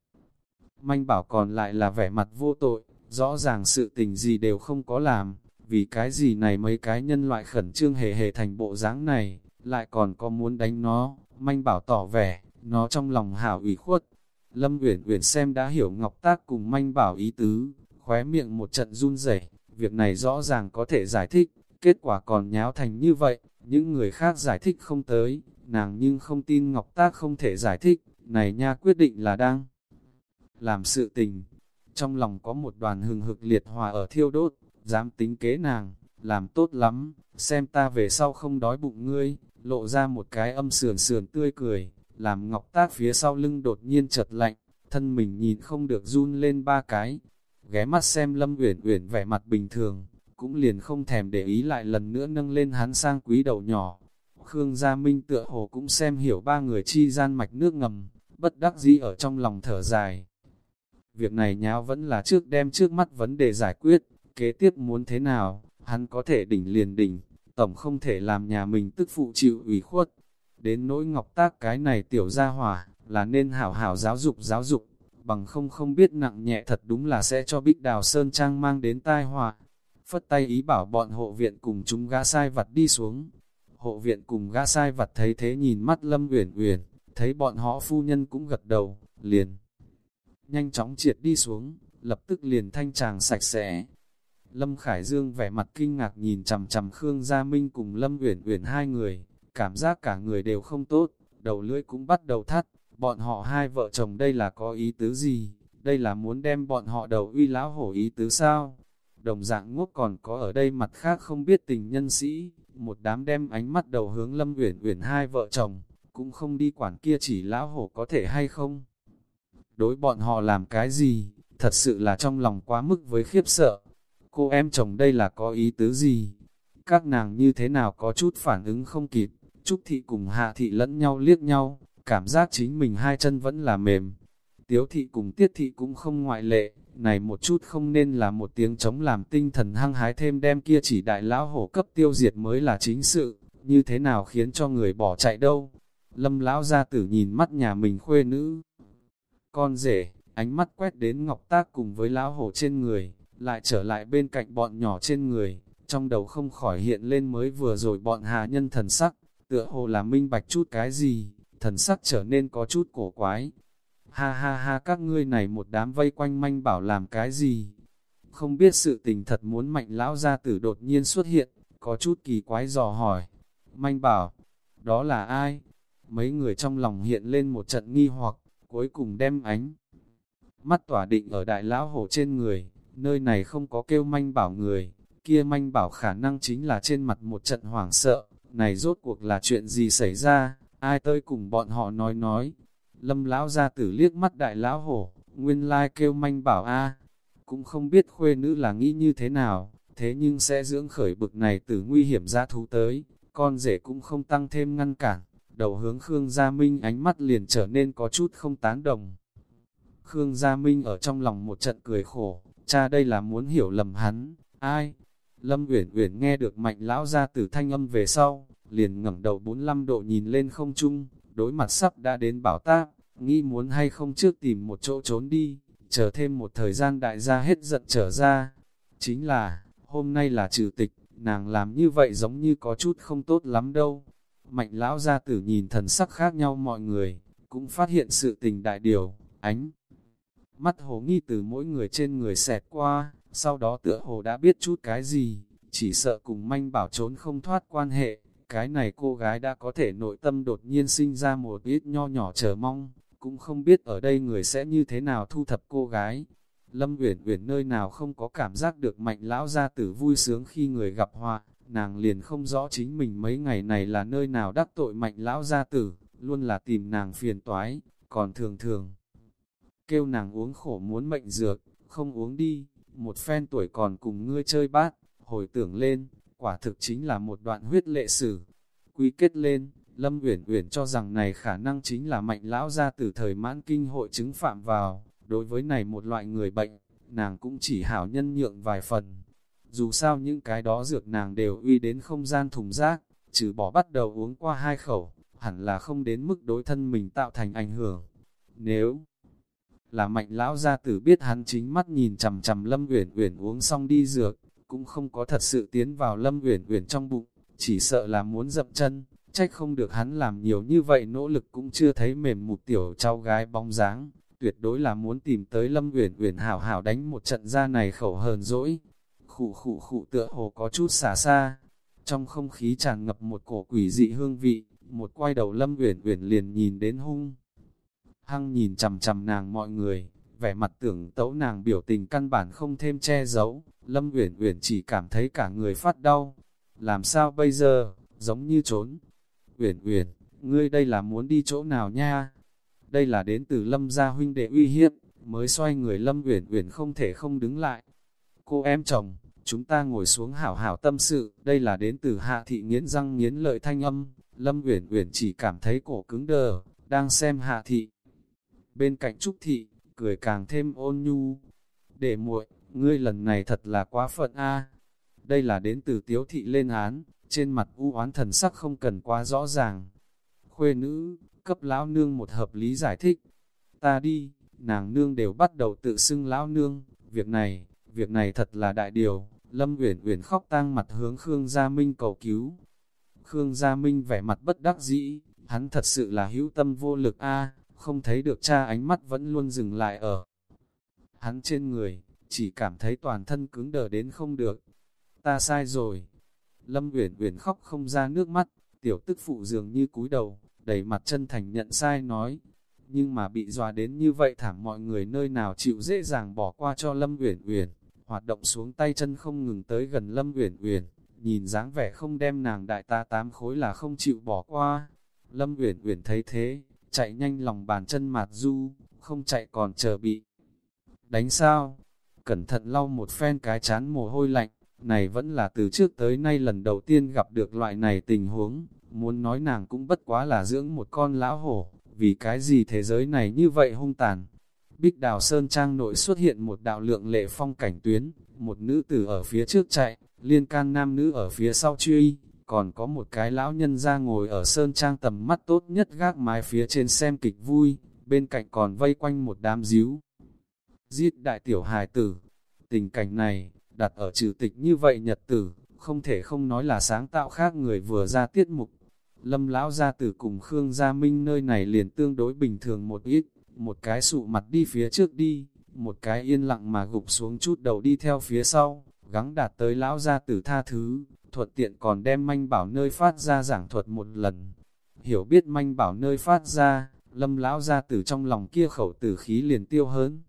Manh bảo còn lại là vẻ mặt vô tội, rõ ràng sự tình gì đều không có làm, vì cái gì này mấy cái nhân loại khẩn trương hề hề thành bộ dáng này, lại còn có muốn đánh nó, manh bảo tỏ vẻ, nó trong lòng hảo ủy khuất. Lâm Uyển Uyển xem đã hiểu Ngọc Tác cùng manh bảo ý tứ, khóe miệng một trận run rẩy việc này rõ ràng có thể giải thích, kết quả còn nháo thành như vậy, những người khác giải thích không tới, nàng nhưng không tin Ngọc Tác không thể giải thích, này nha quyết định là đang làm sự tình. Trong lòng có một đoàn hừng hực liệt hòa ở thiêu đốt, dám tính kế nàng, làm tốt lắm, xem ta về sau không đói bụng ngươi, lộ ra một cái âm sườn sườn tươi cười, làm Ngọc Tác phía sau lưng đột nhiên chật lạnh, thân mình nhìn không được run lên ba cái, ghé mắt xem Lâm Uyển Uyển vẻ mặt bình thường, cũng liền không thèm để ý lại lần nữa nâng lên hắn sang quý đầu nhỏ. Khương Gia Minh tựa hồ cũng xem hiểu ba người chi gian mạch nước ngầm, bất đắc dĩ ở trong lòng thở dài. Việc này nháo vẫn là trước đem trước mắt vấn đề giải quyết, kế tiếp muốn thế nào, hắn có thể đỉnh liền đỉnh, tổng không thể làm nhà mình tức phụ chịu ủy khuất. Đến nỗi ngọc tác cái này tiểu gia hỏa, là nên hảo hảo giáo dục giáo dục, bằng không không biết nặng nhẹ thật đúng là sẽ cho Bích Đào Sơn Trang mang đến tai họa. Phất tay ý bảo bọn hộ viện cùng chúng gã sai vặt đi xuống. Hộ viện cùng gã sai vặt thấy thế nhìn mắt Lâm Uyển Uyển, thấy bọn họ phu nhân cũng gật đầu, liền nhanh chóng triệt đi xuống, lập tức liền thanh tràng sạch sẽ. Lâm Khải Dương vẻ mặt kinh ngạc nhìn chằm chằm Khương Gia Minh cùng Lâm Uyển Uyển hai người, cảm giác cả người đều không tốt, đầu lưỡi cũng bắt đầu thắt, Bọn họ hai vợ chồng đây là có ý tứ gì? Đây là muốn đem bọn họ đầu uy lão hổ ý tứ sao? Đồng dạng ngốc còn có ở đây mặt khác không biết tình nhân sĩ, một đám đem ánh mắt đầu hướng Lâm Uyển Uyển hai vợ chồng, cũng không đi quản kia chỉ lão hổ có thể hay không. Đối bọn họ làm cái gì, thật sự là trong lòng quá mức với khiếp sợ. Cô em chồng đây là có ý tứ gì? Các nàng như thế nào có chút phản ứng không kịp, Trúc Thị cùng Hạ Thị lẫn nhau liếc nhau, cảm giác chính mình hai chân vẫn là mềm. Tiếu thị cùng tiết thị cũng không ngoại lệ, này một chút không nên là một tiếng chống làm tinh thần hăng hái thêm đem kia chỉ đại lão hổ cấp tiêu diệt mới là chính sự, như thế nào khiến cho người bỏ chạy đâu. Lâm lão gia tử nhìn mắt nhà mình khuê nữ. Con rể, ánh mắt quét đến ngọc tác cùng với lão hổ trên người, lại trở lại bên cạnh bọn nhỏ trên người, trong đầu không khỏi hiện lên mới vừa rồi bọn hà nhân thần sắc, tựa hồ là minh bạch chút cái gì, thần sắc trở nên có chút cổ quái. Ha ha ha các ngươi này một đám vây quanh manh bảo làm cái gì? Không biết sự tình thật muốn mạnh lão gia tử đột nhiên xuất hiện, có chút kỳ quái dò hỏi. Manh bảo, đó là ai? Mấy người trong lòng hiện lên một trận nghi hoặc, cuối cùng đem ánh. Mắt tỏa định ở đại lão hổ trên người, nơi này không có kêu manh bảo người, kia manh bảo khả năng chính là trên mặt một trận hoảng sợ, này rốt cuộc là chuyện gì xảy ra? ai tới cùng bọn họ nói nói. Lâm lão ra tử liếc mắt đại lão hổ, nguyên lai kêu manh bảo a cũng không biết khuê nữ là nghĩ như thế nào, thế nhưng sẽ dưỡng khởi bực này từ nguy hiểm ra thú tới, con rể cũng không tăng thêm ngăn cản, đầu hướng Khương Gia Minh ánh mắt liền trở nên có chút không tán đồng. Khương Gia Minh ở trong lòng một trận cười khổ, cha đây là muốn hiểu lầm hắn, ai? Lâm Uyển Uyển nghe được mạnh lão gia tử thanh âm về sau, liền ngẩng đầu 45 độ nhìn lên không trung, đối mặt sắp đã đến bảo táp, nghĩ muốn hay không trước tìm một chỗ trốn đi, chờ thêm một thời gian đại gia hết giận trở ra. Chính là, hôm nay là trừ tịch, nàng làm như vậy giống như có chút không tốt lắm đâu. Mạnh lão gia tử nhìn thần sắc khác nhau mọi người, cũng phát hiện sự tình đại điều, ánh. Mắt hồ nghi từ mỗi người trên người xẹt qua, sau đó tựa hồ đã biết chút cái gì, chỉ sợ cùng manh bảo trốn không thoát quan hệ, cái này cô gái đã có thể nội tâm đột nhiên sinh ra một ít nho nhỏ chờ mong, cũng không biết ở đây người sẽ như thế nào thu thập cô gái. Lâm Uyển Uyển nơi nào không có cảm giác được mạnh lão gia tử vui sướng khi người gặp họa, nàng liền không rõ chính mình mấy ngày này là nơi nào đắc tội mạnh lão gia tử, luôn là tìm nàng phiền toái, còn thường thường kêu nàng uống khổ muốn mệnh dược, không uống đi, một phen tuổi còn cùng ngươi chơi bát, hồi tưởng lên, quả thực chính là một đoạn huyết lệ sử. Quy kết lên, Lâm Uyển Uyển cho rằng này khả năng chính là mạnh lão ra từ thời mãn kinh hội chứng phạm vào, đối với này một loại người bệnh, nàng cũng chỉ hảo nhân nhượng vài phần. Dù sao những cái đó dược nàng đều uy đến không gian thùng rác, trừ bỏ bắt đầu uống qua hai khẩu, hẳn là không đến mức đối thân mình tạo thành ảnh hưởng. Nếu là mạnh lão gia tử biết hắn chính mắt nhìn chằm chằm Lâm Uyển Uyển uống xong đi dược, cũng không có thật sự tiến vào Lâm Uyển Uyển trong bụng, chỉ sợ là muốn dậm chân, trách không được hắn làm nhiều như vậy nỗ lực cũng chưa thấy mềm một tiểu cháu gái bóng dáng, tuyệt đối là muốn tìm tới Lâm Uyển Uyển hảo hảo đánh một trận ra này khẩu hờn dỗi. Khụ khụ khụ tựa hồ có chút xả xa. Trong không khí tràn ngập một cổ quỷ dị hương vị, một quay đầu Lâm Uyển Uyển liền nhìn đến hung. Hăng nhìn chằm chằm nàng mọi người, vẻ mặt tưởng tấu nàng biểu tình căn bản không thêm che giấu, Lâm Uyển Uyển chỉ cảm thấy cả người phát đau. Làm sao bây giờ, giống như trốn. Uyển Uyển, ngươi đây là muốn đi chỗ nào nha? Đây là đến từ Lâm gia huynh đệ uy hiếp, mới xoay người Lâm Uyển Uyển không thể không đứng lại. Cô em chồng, chúng ta ngồi xuống hảo hảo tâm sự, đây là đến từ Hạ thị nghiến răng nghiến lợi thanh âm. Lâm Uyển Uyển chỉ cảm thấy cổ cứng đờ, đang xem Hạ thị. Bên cạnh Trúc thị, cười càng thêm ôn nhu. Để muội, ngươi lần này thật là quá phận a. Đây là đến từ tiếu thị lên án, trên mặt u oán thần sắc không cần quá rõ ràng. Khuê nữ, cấp lão nương một hợp lý giải thích. Ta đi, nàng nương đều bắt đầu tự xưng lão nương, việc này, việc này thật là đại điều. Lâm Uyển Uyển khóc tang mặt hướng Khương Gia Minh cầu cứu. Khương Gia Minh vẻ mặt bất đắc dĩ, hắn thật sự là hữu tâm vô lực a, không thấy được cha ánh mắt vẫn luôn dừng lại ở hắn trên người, chỉ cảm thấy toàn thân cứng đờ đến không được. Ta sai rồi. Lâm Uyển Uyển khóc không ra nước mắt, tiểu tức phụ dường như cúi đầu, đầy mặt chân thành nhận sai nói. Nhưng mà bị dọa đến như vậy thảm mọi người nơi nào chịu dễ dàng bỏ qua cho Lâm Uyển Uyển, hoạt động xuống tay chân không ngừng tới gần Lâm Uyển Uyển, nhìn dáng vẻ không đem nàng đại ta tám khối là không chịu bỏ qua. Lâm Uyển Uyển thấy thế, chạy nhanh lòng bàn chân mạt du, không chạy còn chờ bị. Đánh sao? Cẩn thận lau một phen cái chán mồ hôi lạnh, này vẫn là từ trước tới nay lần đầu tiên gặp được loại này tình huống, muốn nói nàng cũng bất quá là dưỡng một con lão hổ, vì cái gì thế giới này như vậy hung tàn. Bích Đào Sơn Trang nội xuất hiện một đạo lượng lệ phong cảnh tuyến, một nữ tử ở phía trước chạy, liên can nam nữ ở phía sau truy, còn có một cái lão nhân ra ngồi ở Sơn Trang tầm mắt tốt nhất gác mái phía trên xem kịch vui, bên cạnh còn vây quanh một đám díu. Giết đại tiểu hài tử, tình cảnh này, đặt ở trừ tịch như vậy nhật tử, không thể không nói là sáng tạo khác người vừa ra tiết mục. Lâm lão gia tử cùng Khương Gia Minh nơi này liền tương đối bình thường một ít, một cái sụ mặt đi phía trước đi, một cái yên lặng mà gục xuống chút đầu đi theo phía sau, gắng đạt tới lão gia tử tha thứ, thuật tiện còn đem manh bảo nơi phát ra giảng thuật một lần. Hiểu biết manh bảo nơi phát ra, lâm lão gia tử trong lòng kia khẩu tử khí liền tiêu hơn.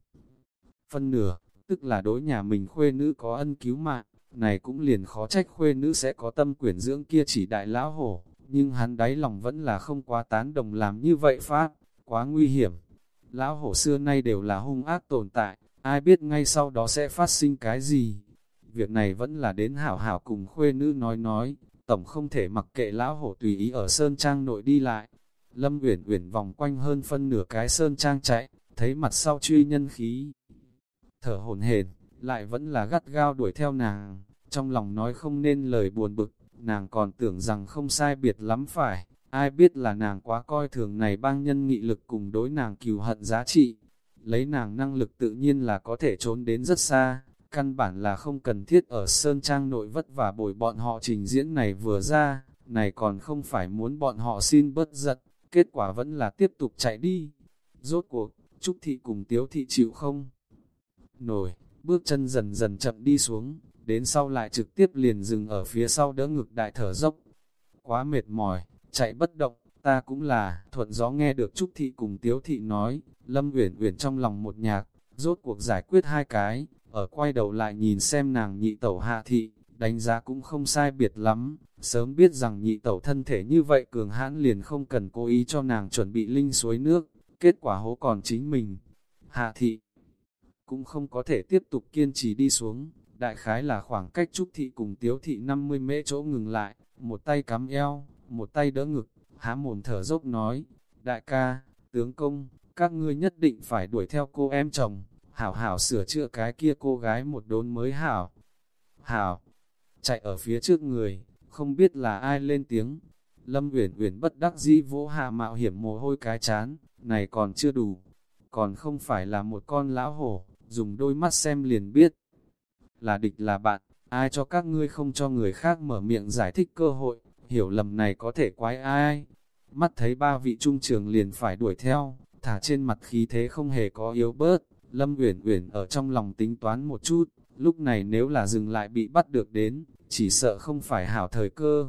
Phân nửa, tức là đối nhà mình khuê nữ có ân cứu mạng, này cũng liền khó trách khuê nữ sẽ có tâm quyển dưỡng kia chỉ đại lão hổ, nhưng hắn đáy lòng vẫn là không quá tán đồng làm như vậy pháp, quá nguy hiểm. Lão hổ xưa nay đều là hung ác tồn tại, ai biết ngay sau đó sẽ phát sinh cái gì. Việc này vẫn là đến hảo hảo cùng khuê nữ nói nói, tổng không thể mặc kệ lão hổ tùy ý ở sơn trang nội đi lại. Lâm Uyển Uyển vòng quanh hơn phân nửa cái sơn trang chạy, thấy mặt sau truy nhân khí, thở hổn hển, lại vẫn là gắt gao đuổi theo nàng, trong lòng nói không nên lời buồn bực, nàng còn tưởng rằng không sai biệt lắm phải, ai biết là nàng quá coi thường này bang nhân nghị lực cùng đối nàng cừu hận giá trị, lấy nàng năng lực tự nhiên là có thể trốn đến rất xa, căn bản là không cần thiết ở Sơn Trang nội vất và bồi bọn họ trình diễn này vừa ra, này còn không phải muốn bọn họ xin bớt giật, kết quả vẫn là tiếp tục chạy đi. Rốt cuộc, Trúc Thị cùng Tiếu Thị chịu không? nổi, bước chân dần dần chậm đi xuống, đến sau lại trực tiếp liền dừng ở phía sau đỡ ngực đại thở dốc. Quá mệt mỏi, chạy bất động, ta cũng là, thuận gió nghe được Trúc Thị cùng Tiếu Thị nói, Lâm Uyển Uyển trong lòng một nhạc, rốt cuộc giải quyết hai cái, ở quay đầu lại nhìn xem nàng nhị tẩu hạ thị, đánh giá cũng không sai biệt lắm, sớm biết rằng nhị tẩu thân thể như vậy cường hãn liền không cần cố ý cho nàng chuẩn bị linh suối nước, kết quả hố còn chính mình. Hạ thị cũng không có thể tiếp tục kiên trì đi xuống, đại khái là khoảng cách Trúc Thị cùng Tiếu Thị 50 mễ chỗ ngừng lại, một tay cắm eo, một tay đỡ ngực, há mồm thở dốc nói, đại ca, tướng công, các ngươi nhất định phải đuổi theo cô em chồng, hảo hảo sửa chữa cái kia cô gái một đốn mới hảo. Hảo, chạy ở phía trước người, không biết là ai lên tiếng. Lâm Uyển Uyển bất đắc dĩ vỗ hạ mạo hiểm mồ hôi cái chán, này còn chưa đủ, còn không phải là một con lão hổ, dùng đôi mắt xem liền biết. Là địch là bạn, ai cho các ngươi không cho người khác mở miệng giải thích cơ hội, hiểu lầm này có thể quái ai. Mắt thấy ba vị trung trường liền phải đuổi theo, thả trên mặt khí thế không hề có yếu bớt, Lâm Uyển Uyển ở trong lòng tính toán một chút, lúc này nếu là dừng lại bị bắt được đến, chỉ sợ không phải hảo thời cơ.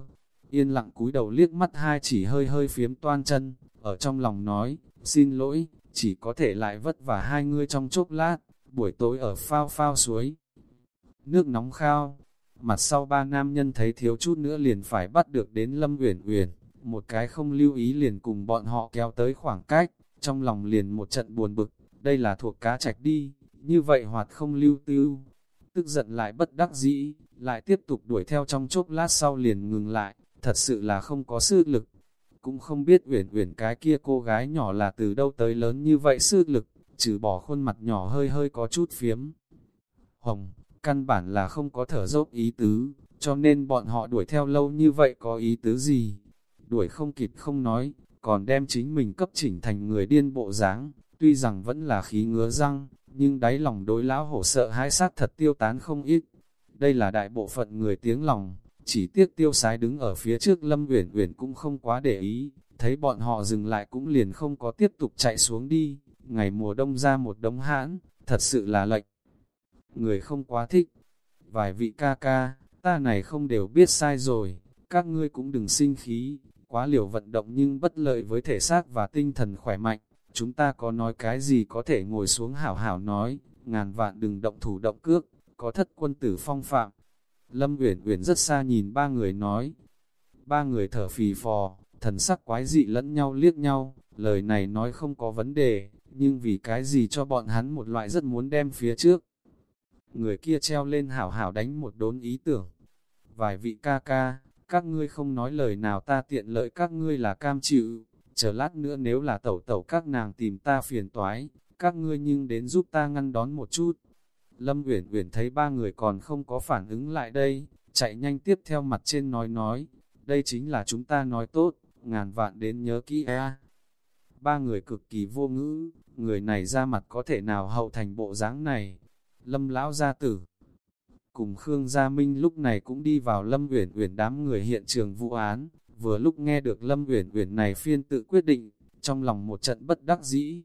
Yên lặng cúi đầu liếc mắt hai chỉ hơi hơi phiếm toan chân, ở trong lòng nói, xin lỗi, chỉ có thể lại vất vả hai ngươi trong chốc lát, buổi tối ở phao phao suối. Nước nóng khao, mặt sau ba nam nhân thấy thiếu chút nữa liền phải bắt được đến Lâm Uyển Uyển, một cái không lưu ý liền cùng bọn họ kéo tới khoảng cách, trong lòng liền một trận buồn bực, đây là thuộc cá trạch đi, như vậy hoạt không lưu tư. Tức giận lại bất đắc dĩ, lại tiếp tục đuổi theo trong chốc lát sau liền ngừng lại, thật sự là không có sức lực. Cũng không biết uyển uyển cái kia cô gái nhỏ là từ đâu tới lớn như vậy sức lực, trừ bỏ khuôn mặt nhỏ hơi hơi có chút phiếm. Hồng, căn bản là không có thở dốc ý tứ, cho nên bọn họ đuổi theo lâu như vậy có ý tứ gì? Đuổi không kịp không nói, còn đem chính mình cấp chỉnh thành người điên bộ dáng, tuy rằng vẫn là khí ngứa răng, nhưng đáy lòng đối lão hổ sợ hãi sát thật tiêu tán không ít. Đây là đại bộ phận người tiếng lòng, chỉ tiếc tiêu sái đứng ở phía trước Lâm Uyển Uyển cũng không quá để ý, thấy bọn họ dừng lại cũng liền không có tiếp tục chạy xuống đi, ngày mùa đông ra một đống hãn, thật sự là lệnh. Người không quá thích, vài vị ca ca, ta này không đều biết sai rồi, các ngươi cũng đừng sinh khí, quá liều vận động nhưng bất lợi với thể xác và tinh thần khỏe mạnh, chúng ta có nói cái gì có thể ngồi xuống hảo hảo nói, ngàn vạn đừng động thủ động cước, có thất quân tử phong phạm. Lâm Uyển Uyển rất xa nhìn ba người nói, ba người thở phì phò, thần sắc quái dị lẫn nhau liếc nhau, lời này nói không có vấn đề, nhưng vì cái gì cho bọn hắn một loại rất muốn đem phía trước. Người kia treo lên hảo hảo đánh một đốn ý tưởng. Vài vị ca ca, các ngươi không nói lời nào ta tiện lợi các ngươi là cam chịu, chờ lát nữa nếu là tẩu tẩu các nàng tìm ta phiền toái, các ngươi nhưng đến giúp ta ngăn đón một chút. Lâm Uyển Uyển thấy ba người còn không có phản ứng lại đây, chạy nhanh tiếp theo mặt trên nói nói, đây chính là chúng ta nói tốt, ngàn vạn đến nhớ kỹ a Ba người cực kỳ vô ngữ, người này ra mặt có thể nào hậu thành bộ dáng này. Lâm lão gia tử cùng Khương Gia Minh lúc này cũng đi vào Lâm Uyển Uyển đám người hiện trường vụ án, vừa lúc nghe được Lâm Uyển Uyển này phiên tự quyết định, trong lòng một trận bất đắc dĩ.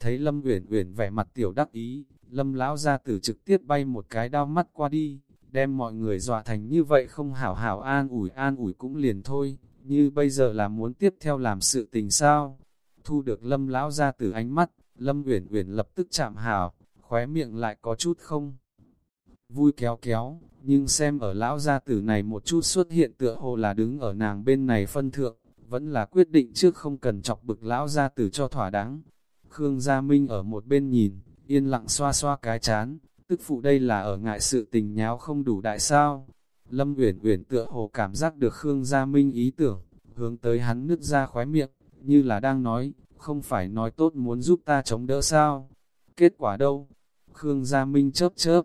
Thấy Lâm Uyển Uyển vẻ mặt tiểu đắc ý, Lâm lão gia tử trực tiếp bay một cái đao mắt qua đi, đem mọi người dọa thành như vậy không hảo hảo an ủi an ủi cũng liền thôi, như bây giờ là muốn tiếp theo làm sự tình sao? Thu được Lâm lão gia tử ánh mắt, Lâm Uyển Uyển lập tức chạm hảo, khóe miệng lại có chút không vui kéo kéo, nhưng xem ở lão gia tử này một chút xuất hiện tựa hồ là đứng ở nàng bên này phân thượng, vẫn là quyết định trước không cần chọc bực lão gia tử cho thỏa đáng. Khương Gia Minh ở một bên nhìn, yên lặng xoa xoa cái chán, tức phụ đây là ở ngại sự tình nháo không đủ đại sao. Lâm Uyển Uyển tựa hồ cảm giác được Khương Gia Minh ý tưởng, hướng tới hắn nứt ra khóe miệng, như là đang nói, không phải nói tốt muốn giúp ta chống đỡ sao. Kết quả đâu? Khương Gia Minh chớp chớp,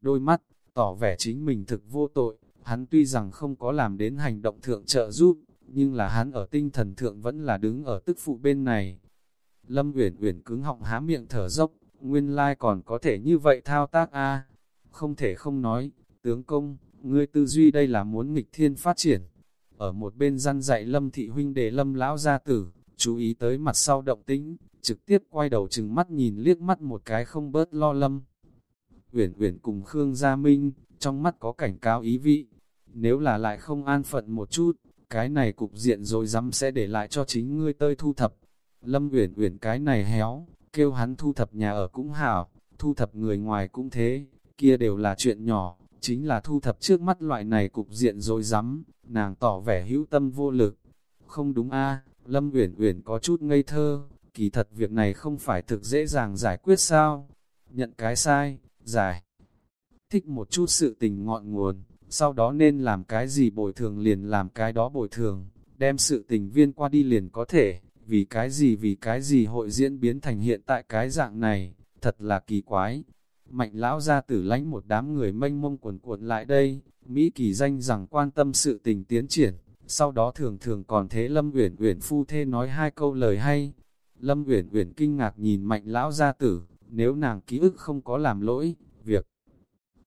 đôi mắt, tỏ vẻ chính mình thực vô tội, hắn tuy rằng không có làm đến hành động thượng trợ giúp, nhưng là hắn ở tinh thần thượng vẫn là đứng ở tức phụ bên này. Lâm Uyển Uyển cứng họng há miệng thở dốc, nguyên lai còn có thể như vậy thao tác a. Không thể không nói, tướng công, ngươi tư duy đây là muốn nghịch thiên phát triển. Ở một bên răn dạy Lâm thị huynh để Lâm lão gia tử, chú ý tới mặt sau động tĩnh, trực tiếp quay đầu chừng mắt nhìn liếc mắt một cái không bớt lo Lâm. Uyển Uyển cùng Khương Gia Minh, trong mắt có cảnh cáo ý vị. Nếu là lại không an phận một chút, cái này cục diện rồi dám sẽ để lại cho chính ngươi tơi thu thập. Lâm Uyển Uyển cái này héo, kêu hắn thu thập nhà ở cũng hảo, thu thập người ngoài cũng thế, kia đều là chuyện nhỏ, chính là thu thập trước mắt loại này cục diện rồi dám, nàng tỏ vẻ hữu tâm vô lực. Không đúng a, Lâm Uyển Uyển có chút ngây thơ, kỳ thật việc này không phải thực dễ dàng giải quyết sao? Nhận cái sai, giải. Thích một chút sự tình ngọn nguồn, sau đó nên làm cái gì bồi thường liền làm cái đó bồi thường, đem sự tình viên qua đi liền có thể, vì cái gì vì cái gì hội diễn biến thành hiện tại cái dạng này, thật là kỳ quái. Mạnh lão ra tử lánh một đám người mênh mông cuồn cuộn lại đây, Mỹ kỳ danh rằng quan tâm sự tình tiến triển, sau đó thường thường còn thế Lâm Uyển Uyển phu thê nói hai câu lời hay. Lâm Uyển Uyển kinh ngạc nhìn Mạnh lão gia tử, nếu nàng ký ức không có làm lỗi, việc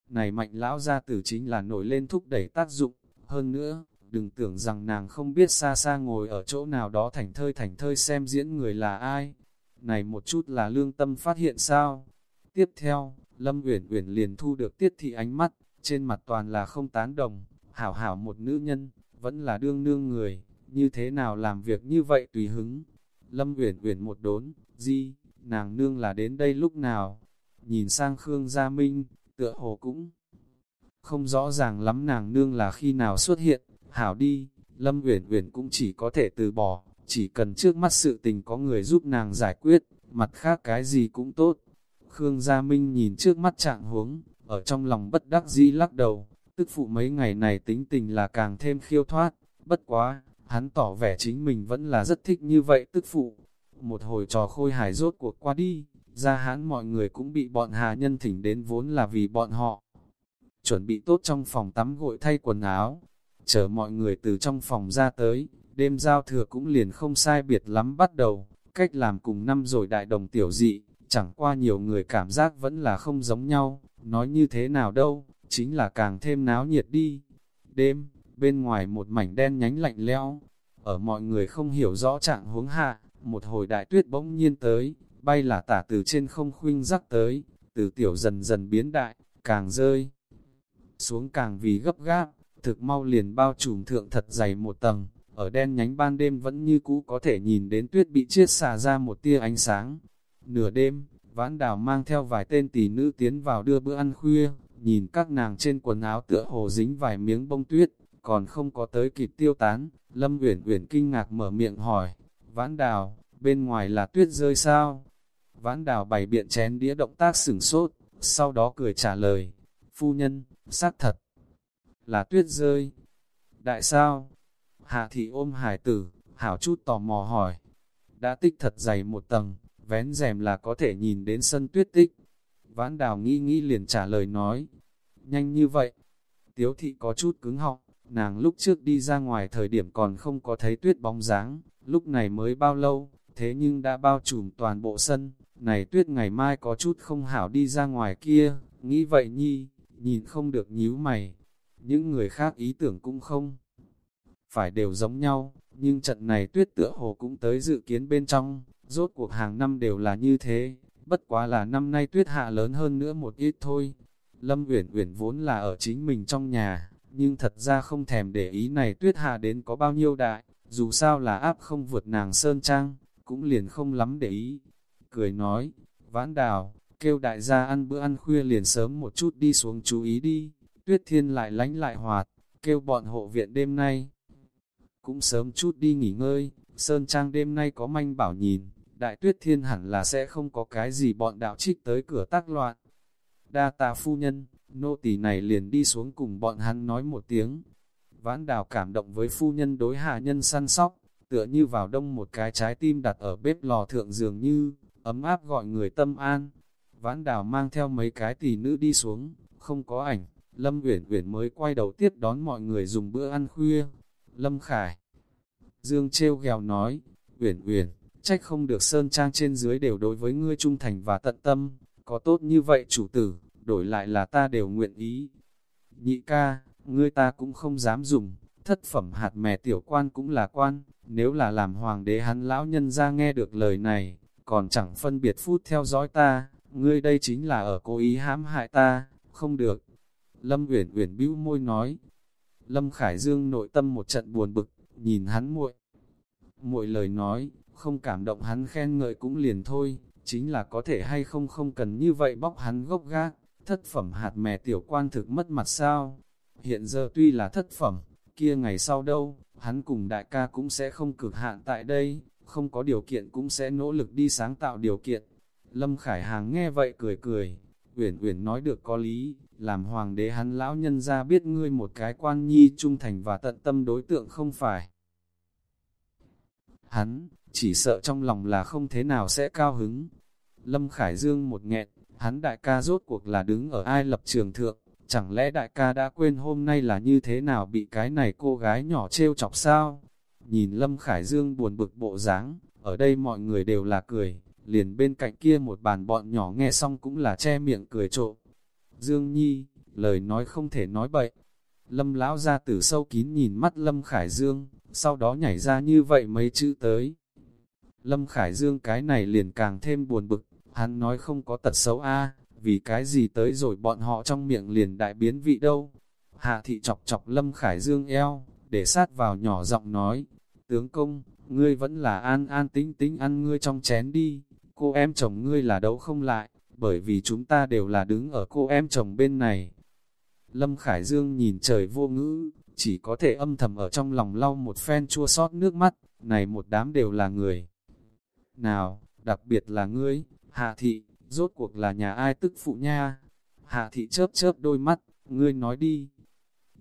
này mạnh lão gia tử chính là nổi lên thúc đẩy tác dụng. Hơn nữa, đừng tưởng rằng nàng không biết xa xa ngồi ở chỗ nào đó thành thơi thành thơi xem diễn người là ai. này một chút là lương tâm phát hiện sao? Tiếp theo, Lâm Uyển Uyển liền thu được tiết thị ánh mắt, trên mặt toàn là không tán đồng, hảo hảo một nữ nhân, vẫn là đương nương người, như thế nào làm việc như vậy tùy hứng. Lâm Uyển Uyển một đốn, gì, nàng nương là đến đây lúc nào? Nhìn sang Khương Gia Minh, tựa hồ cũng không rõ ràng lắm nàng nương là khi nào xuất hiện, hảo đi, Lâm Uyển Uyển cũng chỉ có thể từ bỏ, chỉ cần trước mắt sự tình có người giúp nàng giải quyết, mặt khác cái gì cũng tốt. Khương Gia Minh nhìn trước mắt trạng huống, ở trong lòng bất đắc dĩ lắc đầu, tức phụ mấy ngày này tính tình là càng thêm khiêu thoát, bất quá, hắn tỏ vẻ chính mình vẫn là rất thích như vậy tức phụ. Một hồi trò khôi hài rốt cuộc qua đi, ra hãn mọi người cũng bị bọn hà nhân thỉnh đến vốn là vì bọn họ. Chuẩn bị tốt trong phòng tắm gội thay quần áo, chờ mọi người từ trong phòng ra tới, đêm giao thừa cũng liền không sai biệt lắm bắt đầu, cách làm cùng năm rồi đại đồng tiểu dị, chẳng qua nhiều người cảm giác vẫn là không giống nhau, nói như thế nào đâu, chính là càng thêm náo nhiệt đi. Đêm, bên ngoài một mảnh đen nhánh lạnh lẽo, ở mọi người không hiểu rõ trạng huống hạ, một hồi đại tuyết bỗng nhiên tới, bay là tả từ trên không khuynh rắc tới, từ tiểu dần dần biến đại, càng rơi, xuống càng vì gấp gáp, thực mau liền bao trùm thượng thật dày một tầng, ở đen nhánh ban đêm vẫn như cũ có thể nhìn đến tuyết bị chiết xả ra một tia ánh sáng. Nửa đêm, vãn đào mang theo vài tên tỷ nữ tiến vào đưa bữa ăn khuya, nhìn các nàng trên quần áo tựa hồ dính vài miếng bông tuyết, còn không có tới kịp tiêu tán, Lâm Uyển Uyển kinh ngạc mở miệng hỏi, vãn đào, bên ngoài là tuyết rơi sao? Vãn đào bày biện chén đĩa động tác sửng sốt, sau đó cười trả lời, phu nhân, xác thật, là tuyết rơi. Đại sao? Hạ thị ôm hải tử, hảo chút tò mò hỏi. Đã tích thật dày một tầng, vén rèm là có thể nhìn đến sân tuyết tích. Vãn đào nghĩ nghĩ liền trả lời nói. Nhanh như vậy. Tiếu thị có chút cứng họng, nàng lúc trước đi ra ngoài thời điểm còn không có thấy tuyết bóng dáng, lúc này mới bao lâu, thế nhưng đã bao trùm toàn bộ sân, này tuyết ngày mai có chút không hảo đi ra ngoài kia, nghĩ vậy nhi, nhìn không được nhíu mày, những người khác ý tưởng cũng không phải đều giống nhau, nhưng trận này tuyết tựa hồ cũng tới dự kiến bên trong, rốt cuộc hàng năm đều là như thế, bất quá là năm nay tuyết hạ lớn hơn nữa một ít thôi. Lâm Uyển Uyển vốn là ở chính mình trong nhà, nhưng thật ra không thèm để ý này tuyết hạ đến có bao nhiêu đại, dù sao là áp không vượt nàng sơn trang, cũng liền không lắm để ý. Cười nói, vãn đào, kêu đại gia ăn bữa ăn khuya liền sớm một chút đi xuống chú ý đi, tuyết thiên lại lánh lại hoạt, kêu bọn hộ viện đêm nay. Cũng sớm chút đi nghỉ ngơi, Sơn Trang đêm nay có manh bảo nhìn, đại tuyết thiên hẳn là sẽ không có cái gì bọn đạo trích tới cửa tác loạn. Đa tà phu nhân, nô tỳ này liền đi xuống cùng bọn hắn nói một tiếng. Vãn đào cảm động với phu nhân đối hạ nhân săn sóc, tựa như vào đông một cái trái tim đặt ở bếp lò thượng dường như, ấm áp gọi người tâm an. Vãn đào mang theo mấy cái tỷ nữ đi xuống, không có ảnh, Lâm Uyển Uyển mới quay đầu tiếp đón mọi người dùng bữa ăn khuya. Lâm Khải Dương treo ghèo nói, Uyển Uyển, trách không được sơn trang trên dưới đều đối với ngươi trung thành và tận tâm, có tốt như vậy chủ tử, đổi lại là ta đều nguyện ý. Nhị ca, ngươi ta cũng không dám dùng, thất phẩm hạt mè tiểu quan cũng là quan, nếu là làm hoàng đế hắn lão nhân ra nghe được lời này, còn chẳng phân biệt phút theo dõi ta, ngươi đây chính là ở cố ý hãm hại ta, không được. Lâm Uyển Uyển bĩu môi nói. Lâm Khải Dương nội tâm một trận buồn bực, nhìn hắn muội. Muội lời nói, không cảm động hắn khen ngợi cũng liền thôi, chính là có thể hay không không cần như vậy bóc hắn gốc gác, thất phẩm hạt mè tiểu quan thực mất mặt sao. Hiện giờ tuy là thất phẩm, kia ngày sau đâu, hắn cùng đại ca cũng sẽ không cực hạn tại đây, không có điều kiện cũng sẽ nỗ lực đi sáng tạo điều kiện. Lâm Khải Hàng nghe vậy cười cười, Uyển Uyển nói được có lý, làm hoàng đế hắn lão nhân ra biết ngươi một cái quan nhi trung thành và tận tâm đối tượng không phải. Hắn, chỉ sợ trong lòng là không thế nào sẽ cao hứng. Lâm Khải Dương một nghẹn, hắn đại ca rốt cuộc là đứng ở ai lập trường thượng, chẳng lẽ đại ca đã quên hôm nay là như thế nào bị cái này cô gái nhỏ trêu chọc sao? Nhìn Lâm Khải Dương buồn bực bộ dáng, ở đây mọi người đều là cười, liền bên cạnh kia một bàn bọn nhỏ nghe xong cũng là che miệng cười trộm. Dương Nhi, lời nói không thể nói bậy. Lâm lão ra từ sâu kín nhìn mắt Lâm Khải Dương, sau đó nhảy ra như vậy mấy chữ tới. Lâm Khải Dương cái này liền càng thêm buồn bực, hắn nói không có tật xấu a vì cái gì tới rồi bọn họ trong miệng liền đại biến vị đâu. Hạ thị chọc chọc Lâm Khải Dương eo, để sát vào nhỏ giọng nói, tướng công, ngươi vẫn là an an tính tính ăn ngươi trong chén đi, cô em chồng ngươi là đấu không lại, bởi vì chúng ta đều là đứng ở cô em chồng bên này. Lâm Khải Dương nhìn trời vô ngữ, chỉ có thể âm thầm ở trong lòng lau một phen chua sót nước mắt, này một đám đều là người. Nào, đặc biệt là ngươi, Hạ Thị, rốt cuộc là nhà ai tức phụ nha? Hạ Thị chớp chớp đôi mắt, ngươi nói đi.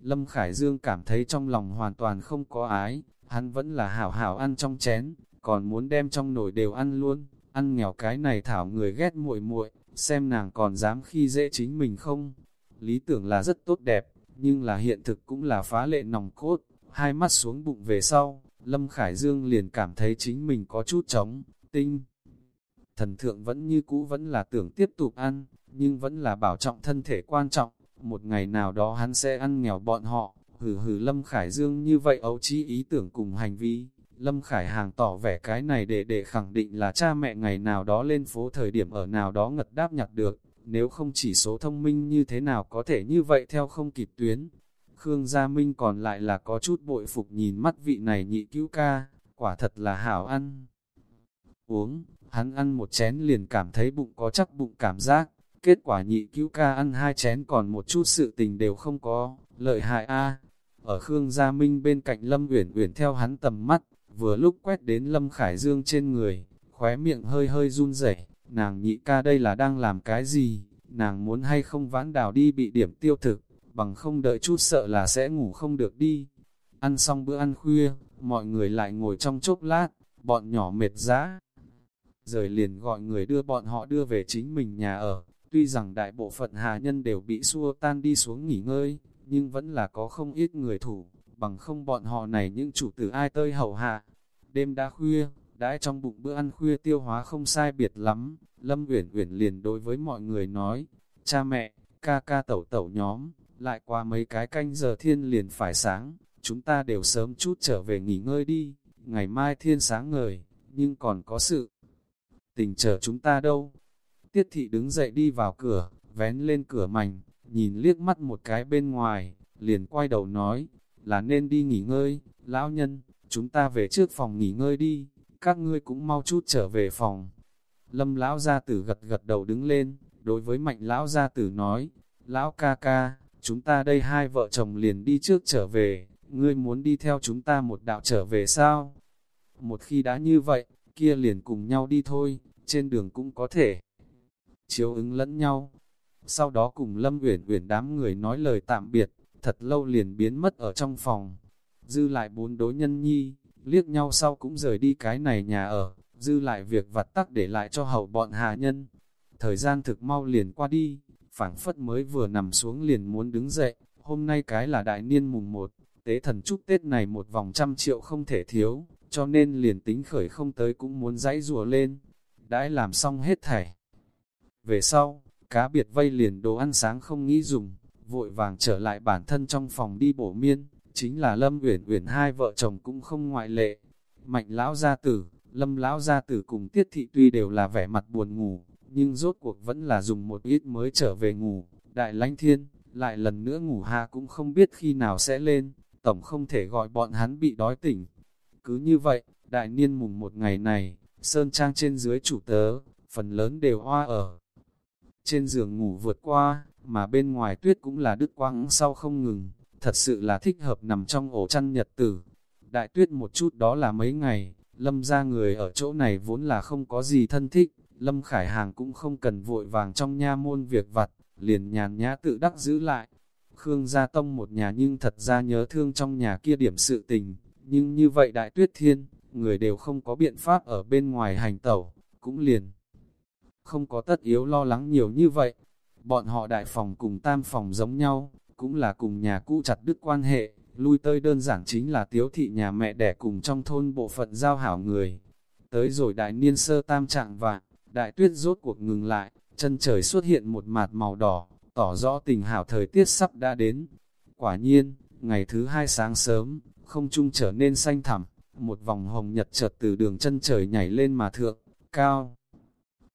Lâm Khải Dương cảm thấy trong lòng hoàn toàn không có ái, hắn vẫn là hảo hảo ăn trong chén, còn muốn đem trong nồi đều ăn luôn, ăn nghèo cái này thảo người ghét muội muội, xem nàng còn dám khi dễ chính mình không. Lý tưởng là rất tốt đẹp, nhưng là hiện thực cũng là phá lệ nòng cốt, hai mắt xuống bụng về sau, Lâm Khải Dương liền cảm thấy chính mình có chút trống, tinh. Thần thượng vẫn như cũ vẫn là tưởng tiếp tục ăn, nhưng vẫn là bảo trọng thân thể quan trọng, một ngày nào đó hắn sẽ ăn nghèo bọn họ, hừ hừ Lâm Khải Dương như vậy ấu trí ý tưởng cùng hành vi. Lâm Khải Hàng tỏ vẻ cái này để để khẳng định là cha mẹ ngày nào đó lên phố thời điểm ở nào đó ngật đáp nhặt được, nếu không chỉ số thông minh như thế nào có thể như vậy theo không kịp tuyến. Khương Gia Minh còn lại là có chút bội phục nhìn mắt vị này nhị cứu ca, quả thật là hảo ăn. Uống, hắn ăn một chén liền cảm thấy bụng có chắc bụng cảm giác, kết quả nhị cứu ca ăn hai chén còn một chút sự tình đều không có, lợi hại a. Ở Khương Gia Minh bên cạnh Lâm Uyển Uyển theo hắn tầm mắt, vừa lúc quét đến Lâm Khải Dương trên người, khóe miệng hơi hơi run rẩy, nàng nhị ca đây là đang làm cái gì, nàng muốn hay không vãn đào đi bị điểm tiêu thực, bằng không đợi chút sợ là sẽ ngủ không được đi. Ăn xong bữa ăn khuya, mọi người lại ngồi trong chốc lát, bọn nhỏ mệt dã. Rời liền gọi người đưa bọn họ đưa về chính mình nhà ở, tuy rằng đại bộ phận hà nhân đều bị xua tan đi xuống nghỉ ngơi, nhưng vẫn là có không ít người thủ, bằng không bọn họ này những chủ tử ai tơi hậu hạ. Đêm đã khuya, đãi trong bụng bữa ăn khuya tiêu hóa không sai biệt lắm, Lâm Uyển Uyển liền đối với mọi người nói, cha mẹ, ca ca tẩu tẩu nhóm, lại qua mấy cái canh giờ thiên liền phải sáng, chúng ta đều sớm chút trở về nghỉ ngơi đi, ngày mai thiên sáng ngời, nhưng còn có sự tình chờ chúng ta đâu. Tiết thị đứng dậy đi vào cửa, vén lên cửa mảnh, nhìn liếc mắt một cái bên ngoài, liền quay đầu nói, là nên đi nghỉ ngơi, lão nhân, chúng ta về trước phòng nghỉ ngơi đi, các ngươi cũng mau chút trở về phòng. Lâm lão gia tử gật gật đầu đứng lên, đối với mạnh lão gia tử nói, lão ca ca, chúng ta đây hai vợ chồng liền đi trước trở về, ngươi muốn đi theo chúng ta một đạo trở về sao? Một khi đã như vậy, kia liền cùng nhau đi thôi, trên đường cũng có thể chiếu ứng lẫn nhau. Sau đó cùng Lâm Uyển Uyển đám người nói lời tạm biệt, thật lâu liền biến mất ở trong phòng. Dư lại bốn đối nhân nhi, liếc nhau sau cũng rời đi cái này nhà ở, dư lại việc vặt tắc để lại cho hậu bọn hạ nhân. Thời gian thực mau liền qua đi, phảng phất mới vừa nằm xuống liền muốn đứng dậy, hôm nay cái là đại niên mùng 1, tế thần chúc Tết này một vòng trăm triệu không thể thiếu, cho nên liền tính khởi không tới cũng muốn dãy rùa lên, đãi làm xong hết thảy. Về sau, cá biệt vây liền đồ ăn sáng không nghĩ dùng, vội vàng trở lại bản thân trong phòng đi bổ miên, chính là Lâm Uyển Uyển hai vợ chồng cũng không ngoại lệ. Mạnh lão gia tử, Lâm lão gia tử cùng Tiết thị tuy đều là vẻ mặt buồn ngủ, nhưng rốt cuộc vẫn là dùng một ít mới trở về ngủ. Đại lãnh thiên, lại lần nữa ngủ ha cũng không biết khi nào sẽ lên, tổng không thể gọi bọn hắn bị đói tỉnh. Cứ như vậy, đại niên mùng một ngày này, Sơn Trang trên dưới chủ tớ, phần lớn đều hoa ở. Trên giường ngủ vượt qua, mà bên ngoài tuyết cũng là đứt quãng sau không ngừng, thật sự là thích hợp nằm trong ổ chăn nhật tử. Đại tuyết một chút đó là mấy ngày, lâm ra người ở chỗ này vốn là không có gì thân thích, lâm khải hàng cũng không cần vội vàng trong nha môn việc vặt, liền nhàn nhã tự đắc giữ lại. Khương Gia Tông một nhà nhưng thật ra nhớ thương trong nhà kia điểm sự tình, nhưng như vậy đại tuyết thiên, người đều không có biện pháp ở bên ngoài hành tẩu, cũng liền. Không có tất yếu lo lắng nhiều như vậy, bọn họ đại phòng cùng tam phòng giống nhau, cũng là cùng nhà cũ chặt đứt quan hệ, lui tơi đơn giản chính là tiếu thị nhà mẹ đẻ cùng trong thôn bộ phận giao hảo người. Tới rồi đại niên sơ tam trạng vạn, đại tuyết rốt cuộc ngừng lại, chân trời xuất hiện một mạt màu đỏ, tỏ rõ tình hảo thời tiết sắp đã đến. Quả nhiên, ngày thứ hai sáng sớm, không trung trở nên xanh thẳm, một vòng hồng nhật chợt từ đường chân trời nhảy lên mà thượng, cao.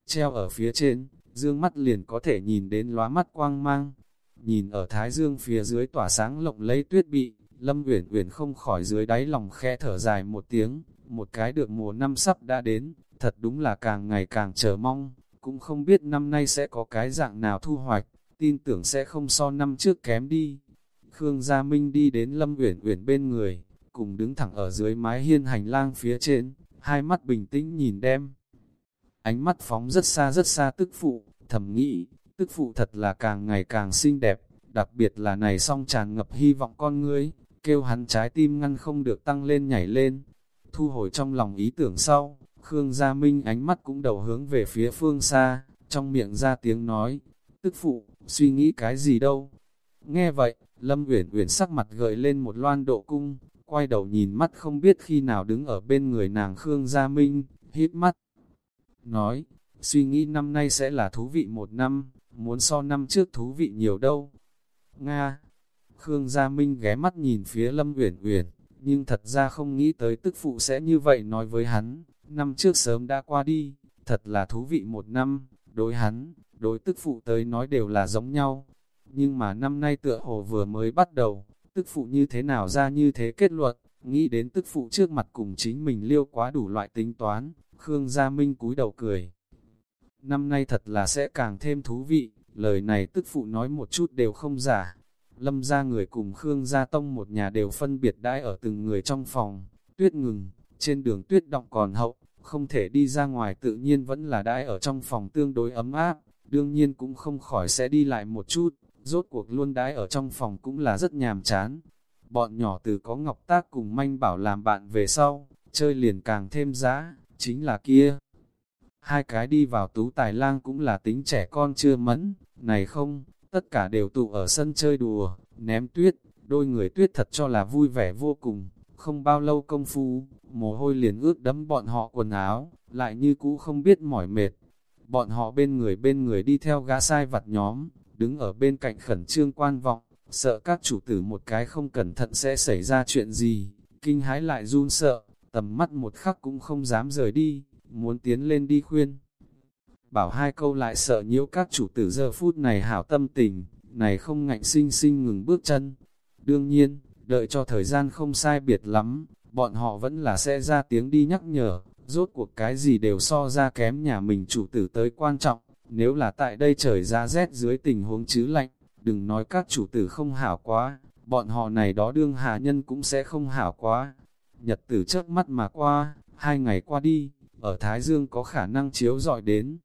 Treo ở phía trên, dương mắt liền có thể nhìn đến lóa mắt quang mang. Nhìn ở thái dương phía dưới tỏa sáng lộng lấy tuyết bị, Lâm Uyển Uyển không khỏi dưới đáy lòng khe thở dài một tiếng, một cái được mùa năm sắp đã đến, thật đúng là càng ngày càng chờ mong, cũng không biết năm nay sẽ có cái dạng nào thu hoạch, tin tưởng sẽ không so năm trước kém đi. Khương Gia Minh đi đến Lâm Uyển Uyển bên người, cùng đứng thẳng ở dưới mái hiên hành lang phía trên, hai mắt bình tĩnh nhìn đem. Ánh mắt phóng rất xa rất xa tức phụ, thầm nghĩ, tức phụ thật là càng ngày càng xinh đẹp, đặc biệt là này song tràn ngập hy vọng con ngươi, kêu hắn trái tim ngăn không được tăng lên nhảy lên. Thu hồi trong lòng ý tưởng sau, Khương Gia Minh ánh mắt cũng đầu hướng về phía phương xa, trong miệng ra tiếng nói, tức phụ, suy nghĩ cái gì đâu. Nghe vậy, Lâm Uyển Uyển sắc mặt gợi lên một loan độ cung, quay đầu nhìn mắt không biết khi nào đứng ở bên người nàng Khương Gia Minh, hít mắt. Nói, suy nghĩ năm nay sẽ là thú vị một năm, muốn so năm trước thú vị nhiều đâu. Nga, Khương Gia Minh ghé mắt nhìn phía Lâm Uyển Uyển, nhưng thật ra không nghĩ tới tức phụ sẽ như vậy nói với hắn, năm trước sớm đã qua đi, thật là thú vị một năm, đối hắn, đối tức phụ tới nói đều là giống nhau. Nhưng mà năm nay tựa hồ vừa mới bắt đầu, tức phụ như thế nào ra như thế kết luận, nghĩ đến tức phụ trước mặt cùng chính mình liêu quá đủ loại tính toán, Khương Gia Minh cúi đầu cười. Năm nay thật là sẽ càng thêm thú vị, lời này tức phụ nói một chút đều không giả. Lâm ra người cùng Khương Gia Tông một nhà đều phân biệt đãi ở từng người trong phòng, tuyết ngừng, trên đường tuyết động còn hậu, không thể đi ra ngoài tự nhiên vẫn là đãi ở trong phòng tương đối ấm áp, đương nhiên cũng không khỏi sẽ đi lại một chút, rốt cuộc luôn đái ở trong phòng cũng là rất nhàm chán. Bọn nhỏ từ có ngọc tác cùng manh bảo làm bạn về sau, chơi liền càng thêm giá, chính là kia. Hai cái đi vào tú tài lang cũng là tính trẻ con chưa mẫn, này không, tất cả đều tụ ở sân chơi đùa, ném tuyết, đôi người tuyết thật cho là vui vẻ vô cùng, không bao lâu công phu, mồ hôi liền ướt đẫm bọn họ quần áo, lại như cũ không biết mỏi mệt. Bọn họ bên người bên người đi theo gã sai vặt nhóm, đứng ở bên cạnh khẩn trương quan vọng, sợ các chủ tử một cái không cẩn thận sẽ xảy ra chuyện gì, kinh hái lại run sợ, tầm mắt một khắc cũng không dám rời đi, muốn tiến lên đi khuyên. Bảo hai câu lại sợ nhiễu các chủ tử giờ phút này hảo tâm tình, này không ngạnh sinh sinh ngừng bước chân. Đương nhiên, đợi cho thời gian không sai biệt lắm, bọn họ vẫn là sẽ ra tiếng đi nhắc nhở, rốt cuộc cái gì đều so ra kém nhà mình chủ tử tới quan trọng, nếu là tại đây trời ra rét dưới tình huống chứ lạnh, đừng nói các chủ tử không hảo quá, bọn họ này đó đương hạ nhân cũng sẽ không hảo quá. Nhật tử trước mắt mà qua, hai ngày qua đi, ở Thái Dương có khả năng chiếu dọi đến.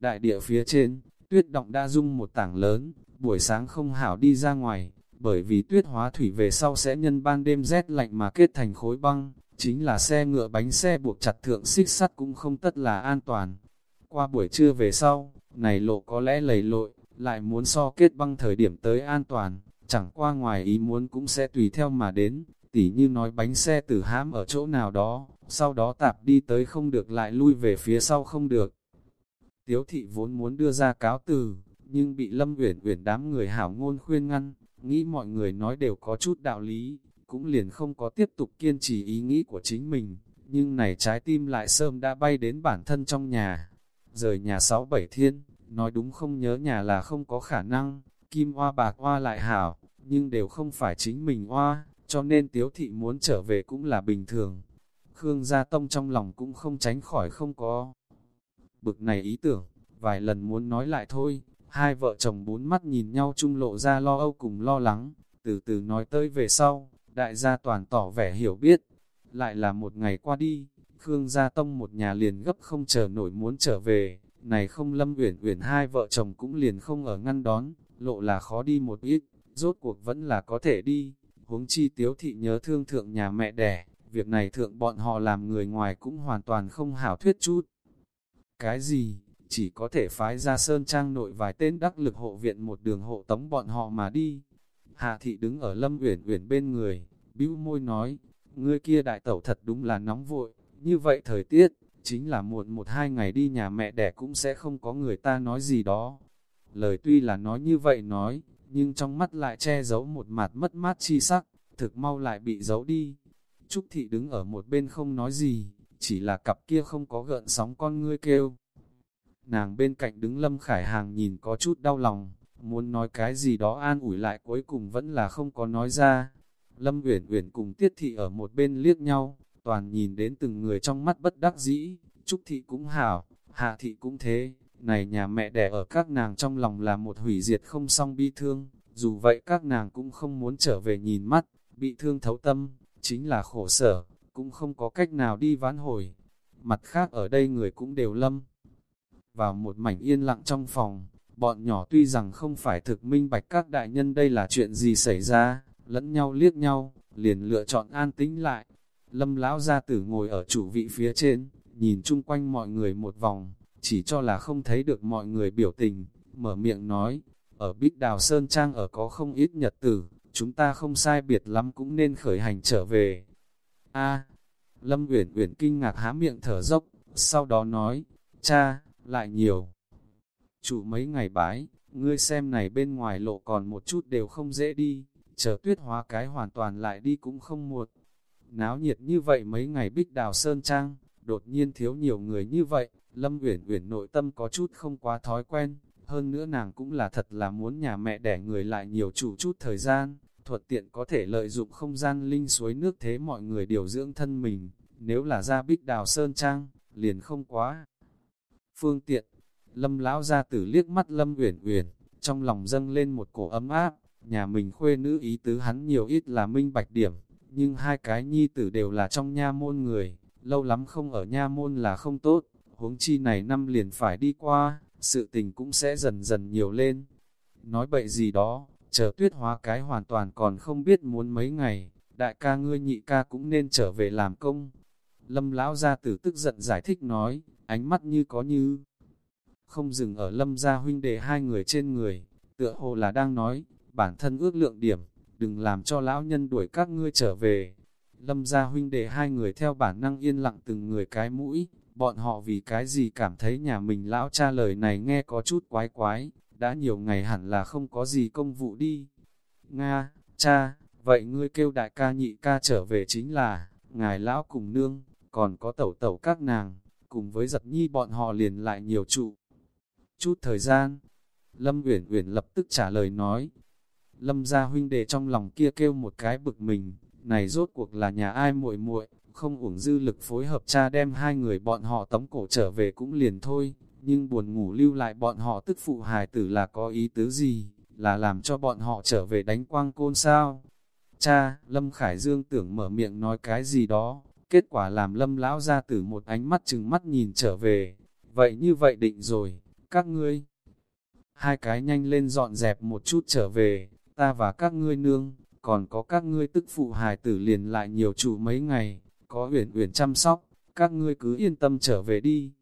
Đại địa phía trên, tuyết động đã dung một tảng lớn, buổi sáng không hảo đi ra ngoài, bởi vì tuyết hóa thủy về sau sẽ nhân ban đêm rét lạnh mà kết thành khối băng, chính là xe ngựa bánh xe buộc chặt thượng xích sắt cũng không tất là an toàn. Qua buổi trưa về sau, này lộ có lẽ lầy lội, lại muốn so kết băng thời điểm tới an toàn, chẳng qua ngoài ý muốn cũng sẽ tùy theo mà đến, tỉ như nói bánh xe tử hãm ở chỗ nào đó, sau đó tạp đi tới không được lại lui về phía sau không được. Tiếu thị vốn muốn đưa ra cáo từ, nhưng bị Lâm Uyển Uyển đám người hảo ngôn khuyên ngăn, nghĩ mọi người nói đều có chút đạo lý, cũng liền không có tiếp tục kiên trì ý nghĩ của chính mình, nhưng này trái tim lại sớm đã bay đến bản thân trong nhà. Rời nhà sáu bảy thiên, nói đúng không nhớ nhà là không có khả năng, kim hoa bạc hoa lại hảo, nhưng đều không phải chính mình hoa, cho nên tiếu thị muốn trở về cũng là bình thường. Khương Gia Tông trong lòng cũng không tránh khỏi không có. Bực này ý tưởng, vài lần muốn nói lại thôi, hai vợ chồng bốn mắt nhìn nhau chung lộ ra lo âu cùng lo lắng, từ từ nói tới về sau, đại gia toàn tỏ vẻ hiểu biết. Lại là một ngày qua đi, Khương Gia Tông một nhà liền gấp không chờ nổi muốn trở về, này không lâm uyển uyển hai vợ chồng cũng liền không ở ngăn đón, lộ là khó đi một ít, rốt cuộc vẫn là có thể đi, huống chi tiếu thị nhớ thương thượng nhà mẹ đẻ, việc này thượng bọn họ làm người ngoài cũng hoàn toàn không hảo thuyết chút. Cái gì, chỉ có thể phái ra sơn trang nội vài tên đắc lực hộ viện một đường hộ tống bọn họ mà đi. Hạ thị đứng ở lâm uyển uyển bên người, bĩu môi nói, ngươi kia đại tẩu thật đúng là nóng vội, như vậy thời tiết, chính là muộn một hai ngày đi nhà mẹ đẻ cũng sẽ không có người ta nói gì đó. Lời tuy là nói như vậy nói, nhưng trong mắt lại che giấu một mặt mất mát chi sắc, thực mau lại bị giấu đi. Trúc Thị đứng ở một bên không nói gì, chỉ là cặp kia không có gợn sóng con ngươi kêu. Nàng bên cạnh đứng Lâm Khải Hàng nhìn có chút đau lòng, muốn nói cái gì đó an ủi lại cuối cùng vẫn là không có nói ra. Lâm Uyển Uyển cùng Tiết Thị ở một bên liếc nhau, toàn nhìn đến từng người trong mắt bất đắc dĩ, Trúc Thị cũng hảo, Hạ Thị cũng thế, này nhà mẹ đẻ ở các nàng trong lòng là một hủy diệt không song bi thương, dù vậy các nàng cũng không muốn trở về nhìn mắt, bị thương thấu tâm, chính là khổ sở, cũng không có cách nào đi ván hồi. Mặt khác ở đây người cũng đều lâm. Vào một mảnh yên lặng trong phòng, bọn nhỏ tuy rằng không phải thực minh bạch các đại nhân đây là chuyện gì xảy ra, lẫn nhau liếc nhau, liền lựa chọn an tĩnh lại. Lâm lão gia tử ngồi ở chủ vị phía trên, nhìn chung quanh mọi người một vòng, chỉ cho là không thấy được mọi người biểu tình, mở miệng nói, ở Bích Đào Sơn Trang ở có không ít nhật tử, chúng ta không sai biệt lắm cũng nên khởi hành trở về. A, Lâm Uyển Uyển kinh ngạc há miệng thở dốc, sau đó nói, cha, lại nhiều. Chủ mấy ngày bái, ngươi xem này bên ngoài lộ còn một chút đều không dễ đi, chờ tuyết hóa cái hoàn toàn lại đi cũng không muộn. Náo nhiệt như vậy mấy ngày Bích Đào Sơn Trang, đột nhiên thiếu nhiều người như vậy, Lâm Uyển Uyển nội tâm có chút không quá thói quen, hơn nữa nàng cũng là thật là muốn nhà mẹ đẻ người lại nhiều chủ chút thời gian, thuật tiện có thể lợi dụng không gian linh suối nước thế mọi người điều dưỡng thân mình, nếu là ra bích đào sơn trang, liền không quá. Phương tiện, lâm lão ra tử liếc mắt lâm uyển uyển trong lòng dâng lên một cổ ấm áp, nhà mình khuê nữ ý tứ hắn nhiều ít là minh bạch điểm, nhưng hai cái nhi tử đều là trong nha môn người, lâu lắm không ở nha môn là không tốt, huống chi này năm liền phải đi qua, sự tình cũng sẽ dần dần nhiều lên. Nói bậy gì đó, chờ tuyết hóa cái hoàn toàn còn không biết muốn mấy ngày, đại ca ngươi nhị ca cũng nên trở về làm công. Lâm lão gia tử tức giận giải thích nói, ánh mắt như có như không dừng ở lâm gia huynh đệ hai người trên người, tựa hồ là đang nói, bản thân ước lượng điểm, đừng làm cho lão nhân đuổi các ngươi trở về. Lâm gia huynh đệ hai người theo bản năng yên lặng từng người cái mũi, bọn họ vì cái gì cảm thấy nhà mình lão cha lời này nghe có chút quái quái, đã nhiều ngày hẳn là không có gì công vụ đi. Nga, cha, vậy ngươi kêu đại ca nhị ca trở về chính là, ngài lão cùng nương, còn có tẩu tẩu các nàng, cùng với giật nhi bọn họ liền lại nhiều trụ. Chút thời gian, Lâm Uyển Uyển lập tức trả lời nói, Lâm gia huynh đệ trong lòng kia kêu một cái bực mình, này rốt cuộc là nhà ai muội muội, không uổng dư lực phối hợp cha đem hai người bọn họ tống cổ trở về cũng liền thôi, nhưng buồn ngủ lưu lại bọn họ tức phụ hài tử là có ý tứ gì, là làm cho bọn họ trở về đánh quang côn sao. Cha, Lâm Khải Dương tưởng mở miệng nói cái gì đó, kết quả làm Lâm lão ra từ một ánh mắt chừng mắt nhìn trở về, vậy như vậy định rồi, các ngươi. Hai cái nhanh lên dọn dẹp một chút trở về, ta và các ngươi nương, còn có các ngươi tức phụ hài tử liền lại nhiều chủ mấy ngày, có uyển uyển chăm sóc, các ngươi cứ yên tâm trở về đi.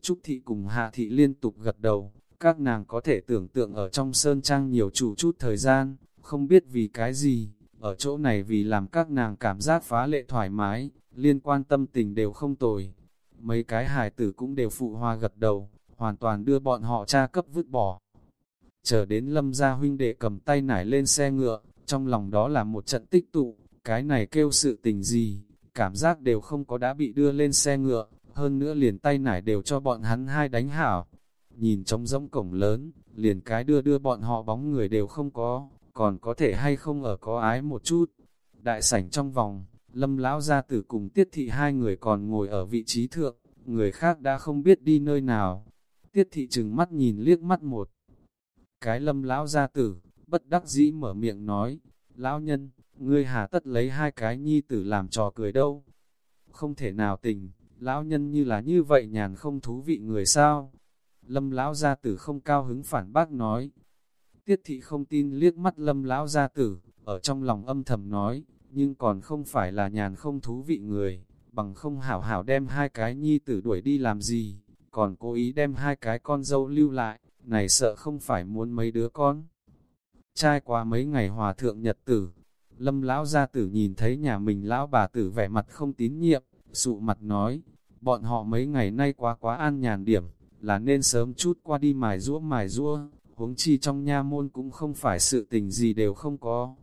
Trúc Thị cùng Hạ Thị liên tục gật đầu, các nàng có thể tưởng tượng ở trong sơn trang nhiều chủ chút thời gian, không biết vì cái gì, ở chỗ này vì làm các nàng cảm giác phá lệ thoải mái, liên quan tâm tình đều không tồi. Mấy cái hài tử cũng đều phụ hoa gật đầu, hoàn toàn đưa bọn họ cha cấp vứt bỏ. Chờ đến lâm gia huynh đệ cầm tay nải lên xe ngựa, trong lòng đó là một trận tích tụ, cái này kêu sự tình gì, cảm giác đều không có đã bị đưa lên xe ngựa, hơn nữa liền tay nải đều cho bọn hắn hai đánh hảo. Nhìn trống rỗng cổng lớn, liền cái đưa đưa bọn họ bóng người đều không có, còn có thể hay không ở có ái một chút. Đại sảnh trong vòng, lâm lão gia tử cùng tiết thị hai người còn ngồi ở vị trí thượng, người khác đã không biết đi nơi nào. Tiết thị chừng mắt nhìn liếc mắt một. Cái lâm lão gia tử, bất đắc dĩ mở miệng nói, lão nhân, ngươi hà tất lấy hai cái nhi tử làm trò cười đâu. Không thể nào tình, lão nhân như là như vậy nhàn không thú vị người sao. Lâm lão gia tử không cao hứng phản bác nói. Tiết thị không tin liếc mắt lâm lão gia tử, ở trong lòng âm thầm nói, nhưng còn không phải là nhàn không thú vị người, bằng không hảo hảo đem hai cái nhi tử đuổi đi làm gì, còn cố ý đem hai cái con dâu lưu lại, này sợ không phải muốn mấy đứa con. Trai qua mấy ngày hòa thượng nhật tử, lâm lão gia tử nhìn thấy nhà mình lão bà tử vẻ mặt không tín nhiệm, sụ mặt nói, bọn họ mấy ngày nay quá quá an nhàn điểm, là nên sớm chút qua đi mài rũa mài rũa, huống chi trong nha môn cũng không phải sự tình gì đều không có.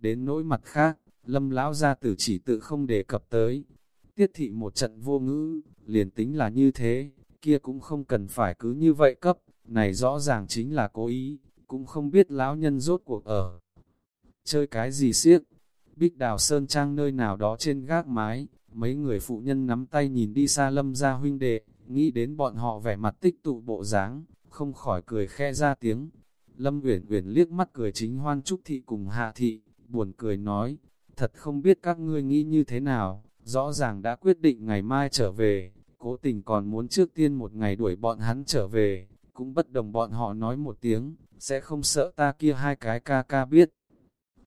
Đến nỗi mặt khác, lâm lão gia tử chỉ tự không đề cập tới. Tiết thị một trận vô ngữ, liền tính là như thế, kia cũng không cần phải cứ như vậy cấp, này rõ ràng chính là cố ý, cũng không biết lão nhân rốt cuộc ở. Chơi cái gì siếc, bích đào sơn trang nơi nào đó trên gác mái, mấy người phụ nhân nắm tay nhìn đi xa lâm ra huynh đệ, nghĩ đến bọn họ vẻ mặt tích tụ bộ dáng, không khỏi cười khe ra tiếng. Lâm Uyển Uyển liếc mắt cười chính hoan trúc thị cùng hạ thị, buồn cười nói, thật không biết các ngươi nghĩ như thế nào, rõ ràng đã quyết định ngày mai trở về, cố tình còn muốn trước tiên một ngày đuổi bọn hắn trở về, cũng bất đồng bọn họ nói một tiếng, sẽ không sợ ta kia hai cái ca ca biết.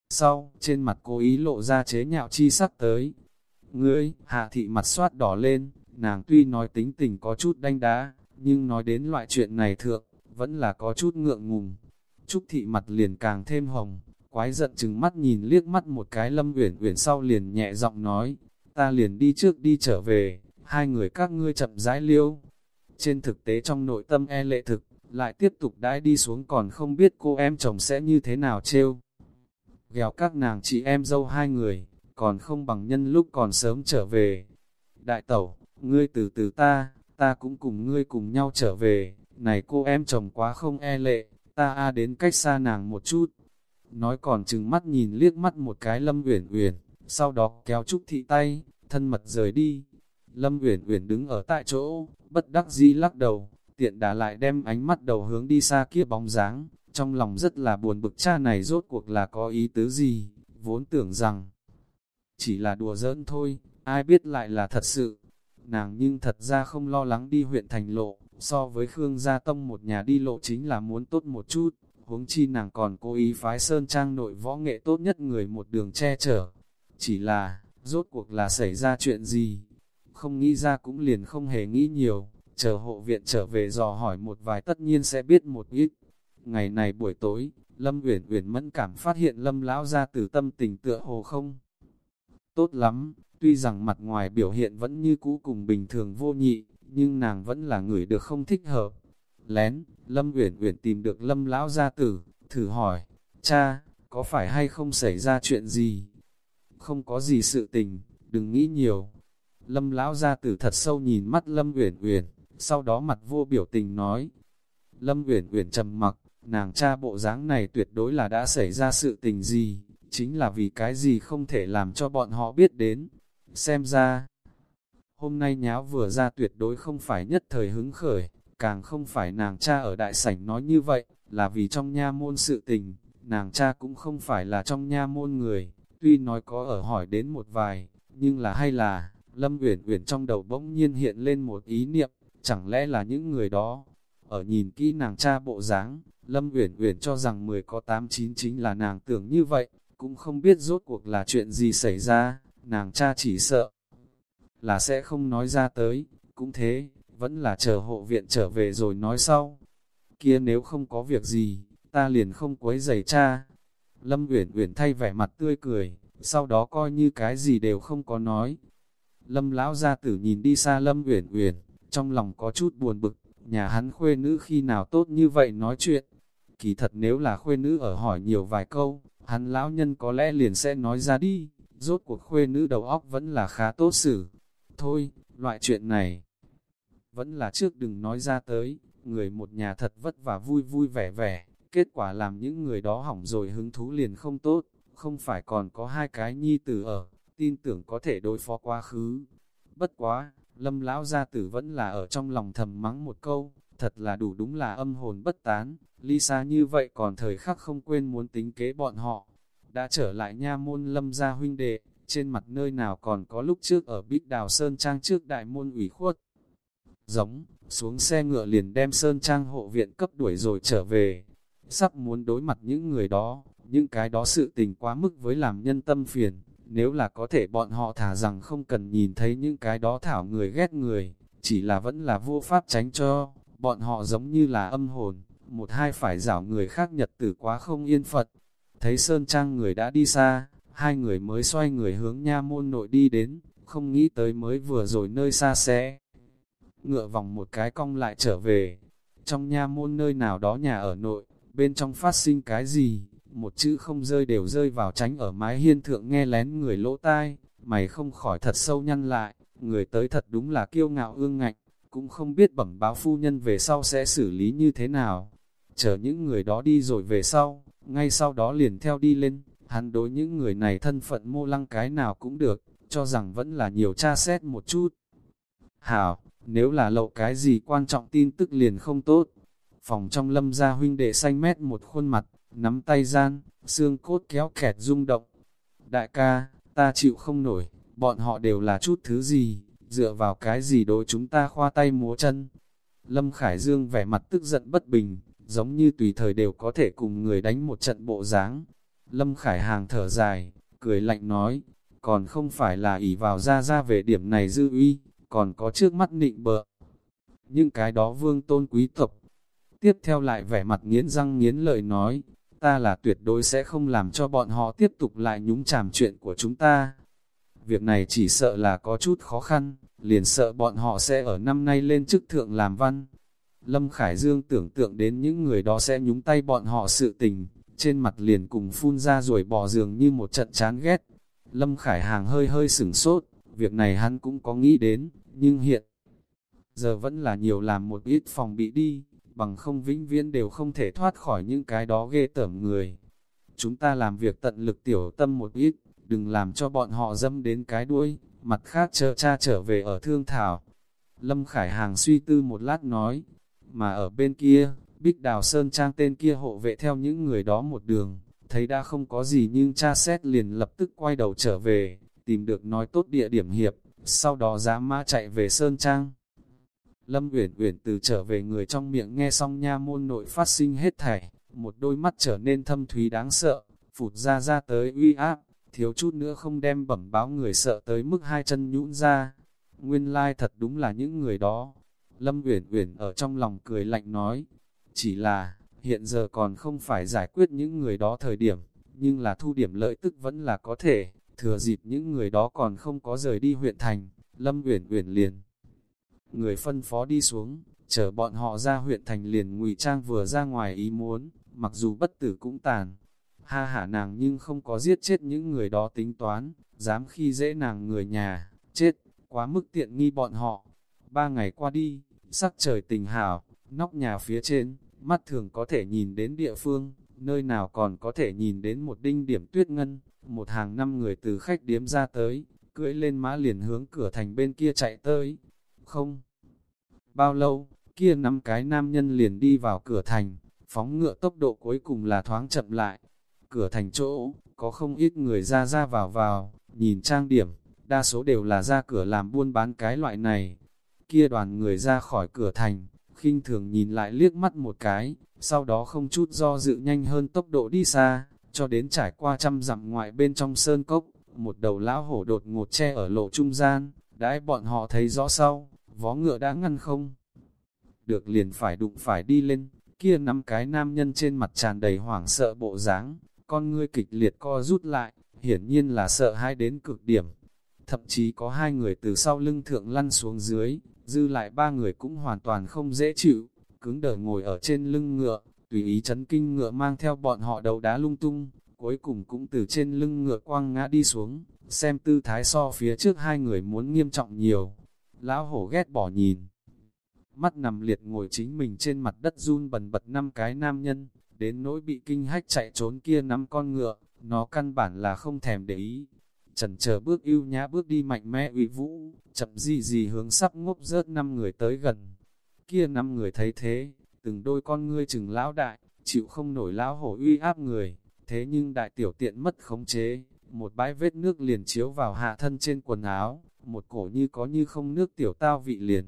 Sau, trên mặt cố ý lộ ra chế nhạo chi sắc tới. Ngươi, hạ thị mặt soát đỏ lên, nàng tuy nói tính tình có chút đanh đá, nhưng nói đến loại chuyện này thượng, vẫn là có chút ngượng ngùng. Trúc thị mặt liền càng thêm hồng, quái giận chừng mắt nhìn liếc mắt một cái lâm uyển uyển sau liền nhẹ giọng nói, ta liền đi trước đi trở về, hai người các ngươi chậm rãi liêu. Trên thực tế trong nội tâm e lệ thực, lại tiếp tục đãi đi xuống còn không biết cô em chồng sẽ như thế nào trêu. Ghèo các nàng chị em dâu hai người, còn không bằng nhân lúc còn sớm trở về. Đại tẩu, ngươi từ từ ta, ta cũng cùng ngươi cùng nhau trở về, này cô em chồng quá không e lệ, ta a đến cách xa nàng một chút. Nói còn chừng mắt nhìn liếc mắt một cái Lâm Uyển Uyển, sau đó kéo Trúc Thị tay, thân mật rời đi. Lâm Uyển Uyển đứng ở tại chỗ, bất đắc dĩ lắc đầu, tiện đã lại đem ánh mắt đầu hướng đi xa kia bóng dáng, trong lòng rất là buồn bực cha này rốt cuộc là có ý tứ gì, vốn tưởng rằng chỉ là đùa giỡn thôi, ai biết lại là thật sự. Nàng nhưng thật ra không lo lắng đi huyện thành lộ, so với Khương Gia Tông một nhà đi lộ chính là muốn tốt một chút, huống chi nàng còn cố ý phái Sơn Trang nội võ nghệ tốt nhất người một đường che chở. Chỉ là, rốt cuộc là xảy ra chuyện gì? Không nghĩ ra cũng liền không hề nghĩ nhiều, chờ hộ viện trở về dò hỏi một vài tất nhiên sẽ biết một ít. Ngày này buổi tối, Lâm Uyển Uyển mẫn cảm phát hiện Lâm lão gia tử tâm tình tựa hồ không tốt lắm, tuy rằng mặt ngoài biểu hiện vẫn như cũ cùng bình thường vô nhị, nhưng nàng vẫn là người được không thích hợp. Lén, Lâm Uyển Uyển tìm được Lâm lão gia tử, thử hỏi, "Cha, có phải hay không xảy ra chuyện gì?" "Không có gì sự tình, đừng nghĩ nhiều." Lâm lão gia tử thật sâu nhìn mắt Lâm Uyển Uyển, sau đó mặt vô biểu tình nói. Lâm Uyển Uyển trầm mặc, nàng cha bộ dáng này tuyệt đối là đã xảy ra sự tình gì, chính là vì cái gì không thể làm cho bọn họ biết đến. Xem ra, hôm nay nháo vừa ra tuyệt đối không phải nhất thời hứng khởi, càng không phải nàng cha ở đại sảnh nói như vậy, là vì trong nha môn sự tình, nàng cha cũng không phải là trong nha môn người, tuy nói có ở hỏi đến một vài, nhưng là hay là, Lâm Uyển Uyển trong đầu bỗng nhiên hiện lên một ý niệm, chẳng lẽ là những người đó. Ở nhìn kỹ nàng cha bộ dáng, Lâm Uyển Uyển cho rằng 10 có 8 9 chính là nàng tưởng như vậy, cũng không biết rốt cuộc là chuyện gì xảy ra, nàng cha chỉ sợ là sẽ không nói ra tới, cũng thế, vẫn là chờ hộ viện trở về rồi nói sau. Kia nếu không có việc gì, ta liền không quấy giày cha. Lâm Uyển Uyển thay vẻ mặt tươi cười, sau đó coi như cái gì đều không có nói. Lâm lão gia tử nhìn đi xa Lâm Uyển Uyển, trong lòng có chút buồn bực, nhà hắn khuê nữ khi nào tốt như vậy nói chuyện. Kỳ thật nếu là khuê nữ ở hỏi nhiều vài câu, hắn lão nhân có lẽ liền sẽ nói ra đi, rốt cuộc khuê nữ đầu óc vẫn là khá tốt xử. Thôi, loại chuyện này, vẫn là trước đừng nói ra tới, người một nhà thật vất vả vui vui vẻ vẻ, kết quả làm những người đó hỏng rồi hứng thú liền không tốt, không phải còn có hai cái nhi tử ở, tin tưởng có thể đối phó quá khứ. Bất quá, lâm lão gia tử vẫn là ở trong lòng thầm mắng một câu, thật là đủ đúng là âm hồn bất tán, Lisa như vậy còn thời khắc không quên muốn tính kế bọn họ. Đã trở lại nha môn lâm gia huynh đệ, trên mặt nơi nào còn có lúc trước ở Bích Đào Sơn Trang trước đại môn ủy khuất. Giống, xuống xe ngựa liền đem Sơn Trang hộ viện cấp đuổi rồi trở về. Sắp muốn đối mặt những người đó, những cái đó sự tình quá mức với làm nhân tâm phiền. Nếu là có thể bọn họ thả rằng không cần nhìn thấy những cái đó thảo người ghét người, chỉ là vẫn là vô pháp tránh cho, bọn họ giống như là âm hồn, một hai phải rảo người khác nhật tử quá không yên Phật. Thấy Sơn Trang người đã đi xa, hai người mới xoay người hướng nha môn nội đi đến, không nghĩ tới mới vừa rồi nơi xa xẽ Ngựa vòng một cái cong lại trở về, trong nha môn nơi nào đó nhà ở nội, bên trong phát sinh cái gì, một chữ không rơi đều rơi vào tránh ở mái hiên thượng nghe lén người lỗ tai, mày không khỏi thật sâu nhăn lại, người tới thật đúng là kiêu ngạo ương ngạnh, cũng không biết bẩm báo phu nhân về sau sẽ xử lý như thế nào. Chờ những người đó đi rồi về sau, ngay sau đó liền theo đi lên, hắn đối những người này thân phận mô lăng cái nào cũng được, cho rằng vẫn là nhiều tra xét một chút. Hảo, nếu là lậu cái gì quan trọng tin tức liền không tốt. Phòng trong lâm gia huynh đệ xanh mét một khuôn mặt, nắm tay gian, xương cốt kéo kẹt rung động. Đại ca, ta chịu không nổi, bọn họ đều là chút thứ gì, dựa vào cái gì đối chúng ta khoa tay múa chân. Lâm Khải Dương vẻ mặt tức giận bất bình, giống như tùy thời đều có thể cùng người đánh một trận bộ dáng. Lâm Khải Hàng thở dài, cười lạnh nói, còn không phải là ỷ vào ra ra về điểm này dư uy, còn có trước mắt nịnh bợ. Những cái đó vương tôn quý tộc. Tiếp theo lại vẻ mặt nghiến răng nghiến lợi nói, ta là tuyệt đối sẽ không làm cho bọn họ tiếp tục lại nhúng chàm chuyện của chúng ta. Việc này chỉ sợ là có chút khó khăn, liền sợ bọn họ sẽ ở năm nay lên chức thượng làm văn. Lâm Khải Dương tưởng tượng đến những người đó sẽ nhúng tay bọn họ sự tình, trên mặt liền cùng phun ra rồi bỏ giường như một trận chán ghét. Lâm Khải Hàng hơi hơi sửng sốt, việc này hắn cũng có nghĩ đến, nhưng hiện giờ vẫn là nhiều làm một ít phòng bị đi, bằng không vĩnh viễn đều không thể thoát khỏi những cái đó ghê tởm người. Chúng ta làm việc tận lực tiểu tâm một ít, đừng làm cho bọn họ dâm đến cái đuôi, mặt khác chờ cha trở về ở thương thảo. Lâm Khải Hàng suy tư một lát nói, mà ở bên kia, Bích Đào Sơn Trang tên kia hộ vệ theo những người đó một đường, thấy đã không có gì nhưng cha xét liền lập tức quay đầu trở về, tìm được nói tốt địa điểm hiệp, sau đó giá mã chạy về Sơn Trang. Lâm Uyển Uyển từ trở về người trong miệng nghe xong nha môn nội phát sinh hết thảy, một đôi mắt trở nên thâm thúy đáng sợ, phụt ra ra tới uy áp, thiếu chút nữa không đem bẩm báo người sợ tới mức hai chân nhũn ra. Nguyên lai thật đúng là những người đó. Lâm Uyển Uyển ở trong lòng cười lạnh nói, chỉ là, hiện giờ còn không phải giải quyết những người đó thời điểm, nhưng là thu điểm lợi tức vẫn là có thể, thừa dịp những người đó còn không có rời đi huyện thành, Lâm Uyển Uyển liền. Người phân phó đi xuống, chờ bọn họ ra huyện thành liền ngụy trang vừa ra ngoài ý muốn, mặc dù bất tử cũng tàn. Ha hả nàng nhưng không có giết chết những người đó tính toán, dám khi dễ nàng người nhà, chết, quá mức tiện nghi bọn họ. Ba ngày qua đi, sắc trời tình hảo, nóc nhà phía trên, mắt thường có thể nhìn đến địa phương, nơi nào còn có thể nhìn đến một đinh điểm tuyết ngân, một hàng năm người từ khách điếm ra tới, cưỡi lên mã liền hướng cửa thành bên kia chạy tới. Không bao lâu, kia năm cái nam nhân liền đi vào cửa thành, phóng ngựa tốc độ cuối cùng là thoáng chậm lại. Cửa thành chỗ, có không ít người ra ra vào vào, nhìn trang điểm, đa số đều là ra cửa làm buôn bán cái loại này. Kia đoàn người ra khỏi cửa thành, khinh thường nhìn lại liếc mắt một cái, sau đó không chút do dự nhanh hơn tốc độ đi xa, cho đến trải qua trăm dặm ngoại bên trong sơn cốc, một đầu lão hổ đột ngột che ở lộ trung gian, đãi bọn họ thấy rõ sau, vó ngựa đã ngăn không. Được liền phải đụng phải đi lên, kia năm cái nam nhân trên mặt tràn đầy hoảng sợ bộ dáng, con ngươi kịch liệt co rút lại, hiển nhiên là sợ hai đến cực điểm. Thậm chí có hai người từ sau lưng thượng lăn xuống dưới, dư lại ba người cũng hoàn toàn không dễ chịu, cứng đờ ngồi ở trên lưng ngựa, tùy ý chấn kinh ngựa mang theo bọn họ đầu đá lung tung, cuối cùng cũng từ trên lưng ngựa quăng ngã đi xuống, xem tư thái so phía trước hai người muốn nghiêm trọng nhiều. Lão hổ ghét bỏ nhìn. Mắt nằm liệt ngồi chính mình trên mặt đất run bần bật năm cái nam nhân, đến nỗi bị kinh hách chạy trốn kia năm con ngựa, nó căn bản là không thèm để ý. Trần chờ bước yêu nhã bước đi mạnh mẽ uy vũ, chậm gì gì hướng sắp ngốc rớt năm người tới gần. Kia năm người thấy thế, từng đôi con ngươi chừng lão đại, chịu không nổi lão hổ uy áp người, thế nhưng đại tiểu tiện mất khống chế, một bãi vết nước liền chiếu vào hạ thân trên quần áo, một cổ như có như không nước tiểu tao vị liền.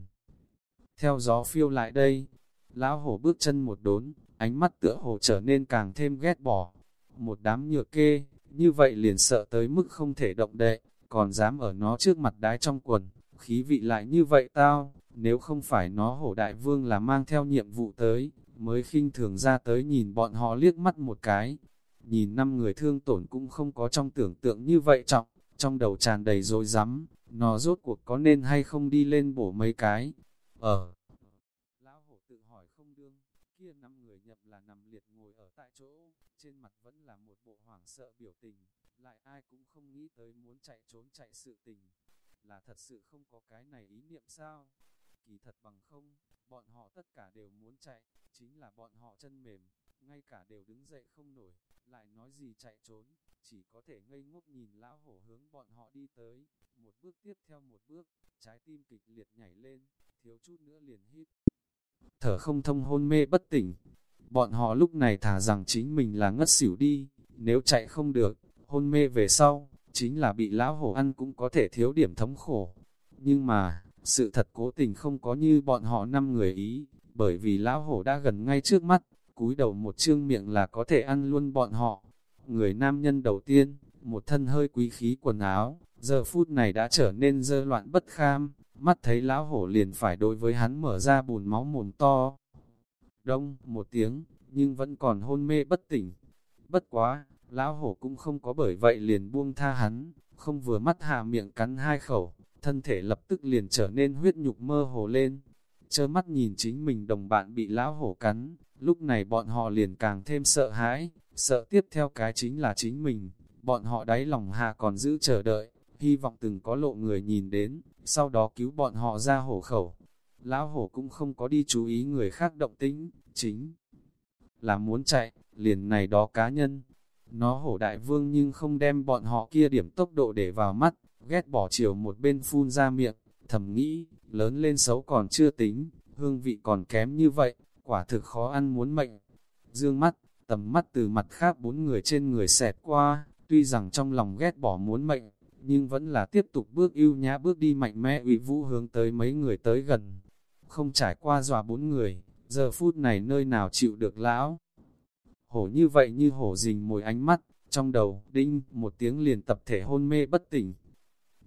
Theo gió phiêu lại đây, lão hổ bước chân một đốn, ánh mắt tựa hồ trở nên càng thêm ghét bỏ. Một đám nhựa kê, như vậy liền sợ tới mức không thể động đậy, còn dám ở nó trước mặt đái trong quần, khí vị lại như vậy tao, nếu không phải nó hổ đại vương là mang theo nhiệm vụ tới, mới khinh thường ra tới nhìn bọn họ liếc mắt một cái. Nhìn năm người thương tổn cũng không có trong tưởng tượng như vậy trọng, trong đầu tràn đầy rồi rắm nó rốt cuộc có nên hay không đi lên bổ mấy cái. Ở Lão hổ tự hỏi không đương, kia năm người nhập là nằm liệt ngồi ở tại chỗ, trên mặt vẫn là một bộ hoảng sợ biểu tình, lại ai cũng không nghĩ tới muốn chạy trốn chạy sự tình. Là thật sự không có cái này ý niệm sao? Kỳ thật bằng không, bọn họ tất cả đều muốn chạy, chính là bọn họ chân mềm, ngay cả đều đứng dậy không nổi, lại nói gì chạy trốn, chỉ có thể ngây ngốc nhìn lão hổ hướng bọn họ đi tới, một bước tiếp theo một bước, trái tim kịch liệt nhảy lên, thiếu chút nữa liền hít. Thở không thông hôn mê bất tỉnh, bọn họ lúc này thả rằng chính mình là ngất xỉu đi, nếu chạy không được, hôn mê về sau, chính là bị lão hổ ăn cũng có thể thiếu điểm thống khổ. Nhưng mà, sự thật cố tình không có như bọn họ năm người ý, bởi vì lão hổ đã gần ngay trước mắt, cúi đầu một chương miệng là có thể ăn luôn bọn họ. Người nam nhân đầu tiên, một thân hơi quý khí quần áo, giờ phút này đã trở nên dơ loạn bất kham, mắt thấy lão hổ liền phải đối với hắn mở ra bùn máu mồm to. Đông, một tiếng, nhưng vẫn còn hôn mê bất tỉnh. Bất quá, lão hổ cũng không có bởi vậy liền buông tha hắn, không vừa mắt hạ miệng cắn hai khẩu, thân thể lập tức liền trở nên huyết nhục mơ hồ lên. Chơ mắt nhìn chính mình đồng bạn bị lão hổ cắn, lúc này bọn họ liền càng thêm sợ hãi, sợ tiếp theo cái chính là chính mình, bọn họ đáy lòng hạ còn giữ chờ đợi, hy vọng từng có lộ người nhìn đến, sau đó cứu bọn họ ra hổ khẩu. Lão hổ cũng không có đi chú ý người khác động tĩnh, chính là muốn chạy, liền này đó cá nhân. Nó hổ đại vương nhưng không đem bọn họ kia điểm tốc độ để vào mắt, ghét bỏ chiều một bên phun ra miệng, thầm nghĩ, lớn lên xấu còn chưa tính, hương vị còn kém như vậy, quả thực khó ăn muốn mệnh. Dương mắt, tầm mắt từ mặt khác bốn người trên người xẹt qua, tuy rằng trong lòng ghét bỏ muốn mệnh, nhưng vẫn là tiếp tục bước ưu nhã bước đi mạnh mẽ ủy vũ hướng tới mấy người tới gần. Không trải qua dòa bốn người, giờ phút này nơi nào chịu được lão. Hổ như vậy như hổ rình mồi ánh mắt, trong đầu, đinh, một tiếng liền tập thể hôn mê bất tỉnh.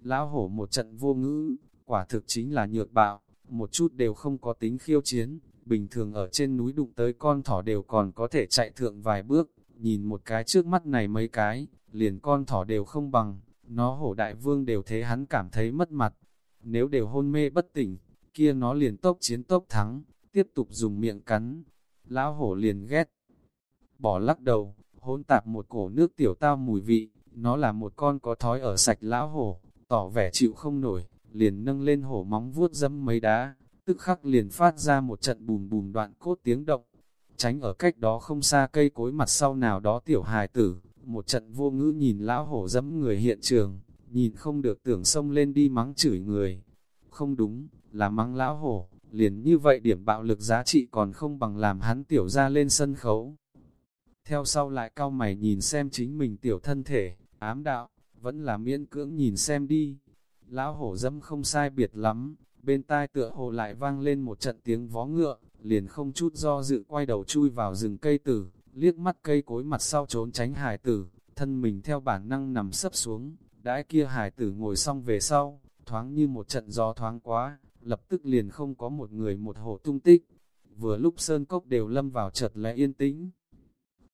Lão hổ một trận vô ngữ, quả thực chính là nhược bạo, một chút đều không có tính khiêu chiến, bình thường ở trên núi đụng tới con thỏ đều còn có thể chạy thượng vài bước, nhìn một cái trước mắt này mấy cái, liền con thỏ đều không bằng, nó hổ đại vương đều thế hắn cảm thấy mất mặt. Nếu đều hôn mê bất tỉnh, kia nó liền tốc chiến tốc thắng, tiếp tục dùng miệng cắn. Lão hổ liền ghét. Bỏ lắc đầu, hôn tạp một cổ nước tiểu tao mùi vị, nó là một con có thói ở sạch lão hổ, tỏ vẻ chịu không nổi, liền nâng lên hổ móng vuốt dẫm mấy đá, tức khắc liền phát ra một trận bùm bùm đoạn cốt tiếng động. Tránh ở cách đó không xa cây cối mặt sau nào đó tiểu hài tử, một trận vô ngữ nhìn lão hổ dẫm người hiện trường, nhìn không được tưởng sông lên đi mắng chửi người. Không đúng, là mắng lão hổ, liền như vậy điểm bạo lực giá trị còn không bằng làm hắn tiểu ra lên sân khấu. Theo sau lại cao mày nhìn xem chính mình tiểu thân thể, ám đạo, vẫn là miễn cưỡng nhìn xem đi. Lão hổ dẫm không sai biệt lắm, bên tai tựa hồ lại vang lên một trận tiếng vó ngựa, liền không chút do dự quay đầu chui vào rừng cây tử, liếc mắt cây cối mặt sau trốn tránh hải tử, thân mình theo bản năng nằm sấp xuống, đãi kia hải tử ngồi xong về sau, thoáng như một trận gió thoáng quá, lập tức liền không có một người một hồ tung tích, vừa lúc sơn cốc đều lâm vào chợt lẽ yên tĩnh.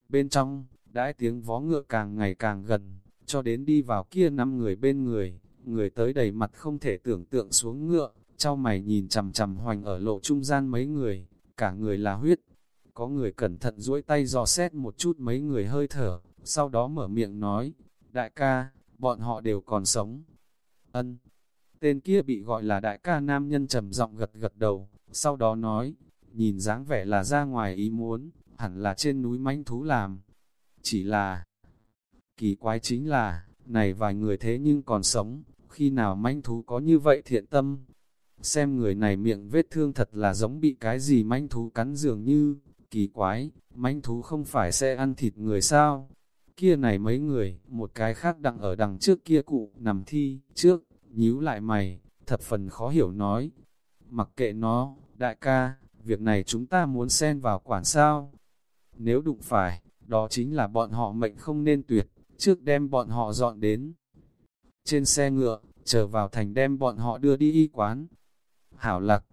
Bên trong, đãi tiếng vó ngựa càng ngày càng gần, cho đến đi vào kia năm người bên người, người tới đầy mặt không thể tưởng tượng xuống ngựa, trao mày nhìn chằm chằm hoành ở lộ trung gian mấy người, cả người là huyết. Có người cẩn thận duỗi tay dò xét một chút mấy người hơi thở, sau đó mở miệng nói, đại ca, bọn họ đều còn sống. Ân, tên kia bị gọi là đại ca nam nhân trầm giọng gật gật đầu, sau đó nói, nhìn dáng vẻ là ra ngoài ý muốn, hẳn là trên núi manh thú làm. Chỉ là, kỳ quái chính là, này vài người thế nhưng còn sống, khi nào manh thú có như vậy thiện tâm, Xem người này miệng vết thương thật là giống bị cái gì manh thú cắn dường như, kỳ quái, manh thú không phải sẽ ăn thịt người sao? Kia này mấy người, một cái khác đặng ở đằng trước kia cụ, nằm thi, trước, nhíu lại mày, thập phần khó hiểu nói. Mặc kệ nó, đại ca, việc này chúng ta muốn xen vào quản sao? Nếu đụng phải, đó chính là bọn họ mệnh không nên tuyệt, trước đem bọn họ dọn đến. Trên xe ngựa, chờ vào thành đem bọn họ đưa đi y quán, hảo lạc.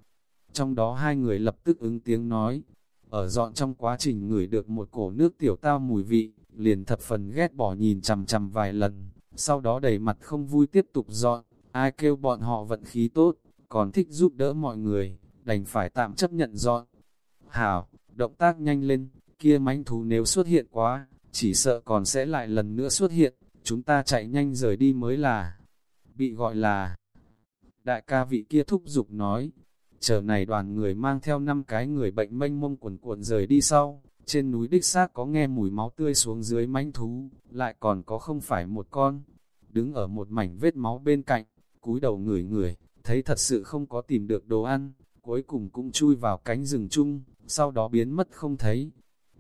Trong đó hai người lập tức ứng tiếng nói, ở dọn trong quá trình ngửi được một cổ nước tiểu tao mùi vị, liền thập phần ghét bỏ nhìn chằm chằm vài lần, sau đó đầy mặt không vui tiếp tục dọn, ai kêu bọn họ vận khí tốt, còn thích giúp đỡ mọi người, đành phải tạm chấp nhận dọn. Hảo, động tác nhanh lên, kia mánh thú nếu xuất hiện quá, chỉ sợ còn sẽ lại lần nữa xuất hiện, chúng ta chạy nhanh rời đi mới là, bị gọi là, đại ca vị kia thúc giục nói, chờ này đoàn người mang theo năm cái người bệnh mênh mông quần cuộn rời đi sau, trên núi đích xác có nghe mùi máu tươi xuống dưới manh thú, lại còn có không phải một con, đứng ở một mảnh vết máu bên cạnh, cúi đầu ngửi người, thấy thật sự không có tìm được đồ ăn, cuối cùng cũng chui vào cánh rừng chung, sau đó biến mất không thấy.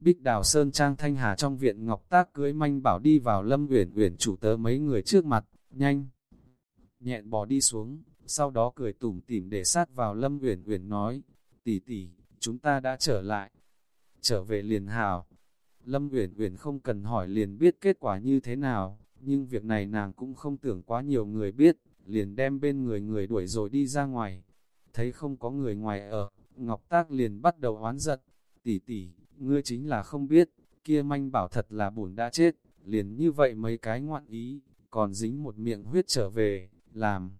Bích Đào Sơn Trang Thanh Hà trong viện Ngọc Tác cưới manh bảo đi vào Lâm Uyển Uyển chủ tớ mấy người trước mặt, nhanh nhẹn bò đi xuống, sau đó cười tủm tỉm để sát vào Lâm Uyển Uyển nói: "Tỷ tỷ, chúng ta đã trở lại." Trở về liền hảo. Lâm Uyển Uyển không cần hỏi liền biết kết quả như thế nào, nhưng việc này nàng cũng không tưởng quá nhiều người biết, liền đem bên người người đuổi rồi đi ra ngoài. Thấy không có người ngoài ở, Ngọc Tác liền bắt đầu oán giận. Tỷ tỷ, ngươi chính là không biết, kia manh bảo thật là buồn đã chết, liền như vậy mấy cái ngoạn ý, còn dính một miệng huyết trở về, làm.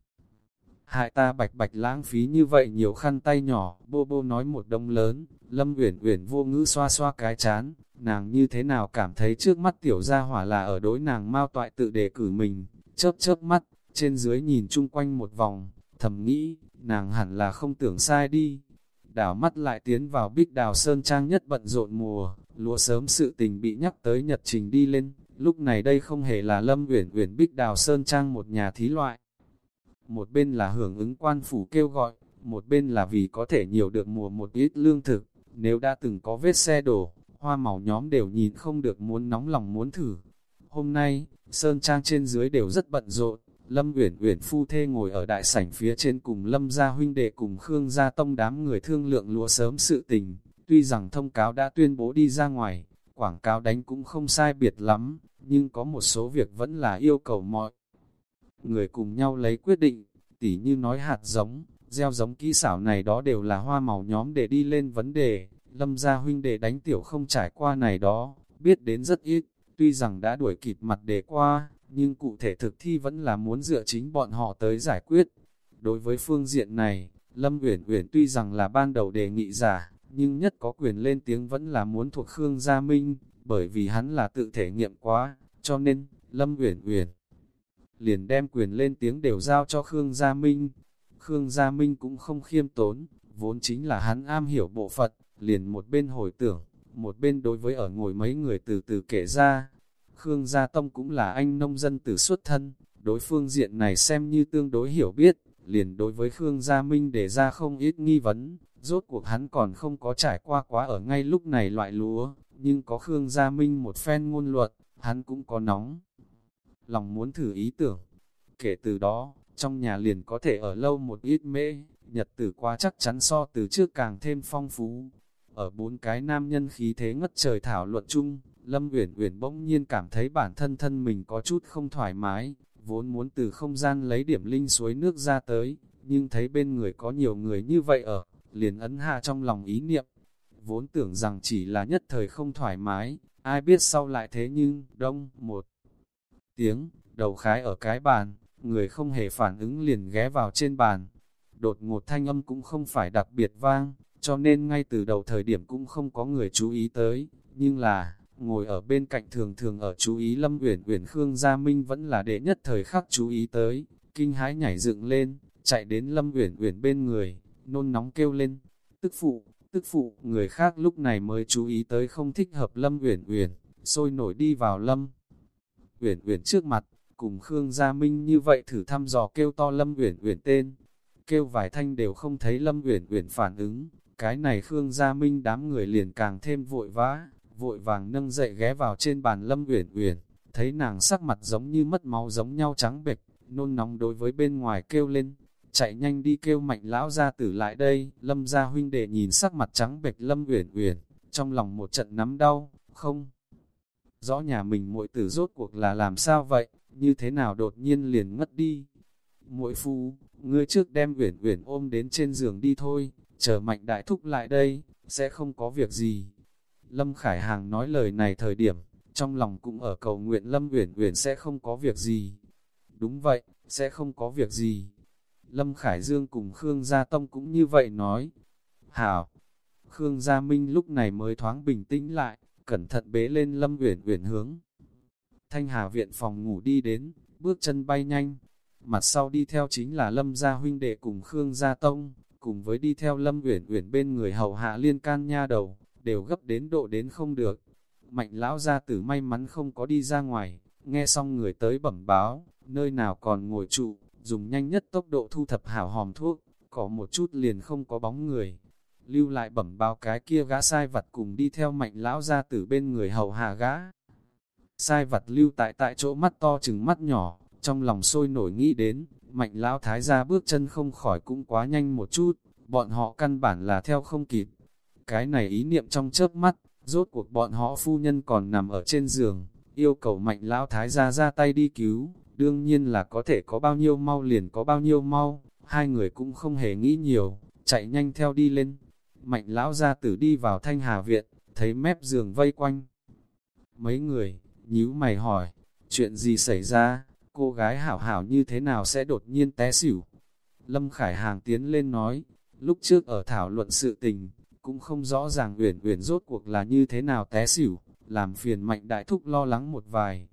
Hại ta bạch bạch lãng phí như vậy nhiều khăn tay nhỏ, bô bô nói một đông lớn, Lâm Uyển Uyển vô ngữ xoa xoa cái chán, nàng như thế nào cảm thấy trước mắt tiểu gia hỏa là ở đối nàng mau toại tự đề cử mình, chớp chớp mắt, trên dưới nhìn chung quanh một vòng, thầm nghĩ, nàng hẳn là không tưởng sai đi. Đảo mắt lại tiến vào bích đào sơn trang nhất bận rộn mùa, lúa sớm sự tình bị nhắc tới nhật trình đi lên, lúc này đây không hề là lâm uyển uyển bích đào sơn trang một nhà thí loại. Một bên là hưởng ứng quan phủ kêu gọi, một bên là vì có thể nhiều được mùa một ít lương thực, nếu đã từng có vết xe đổ, hoa màu nhóm đều nhìn không được muốn nóng lòng muốn thử. Hôm nay, Sơn Trang trên dưới đều rất bận rộn, Lâm Uyển Uyển phu thê ngồi ở đại sảnh phía trên cùng Lâm gia huynh đệ cùng Khương gia tông đám người thương lượng lúa sớm sự tình, tuy rằng thông cáo đã tuyên bố đi ra ngoài, quảng cáo đánh cũng không sai biệt lắm, nhưng có một số việc vẫn là yêu cầu mọi người cùng nhau lấy quyết định, tỉ như nói hạt giống, gieo giống kỹ xảo này đó đều là hoa màu nhóm để đi lên vấn đề, lâm gia huynh đệ đánh tiểu không trải qua này đó, biết đến rất ít, tuy rằng đã đuổi kịp mặt đề qua, nhưng cụ thể thực thi vẫn là muốn dựa chính bọn họ tới giải quyết. Đối với phương diện này, Lâm Uyển Uyển tuy rằng là ban đầu đề nghị giả, nhưng nhất có quyền lên tiếng vẫn là muốn thuộc Khương Gia Minh, bởi vì hắn là tự thể nghiệm quá, cho nên, Lâm Uyển Uyển liền đem quyền lên tiếng đều giao cho Khương Gia Minh. Khương Gia Minh cũng không khiêm tốn, vốn chính là hắn am hiểu bộ phật liền một bên hồi tưởng, một bên đối với ở ngồi mấy người từ từ kể ra. Khương Gia Tông cũng là anh nông dân từ xuất thân, đối phương diện này xem như tương đối hiểu biết, liền đối với Khương Gia Minh để ra không ít nghi vấn, rốt cuộc hắn còn không có trải qua quá ở ngay lúc này loại lúa, nhưng có Khương Gia Minh một phen ngôn luật hắn cũng có nóng. Lòng muốn thử ý tưởng, kể từ đó, trong nhà liền có thể ở lâu một ít mễ, nhật tử qua chắc chắn so từ trước càng thêm phong phú. Ở bốn cái nam nhân khí thế ngất trời thảo luận chung, Lâm Uyển Uyển bỗng nhiên cảm thấy bản thân thân mình có chút không thoải mái, vốn muốn từ không gian lấy điểm linh suối nước ra tới, nhưng thấy bên người có nhiều người như vậy ở, liền ấn hạ trong lòng ý niệm. Vốn tưởng rằng chỉ là nhất thời không thoải mái, ai biết sau lại thế nhưng, đông, một tiếng, đầu khái ở cái bàn, người không hề phản ứng liền ghé vào trên bàn. Đột ngột thanh âm cũng không phải đặc biệt vang, cho nên ngay từ đầu thời điểm cũng không có người chú ý tới, nhưng là, ngồi ở bên cạnh thường thường ở chú ý Lâm Uyển Uyển Khương Gia Minh vẫn là đệ nhất thời khắc chú ý tới, kinh hãi nhảy dựng lên, chạy đến Lâm Uyển Uyển bên người, nôn nóng kêu lên, tức phụ, tức phụ, người khác lúc này mới chú ý tới không thích hợp Lâm Uyển Uyển, sôi nổi đi vào Lâm. Uyển Uyển trước mặt, cùng Khương Gia Minh như vậy thử thăm dò kêu to Lâm Uyển Uyển tên, kêu vài thanh đều không thấy Lâm Uyển Uyển phản ứng, cái này Khương Gia Minh đám người liền càng thêm vội vã, vội vàng nâng dậy ghé vào trên bàn Lâm Uyển Uyển, thấy nàng sắc mặt giống như mất máu giống nhau trắng bệch, nôn nóng đối với bên ngoài kêu lên, chạy nhanh đi kêu mạnh lão gia tử lại đây, Lâm gia huynh đệ nhìn sắc mặt trắng bệch Lâm Uyển Uyển, trong lòng một trận nắm đau, không rõ nhà mình muội tử rốt cuộc là làm sao vậy, như thế nào đột nhiên liền ngất đi. Muội phu, ngươi trước đem Uyển Uyển ôm đến trên giường đi thôi, chờ mạnh đại thúc lại đây, sẽ không có việc gì. Lâm Khải Hàng nói lời này thời điểm, trong lòng cũng ở cầu nguyện Lâm Uyển Uyển sẽ không có việc gì. Đúng vậy, sẽ không có việc gì. Lâm Khải Dương cùng Khương Gia Tông cũng như vậy nói. Hảo! Khương Gia Minh lúc này mới thoáng bình tĩnh lại, cẩn thận bế lên Lâm Uyển Uyển hướng. Thanh Hà viện phòng ngủ đi đến, bước chân bay nhanh. Mặt sau đi theo chính là Lâm gia huynh đệ cùng Khương gia tông, cùng với đi theo Lâm Uyển Uyển bên người hầu hạ liên can nha đầu, đều gấp đến độ đến không được. Mạnh lão gia tử may mắn không có đi ra ngoài, nghe xong người tới bẩm báo, nơi nào còn ngồi trụ, dùng nhanh nhất tốc độ thu thập hảo hòm thuốc, có một chút liền không có bóng người. Lưu lại bẩm báo cái kia gã sai vặt cùng đi theo mạnh lão gia từ bên người hầu hạ gã. Sai vặt lưu tại tại chỗ mắt to chừng mắt nhỏ, trong lòng sôi nổi nghĩ đến, mạnh lão thái gia bước chân không khỏi cũng quá nhanh một chút, bọn họ căn bản là theo không kịp. Cái này ý niệm trong chớp mắt, rốt cuộc bọn họ phu nhân còn nằm ở trên giường, yêu cầu mạnh lão thái gia ra tay đi cứu, đương nhiên là có thể có bao nhiêu mau liền có bao nhiêu mau, hai người cũng không hề nghĩ nhiều, chạy nhanh theo đi lên. Mạnh lão gia tử đi vào thanh hà viện, thấy mép giường vây quanh. Mấy người, nhíu mày hỏi, chuyện gì xảy ra, cô gái hảo hảo như thế nào sẽ đột nhiên té xỉu. Lâm Khải Hàng tiến lên nói, lúc trước ở thảo luận sự tình, cũng không rõ ràng uyển uyển rốt cuộc là như thế nào té xỉu, làm phiền mạnh đại thúc lo lắng một vài.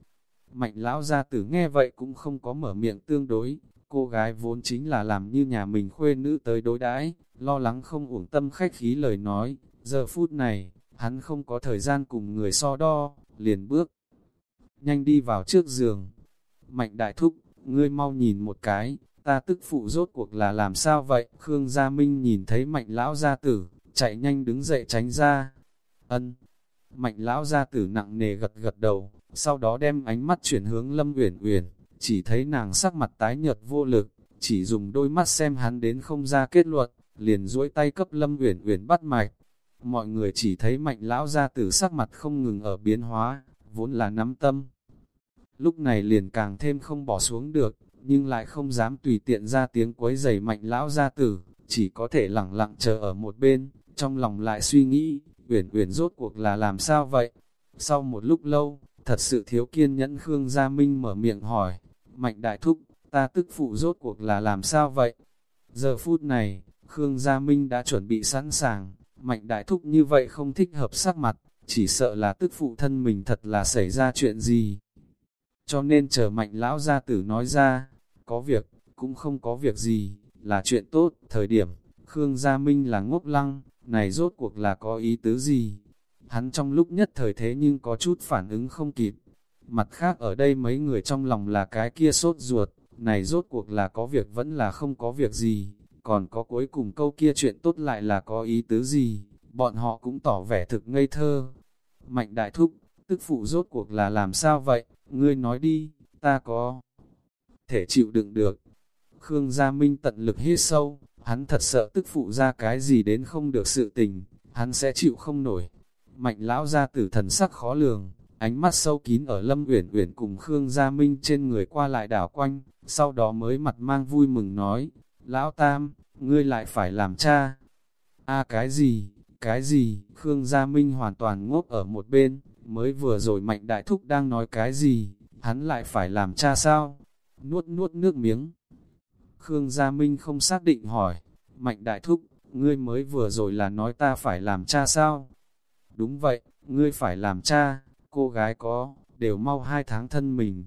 Mạnh lão gia tử nghe vậy cũng không có mở miệng tương đối, cô gái vốn chính là làm như nhà mình khuê nữ tới đối đãi, lo lắng không uổng tâm khách khí lời nói, giờ phút này, hắn không có thời gian cùng người so đo, liền bước. Nhanh đi vào trước giường. Mạnh đại thúc, ngươi mau nhìn một cái, ta tức phụ rốt cuộc là làm sao vậy? Khương Gia Minh nhìn thấy mạnh lão gia tử, chạy nhanh đứng dậy tránh ra. Ân. Mạnh lão gia tử nặng nề gật gật đầu, sau đó đem ánh mắt chuyển hướng Lâm Uyển Uyển, chỉ thấy nàng sắc mặt tái nhợt vô lực, chỉ dùng đôi mắt xem hắn đến không ra kết luận, liền duỗi tay cấp Lâm Uyển Uyển bắt mạch. Mọi người chỉ thấy Mạnh lão gia tử sắc mặt không ngừng ở biến hóa, vốn là nắm tâm. Lúc này liền càng thêm không bỏ xuống được, nhưng lại không dám tùy tiện ra tiếng quấy giày Mạnh lão gia tử, chỉ có thể lặng lặng chờ ở một bên, trong lòng lại suy nghĩ, Uyển Uyển rốt cuộc là làm sao vậy? Sau một lúc lâu, thật sự thiếu kiên nhẫn Khương Gia Minh mở miệng hỏi, Mạnh Đại Thúc, ta tức phụ rốt cuộc là làm sao vậy? Giờ phút này, Khương Gia Minh đã chuẩn bị sẵn sàng, Mạnh Đại Thúc như vậy không thích hợp sắc mặt, chỉ sợ là tức phụ thân mình thật là xảy ra chuyện gì. Cho nên chờ Mạnh Lão Gia Tử nói ra, có việc, cũng không có việc gì, là chuyện tốt, thời điểm, Khương Gia Minh là ngốc lăng, này rốt cuộc là có ý tứ gì? Hắn trong lúc nhất thời thế nhưng có chút phản ứng không kịp. Mặt khác ở đây mấy người trong lòng là cái kia sốt ruột, này rốt cuộc là có việc vẫn là không có việc gì, còn có cuối cùng câu kia chuyện tốt lại là có ý tứ gì, bọn họ cũng tỏ vẻ thực ngây thơ. Mạnh đại thúc, tức phụ rốt cuộc là làm sao vậy, ngươi nói đi, ta có thể chịu đựng được. Khương Gia Minh tận lực hít sâu, hắn thật sợ tức phụ ra cái gì đến không được sự tình, hắn sẽ chịu không nổi. Mạnh lão gia tử thần sắc khó lường, ánh mắt sâu kín ở Lâm Uyển Uyển cùng Khương Gia Minh trên người qua lại đảo quanh, sau đó mới mặt mang vui mừng nói, Lão Tam, ngươi lại phải làm cha. a cái gì, cái gì, Khương Gia Minh hoàn toàn ngốc ở một bên, mới vừa rồi Mạnh Đại Thúc đang nói cái gì, hắn lại phải làm cha sao? Nuốt nuốt nước miếng. Khương Gia Minh không xác định hỏi, Mạnh Đại Thúc, ngươi mới vừa rồi là nói ta phải làm cha sao? Đúng vậy, ngươi phải làm cha, cô gái có, đều mau hai tháng thân mình.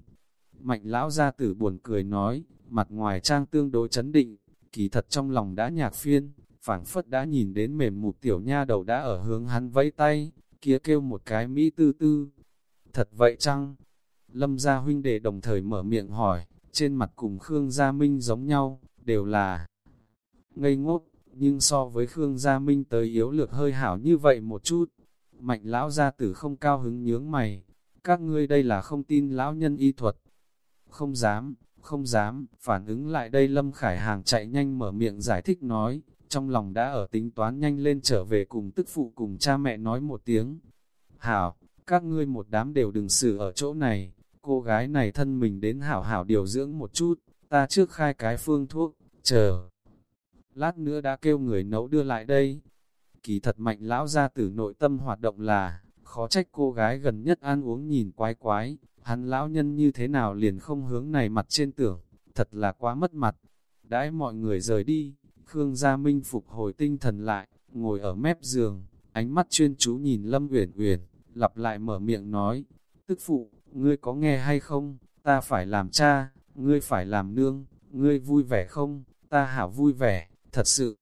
Mạnh lão gia tử buồn cười nói, mặt ngoài trang tương đối chấn định, kỳ thật trong lòng đã nhạc phiên, phảng phất đã nhìn đến mềm mụt tiểu nha đầu đã ở hướng hắn vẫy tay, kia kêu một cái mỹ tư tư. Thật vậy chăng? Lâm gia huynh đệ đồng thời mở miệng hỏi, trên mặt cùng Khương Gia Minh giống nhau, đều là ngây ngốc, nhưng so với Khương Gia Minh tới yếu lược hơi hảo như vậy một chút. Mạnh lão gia tử không cao hứng nhướng mày, các ngươi đây là không tin lão nhân y thuật. Không dám, không dám, phản ứng lại đây Lâm Khải Hàng chạy nhanh mở miệng giải thích nói, trong lòng đã ở tính toán nhanh lên trở về cùng tức phụ cùng cha mẹ nói một tiếng. Hảo, các ngươi một đám đều đừng xử ở chỗ này, cô gái này thân mình đến hảo hảo điều dưỡng một chút, ta trước khai cái phương thuốc, chờ. Lát nữa đã kêu người nấu đưa lại đây. Kỳ thật mạnh lão ra từ nội tâm hoạt động là, khó trách cô gái gần nhất ăn uống nhìn quái quái, hắn lão nhân như thế nào liền không hướng này mặt trên tưởng, thật là quá mất mặt. Đãi mọi người rời đi, Khương Gia Minh phục hồi tinh thần lại, ngồi ở mép giường, ánh mắt chuyên chú nhìn Lâm Uyển Uyển, lặp lại mở miệng nói, tức phụ, ngươi có nghe hay không, ta phải làm cha, ngươi phải làm nương, ngươi vui vẻ không, ta hảo vui vẻ, thật sự.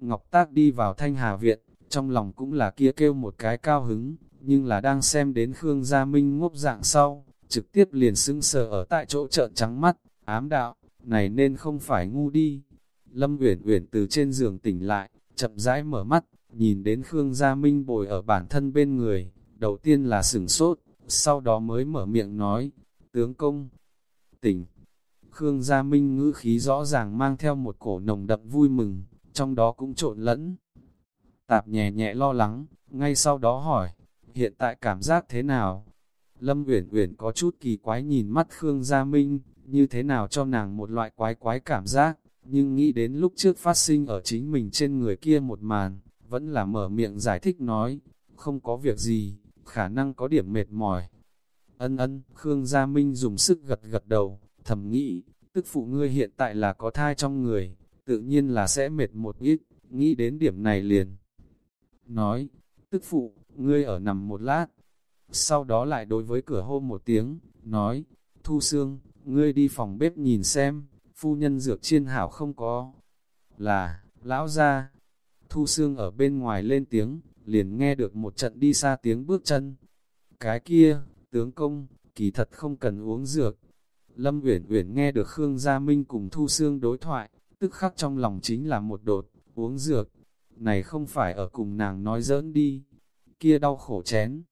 Ngọc Tác đi vào thanh hà viện, trong lòng cũng là kia kêu một cái cao hứng, nhưng là đang xem đến Khương Gia Minh ngốc dạng sau, trực tiếp liền sững sờ ở tại chỗ trợn trắng mắt, ám đạo, này nên không phải ngu đi. Lâm Uyển Uyển từ trên giường tỉnh lại, chậm rãi mở mắt, nhìn đến Khương Gia Minh bồi ở bản thân bên người, đầu tiên là sửng sốt, sau đó mới mở miệng nói, tướng công, tỉnh. Khương Gia Minh ngữ khí rõ ràng mang theo một cổ nồng đậm vui mừng, trong đó cũng trộn lẫn. Tạp nhẹ nhẹ lo lắng, ngay sau đó hỏi, hiện tại cảm giác thế nào? Lâm Uyển Uyển có chút kỳ quái nhìn mắt Khương Gia Minh, như thế nào cho nàng một loại quái quái cảm giác, nhưng nghĩ đến lúc trước phát sinh ở chính mình trên người kia một màn, vẫn là mở miệng giải thích nói, không có việc gì, khả năng có điểm mệt mỏi. Ân ân, Khương Gia Minh dùng sức gật gật đầu, thầm nghĩ, tức phụ ngươi hiện tại là có thai trong người, tự nhiên là sẽ mệt một ít, nghĩ đến điểm này liền. Nói, tức phụ, ngươi ở nằm một lát, sau đó lại đối với cửa hô một tiếng, nói, Thu Sương, ngươi đi phòng bếp nhìn xem, phu nhân dược chiên hảo không có. Là, lão ra, Thu Sương ở bên ngoài lên tiếng, liền nghe được một trận đi xa tiếng bước chân. Cái kia, tướng công, kỳ thật không cần uống dược. Lâm Uyển Uyển nghe được Khương Gia Minh cùng Thu Sương đối thoại, tức khắc trong lòng chính là một đột, uống dược. Này không phải ở cùng nàng nói giỡn đi, kia đau khổ chén.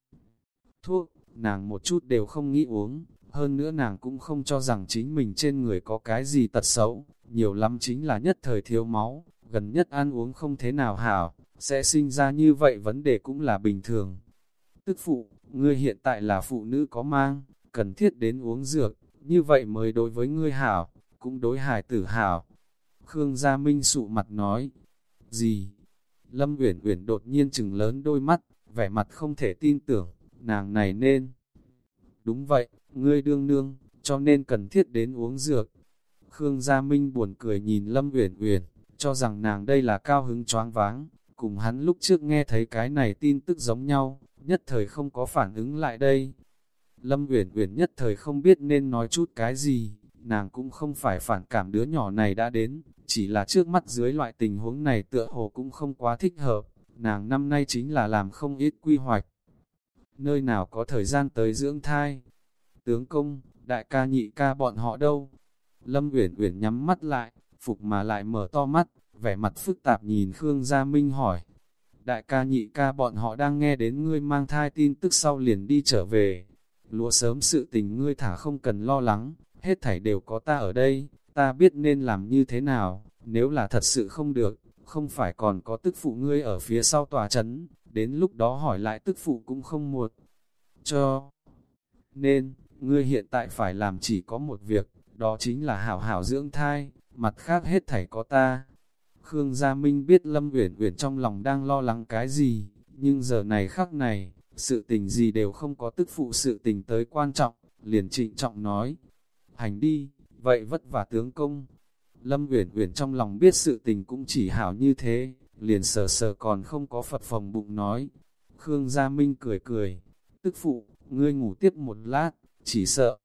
Thuốc, nàng một chút đều không nghĩ uống, hơn nữa nàng cũng không cho rằng chính mình trên người có cái gì tật xấu, nhiều lắm chính là nhất thời thiếu máu, gần nhất ăn uống không thế nào hảo, sẽ sinh ra như vậy vấn đề cũng là bình thường. Tức phụ, ngươi hiện tại là phụ nữ có mang, cần thiết đến uống dược, như vậy mới đối với ngươi hảo, cũng đối hải tử hảo. Khương Gia Minh sụ mặt nói, gì? Lâm Uyển Uyển đột nhiên chừng lớn đôi mắt, vẻ mặt không thể tin tưởng, nàng này nên. Đúng vậy, ngươi đương nương, cho nên cần thiết đến uống dược. Khương Gia Minh buồn cười nhìn Lâm Uyển Uyển, cho rằng nàng đây là cao hứng choáng váng, cùng hắn lúc trước nghe thấy cái này tin tức giống nhau, nhất thời không có phản ứng lại đây. Lâm Uyển Uyển nhất thời không biết nên nói chút cái gì, nàng cũng không phải phản cảm đứa nhỏ này đã đến, chỉ là trước mắt dưới loại tình huống này tựa hồ cũng không quá thích hợp, nàng năm nay chính là làm không ít quy hoạch. Nơi nào có thời gian tới dưỡng thai? Tướng công, đại ca nhị ca bọn họ đâu? Lâm Uyển Uyển nhắm mắt lại, phục mà lại mở to mắt, vẻ mặt phức tạp nhìn Khương Gia Minh hỏi. Đại ca nhị ca bọn họ đang nghe đến ngươi mang thai tin tức sau liền đi trở về. Lúa sớm sự tình ngươi thả không cần lo lắng, hết thảy đều có ta ở đây, ta biết nên làm như thế nào, nếu là thật sự không được, không phải còn có tức phụ ngươi ở phía sau tòa chấn, đến lúc đó hỏi lại tức phụ cũng không muộn. Cho nên, ngươi hiện tại phải làm chỉ có một việc, đó chính là hảo hảo dưỡng thai, mặt khác hết thảy có ta. Khương Gia Minh biết Lâm Uyển Uyển trong lòng đang lo lắng cái gì, nhưng giờ này khắc này, sự tình gì đều không có tức phụ sự tình tới quan trọng, liền trịnh trọng nói, hành đi, vậy vất vả tướng công. Lâm Uyển Uyển trong lòng biết sự tình cũng chỉ hảo như thế, liền sờ sờ còn không có Phật phòng bụng nói. Khương Gia Minh cười cười, tức phụ, ngươi ngủ tiếp một lát, chỉ sợ.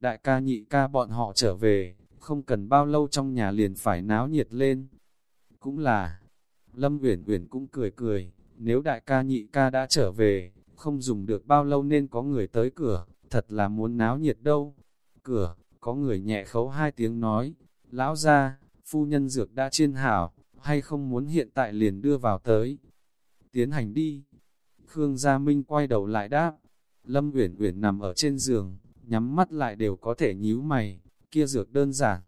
Đại ca nhị ca bọn họ trở về, không cần bao lâu trong nhà liền phải náo nhiệt lên. Cũng là, Lâm Uyển Uyển cũng cười cười, nếu đại ca nhị ca đã trở về, không dùng được bao lâu nên có người tới cửa, thật là muốn náo nhiệt đâu. Cửa, có người nhẹ khấu hai tiếng nói, lão ra, phu nhân dược đã chiên hảo, hay không muốn hiện tại liền đưa vào tới. Tiến hành đi. Khương Gia Minh quay đầu lại đáp. Lâm Uyển Uyển nằm ở trên giường, nhắm mắt lại đều có thể nhíu mày, kia dược đơn giản.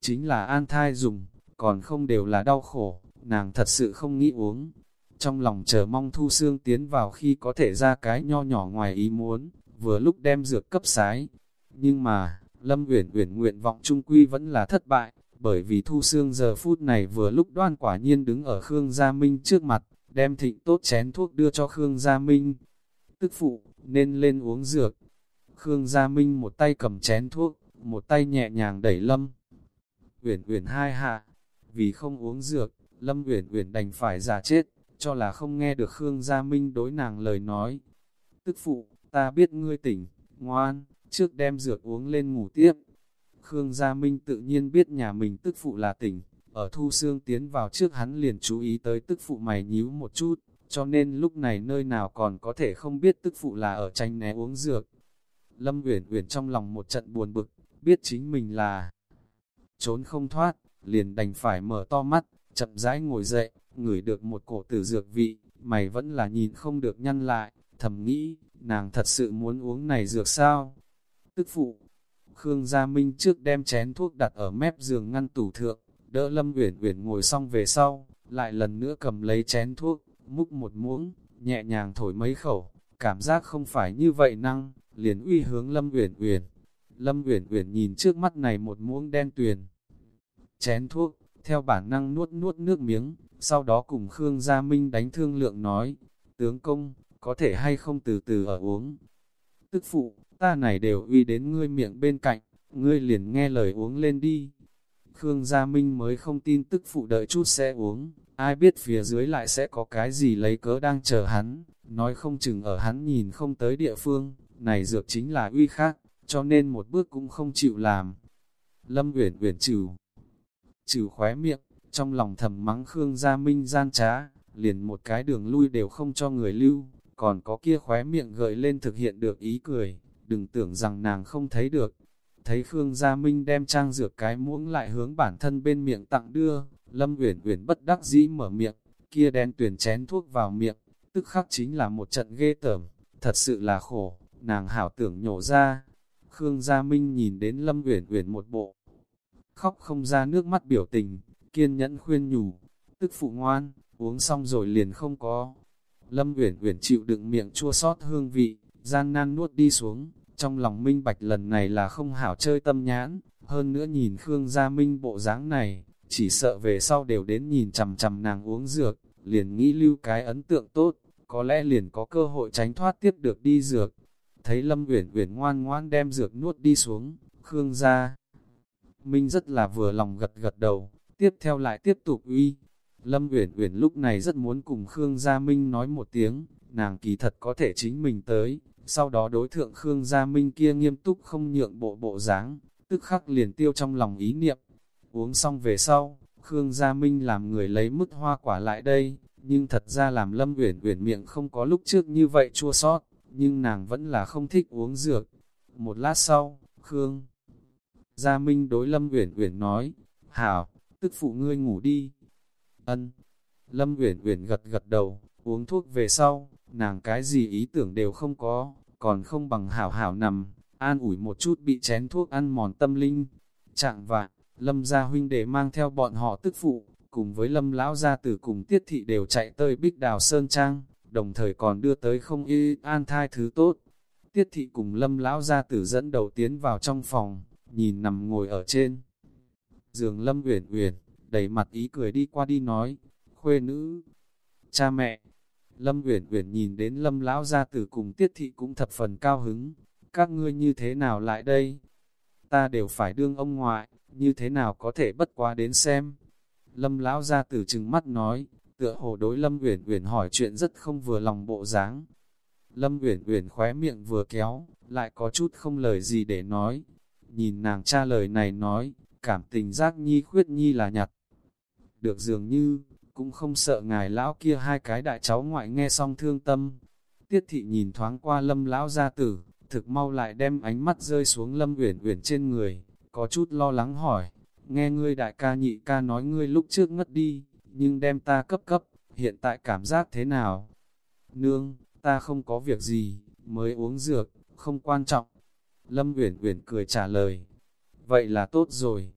Chính là an thai dùng, còn không đều là đau khổ, nàng thật sự không nghĩ uống. Trong lòng chờ mong thu xương tiến vào khi có thể ra cái nho nhỏ ngoài ý muốn, vừa lúc đem dược cấp sái. Nhưng mà, Lâm Uyển Uyển nguyện vọng trung quy vẫn là thất bại, bởi vì Thu Sương giờ phút này vừa lúc đoan quả nhiên đứng ở Khương Gia Minh trước mặt, đem thịnh tốt chén thuốc đưa cho Khương Gia Minh. Tức phụ, nên lên uống dược. Khương Gia Minh một tay cầm chén thuốc, một tay nhẹ nhàng đẩy Lâm. Uyển Uyển hai hạ, vì không uống dược, Lâm Uyển Uyển đành phải giả chết, cho là không nghe được Khương Gia Minh đối nàng lời nói. Tức phụ, ta biết ngươi tỉnh, ngoan, trước đem dược uống lên ngủ tiếp. Khương Gia Minh tự nhiên biết nhà mình tức phụ là tỉnh, ở thu xương tiến vào trước hắn liền chú ý tới tức phụ mày nhíu một chút, cho nên lúc này nơi nào còn có thể không biết tức phụ là ở tranh né uống dược. Lâm Uyển Uyển trong lòng một trận buồn bực, biết chính mình là trốn không thoát, liền đành phải mở to mắt, chậm rãi ngồi dậy, ngửi được một cổ tử dược vị, mày vẫn là nhìn không được nhăn lại, thầm nghĩ, nàng thật sự muốn uống này dược sao? Tức phụ, Khương Gia Minh trước đem chén thuốc đặt ở mép giường ngăn tủ thượng, đỡ Lâm Uyển Uyển ngồi xong về sau, lại lần nữa cầm lấy chén thuốc, múc một muỗng, nhẹ nhàng thổi mấy khẩu, cảm giác không phải như vậy năng, liền uy hướng Lâm Uyển Uyển. Lâm Uyển Uyển nhìn trước mắt này một muỗng đen tuyền. Chén thuốc, theo bản năng nuốt nuốt nước miếng, sau đó cùng Khương Gia Minh đánh thương lượng nói, tướng công, có thể hay không từ từ ở uống. Tức phụ, ta này đều uy đến ngươi miệng bên cạnh, ngươi liền nghe lời uống lên đi. Khương Gia Minh mới không tin tức phụ đợi chút sẽ uống, ai biết phía dưới lại sẽ có cái gì lấy cớ đang chờ hắn, nói không chừng ở hắn nhìn không tới địa phương, này dược chính là uy khác, cho nên một bước cũng không chịu làm. Lâm Uyển Uyển trừ, trừ khóe miệng, trong lòng thầm mắng Khương Gia Minh gian trá, liền một cái đường lui đều không cho người lưu, còn có kia khóe miệng gợi lên thực hiện được ý cười, đừng tưởng rằng nàng không thấy được. Thấy Khương Gia Minh đem trang dược cái muỗng lại hướng bản thân bên miệng tặng đưa, Lâm Uyển Uyển bất đắc dĩ mở miệng, kia đen tuyển chén thuốc vào miệng, tức khắc chính là một trận ghê tởm, thật sự là khổ, nàng hảo tưởng nhổ ra. Khương Gia Minh nhìn đến Lâm Uyển Uyển một bộ, khóc không ra nước mắt biểu tình, kiên nhẫn khuyên nhủ, tức phụ ngoan, uống xong rồi liền không có. Lâm Uyển Uyển chịu đựng miệng chua xót hương vị, gian nan nuốt đi xuống, trong lòng minh bạch lần này là không hảo chơi tâm nhãn, hơn nữa nhìn Khương Gia Minh bộ dáng này, chỉ sợ về sau đều đến nhìn chằm chằm nàng uống dược, liền nghĩ lưu cái ấn tượng tốt, có lẽ liền có cơ hội tránh thoát tiếp được đi dược. Thấy Lâm Uyển Uyển ngoan ngoan đem dược nuốt đi xuống, Khương Gia Minh rất là vừa lòng gật gật đầu, tiếp theo lại tiếp tục uy. Lâm Uyển Uyển lúc này rất muốn cùng Khương Gia Minh nói một tiếng, nàng kỳ thật có thể chính mình tới, sau đó đối thượng Khương Gia Minh kia nghiêm túc không nhượng bộ bộ dáng, tức khắc liền tiêu trong lòng ý niệm. Uống xong về sau, Khương Gia Minh làm người lấy mứt hoa quả lại đây, nhưng thật ra làm Lâm Uyển Uyển miệng không có lúc trước như vậy chua sót, nhưng nàng vẫn là không thích uống dược. Một lát sau, Khương Gia Minh đối Lâm Uyển Uyển nói, "Hảo, tức phụ ngươi ngủ đi." Ân. Lâm Uyển Uyển gật gật đầu, uống thuốc về sau, nàng cái gì ý tưởng đều không có, còn không bằng hảo hảo nằm, an ủi một chút bị chén thuốc ăn mòn tâm linh. Trạng vạn, Lâm gia huynh đệ mang theo bọn họ tức phụ, cùng với Lâm lão gia tử cùng Tiết thị đều chạy tới Bích Đào Sơn Trang, đồng thời còn đưa tới không y an thai thứ tốt. Tiết thị cùng Lâm lão gia tử dẫn đầu tiến vào trong phòng, nhìn nằm ngồi ở trên giường Lâm Uyển Uyển, đầy mặt ý cười đi qua đi nói, "Khuê nữ, cha mẹ." Lâm Uyển Uyển nhìn đến Lâm lão gia tử cùng Tiết thị cũng thập phần cao hứng, "Các ngươi như thế nào lại đây? Ta đều phải đương ông ngoại, như thế nào có thể bất quá đến xem?" Lâm lão gia tử trừng mắt nói, tựa hồ đối Lâm Uyển Uyển hỏi chuyện rất không vừa lòng bộ dáng. Lâm Uyển Uyển khóe miệng vừa kéo, lại có chút không lời gì để nói. Nhìn nàng cha lời này nói, cảm tình giác nhi khuyết nhi là nhặt. Được dường như, cũng không sợ ngài lão kia hai cái đại cháu ngoại nghe xong thương tâm. Tiết thị nhìn thoáng qua lâm lão gia tử, thực mau lại đem ánh mắt rơi xuống lâm uyển uyển trên người, có chút lo lắng hỏi, nghe ngươi đại ca nhị ca nói ngươi lúc trước ngất đi, nhưng đem ta cấp cấp, hiện tại cảm giác thế nào? Nương, ta không có việc gì, mới uống dược, không quan trọng. Lâm Uyển Uyển cười trả lời. Vậy là tốt rồi.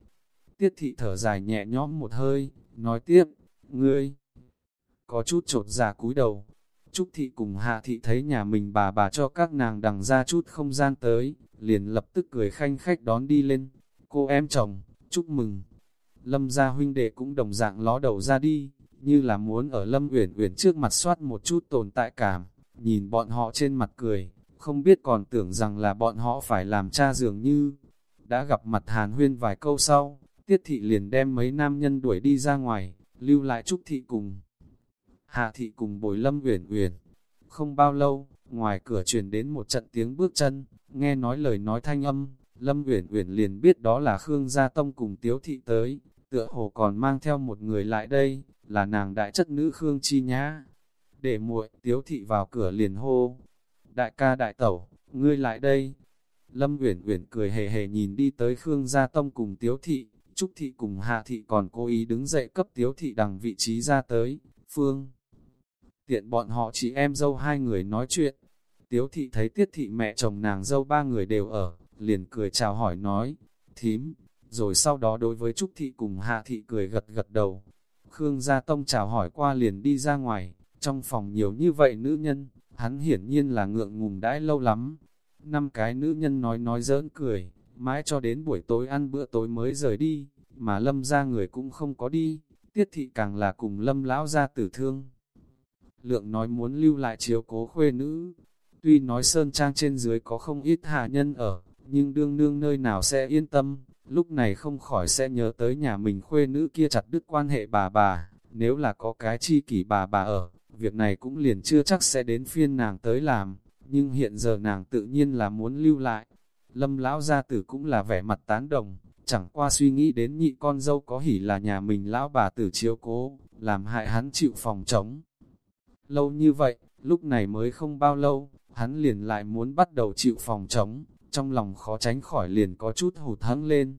Tiết thị thở dài nhẹ nhõm một hơi, nói tiếp, ngươi có chút trột giả dạ cúi đầu. Trúc thị cùng hạ thị thấy nhà mình bà bà cho các nàng đằng ra chút không gian tới, liền lập tức cười khanh khách đón đi lên. Cô em chồng, chúc mừng. Lâm gia huynh đệ cũng đồng dạng ló đầu ra đi, như là muốn ở Lâm Uyển Uyển trước mặt soát một chút tồn tại cảm, nhìn bọn họ trên mặt cười, không biết còn tưởng rằng là bọn họ phải làm cha dường như. Đã gặp mặt Hàn Huyên vài câu sau, Tiết Thị liền đem mấy nam nhân đuổi đi ra ngoài, lưu lại Trúc Thị cùng. Hạ thị cùng bồi Lâm Uyển Uyển. Không bao lâu, ngoài cửa truyền đến một trận tiếng bước chân, nghe nói lời nói thanh âm, Lâm Uyển Uyển liền biết đó là Khương Gia Tông cùng Tiếu thị tới, tựa hồ còn mang theo một người lại đây, là nàng đại chất nữ Khương Chi Nhã. Để muội, Tiếu thị vào cửa liền hô, đại ca đại tẩu, ngươi lại đây. Lâm Uyển Uyển cười hề hề nhìn đi tới Khương Gia Tông cùng Tiếu thị, Trúc thị cùng Hạ thị còn cố ý đứng dậy cấp Tiếu thị đằng vị trí ra tới, Phương. Tiện bọn họ chị em dâu hai người nói chuyện. Tiếu thị thấy tiết thị mẹ chồng nàng dâu ba người đều ở, liền cười chào hỏi nói, thím, rồi sau đó đối với Trúc thị cùng Hạ thị cười gật gật đầu. Khương Gia Tông chào hỏi qua liền đi ra ngoài, trong phòng nhiều như vậy nữ nhân, hắn hiển nhiên là ngượng ngùng đãi lâu lắm. Năm cái nữ nhân nói nói giỡn cười, mãi cho đến buổi tối ăn bữa tối mới rời đi, mà lâm ra người cũng không có đi, tiết thị càng là cùng lâm lão ra tử thương. Lượng nói muốn lưu lại chiếu cố khuê nữ, tuy nói sơn trang trên dưới có không ít hạ nhân ở, nhưng đương nương nơi nào sẽ yên tâm, lúc này không khỏi sẽ nhớ tới nhà mình khuê nữ kia chặt đứt quan hệ bà bà, nếu là có cái chi kỷ bà bà ở, việc này cũng liền chưa chắc sẽ đến phiên nàng tới làm, nhưng hiện giờ nàng tự nhiên là muốn lưu lại. Lâm lão gia tử cũng là vẻ mặt tán đồng, chẳng qua suy nghĩ đến nhị con dâu có hỉ là nhà mình lão bà tử chiếu cố, làm hại hắn chịu phòng chống. Lâu như vậy, lúc này mới không bao lâu, hắn liền lại muốn bắt đầu chịu phòng chống, trong lòng khó tránh khỏi liền có chút hụt hẫng lên.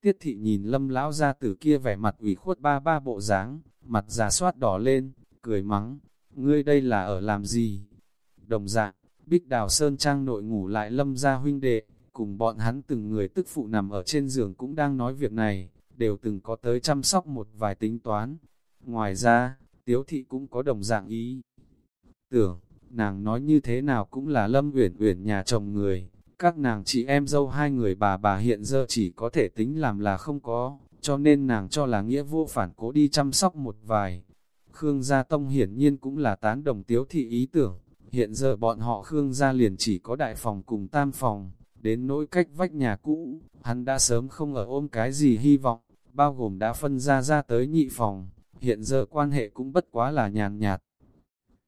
Tiết thị nhìn lâm lão gia tử kia vẻ mặt ủy khuất ba ba bộ dáng, mặt già soát đỏ lên, cười mắng, ngươi đây là ở làm gì? Đồng dạng, Bích Đào Sơn Trang nội ngủ lại lâm gia huynh đệ, cùng bọn hắn từng người tức phụ nằm ở trên giường cũng đang nói việc này, đều từng có tới chăm sóc một vài tính toán. Ngoài ra, Tiếu Thị cũng có đồng dạng ý. Tưởng, nàng nói như thế nào cũng là lâm uyển uyển nhà chồng người, các nàng chị em dâu hai người bà bà hiện giờ chỉ có thể tính làm là không có, cho nên nàng cho là nghĩa vô phản cố đi chăm sóc một vài. Khương Gia Tông hiển nhiên cũng là tán đồng tiếu thị ý tưởng, hiện giờ bọn họ Khương Gia liền chỉ có đại phòng cùng tam phòng, đến nỗi cách vách nhà cũ, hắn đã sớm không ở ôm cái gì hy vọng, bao gồm đã phân ra ra tới nhị phòng, hiện giờ quan hệ cũng bất quá là nhàn nhạt.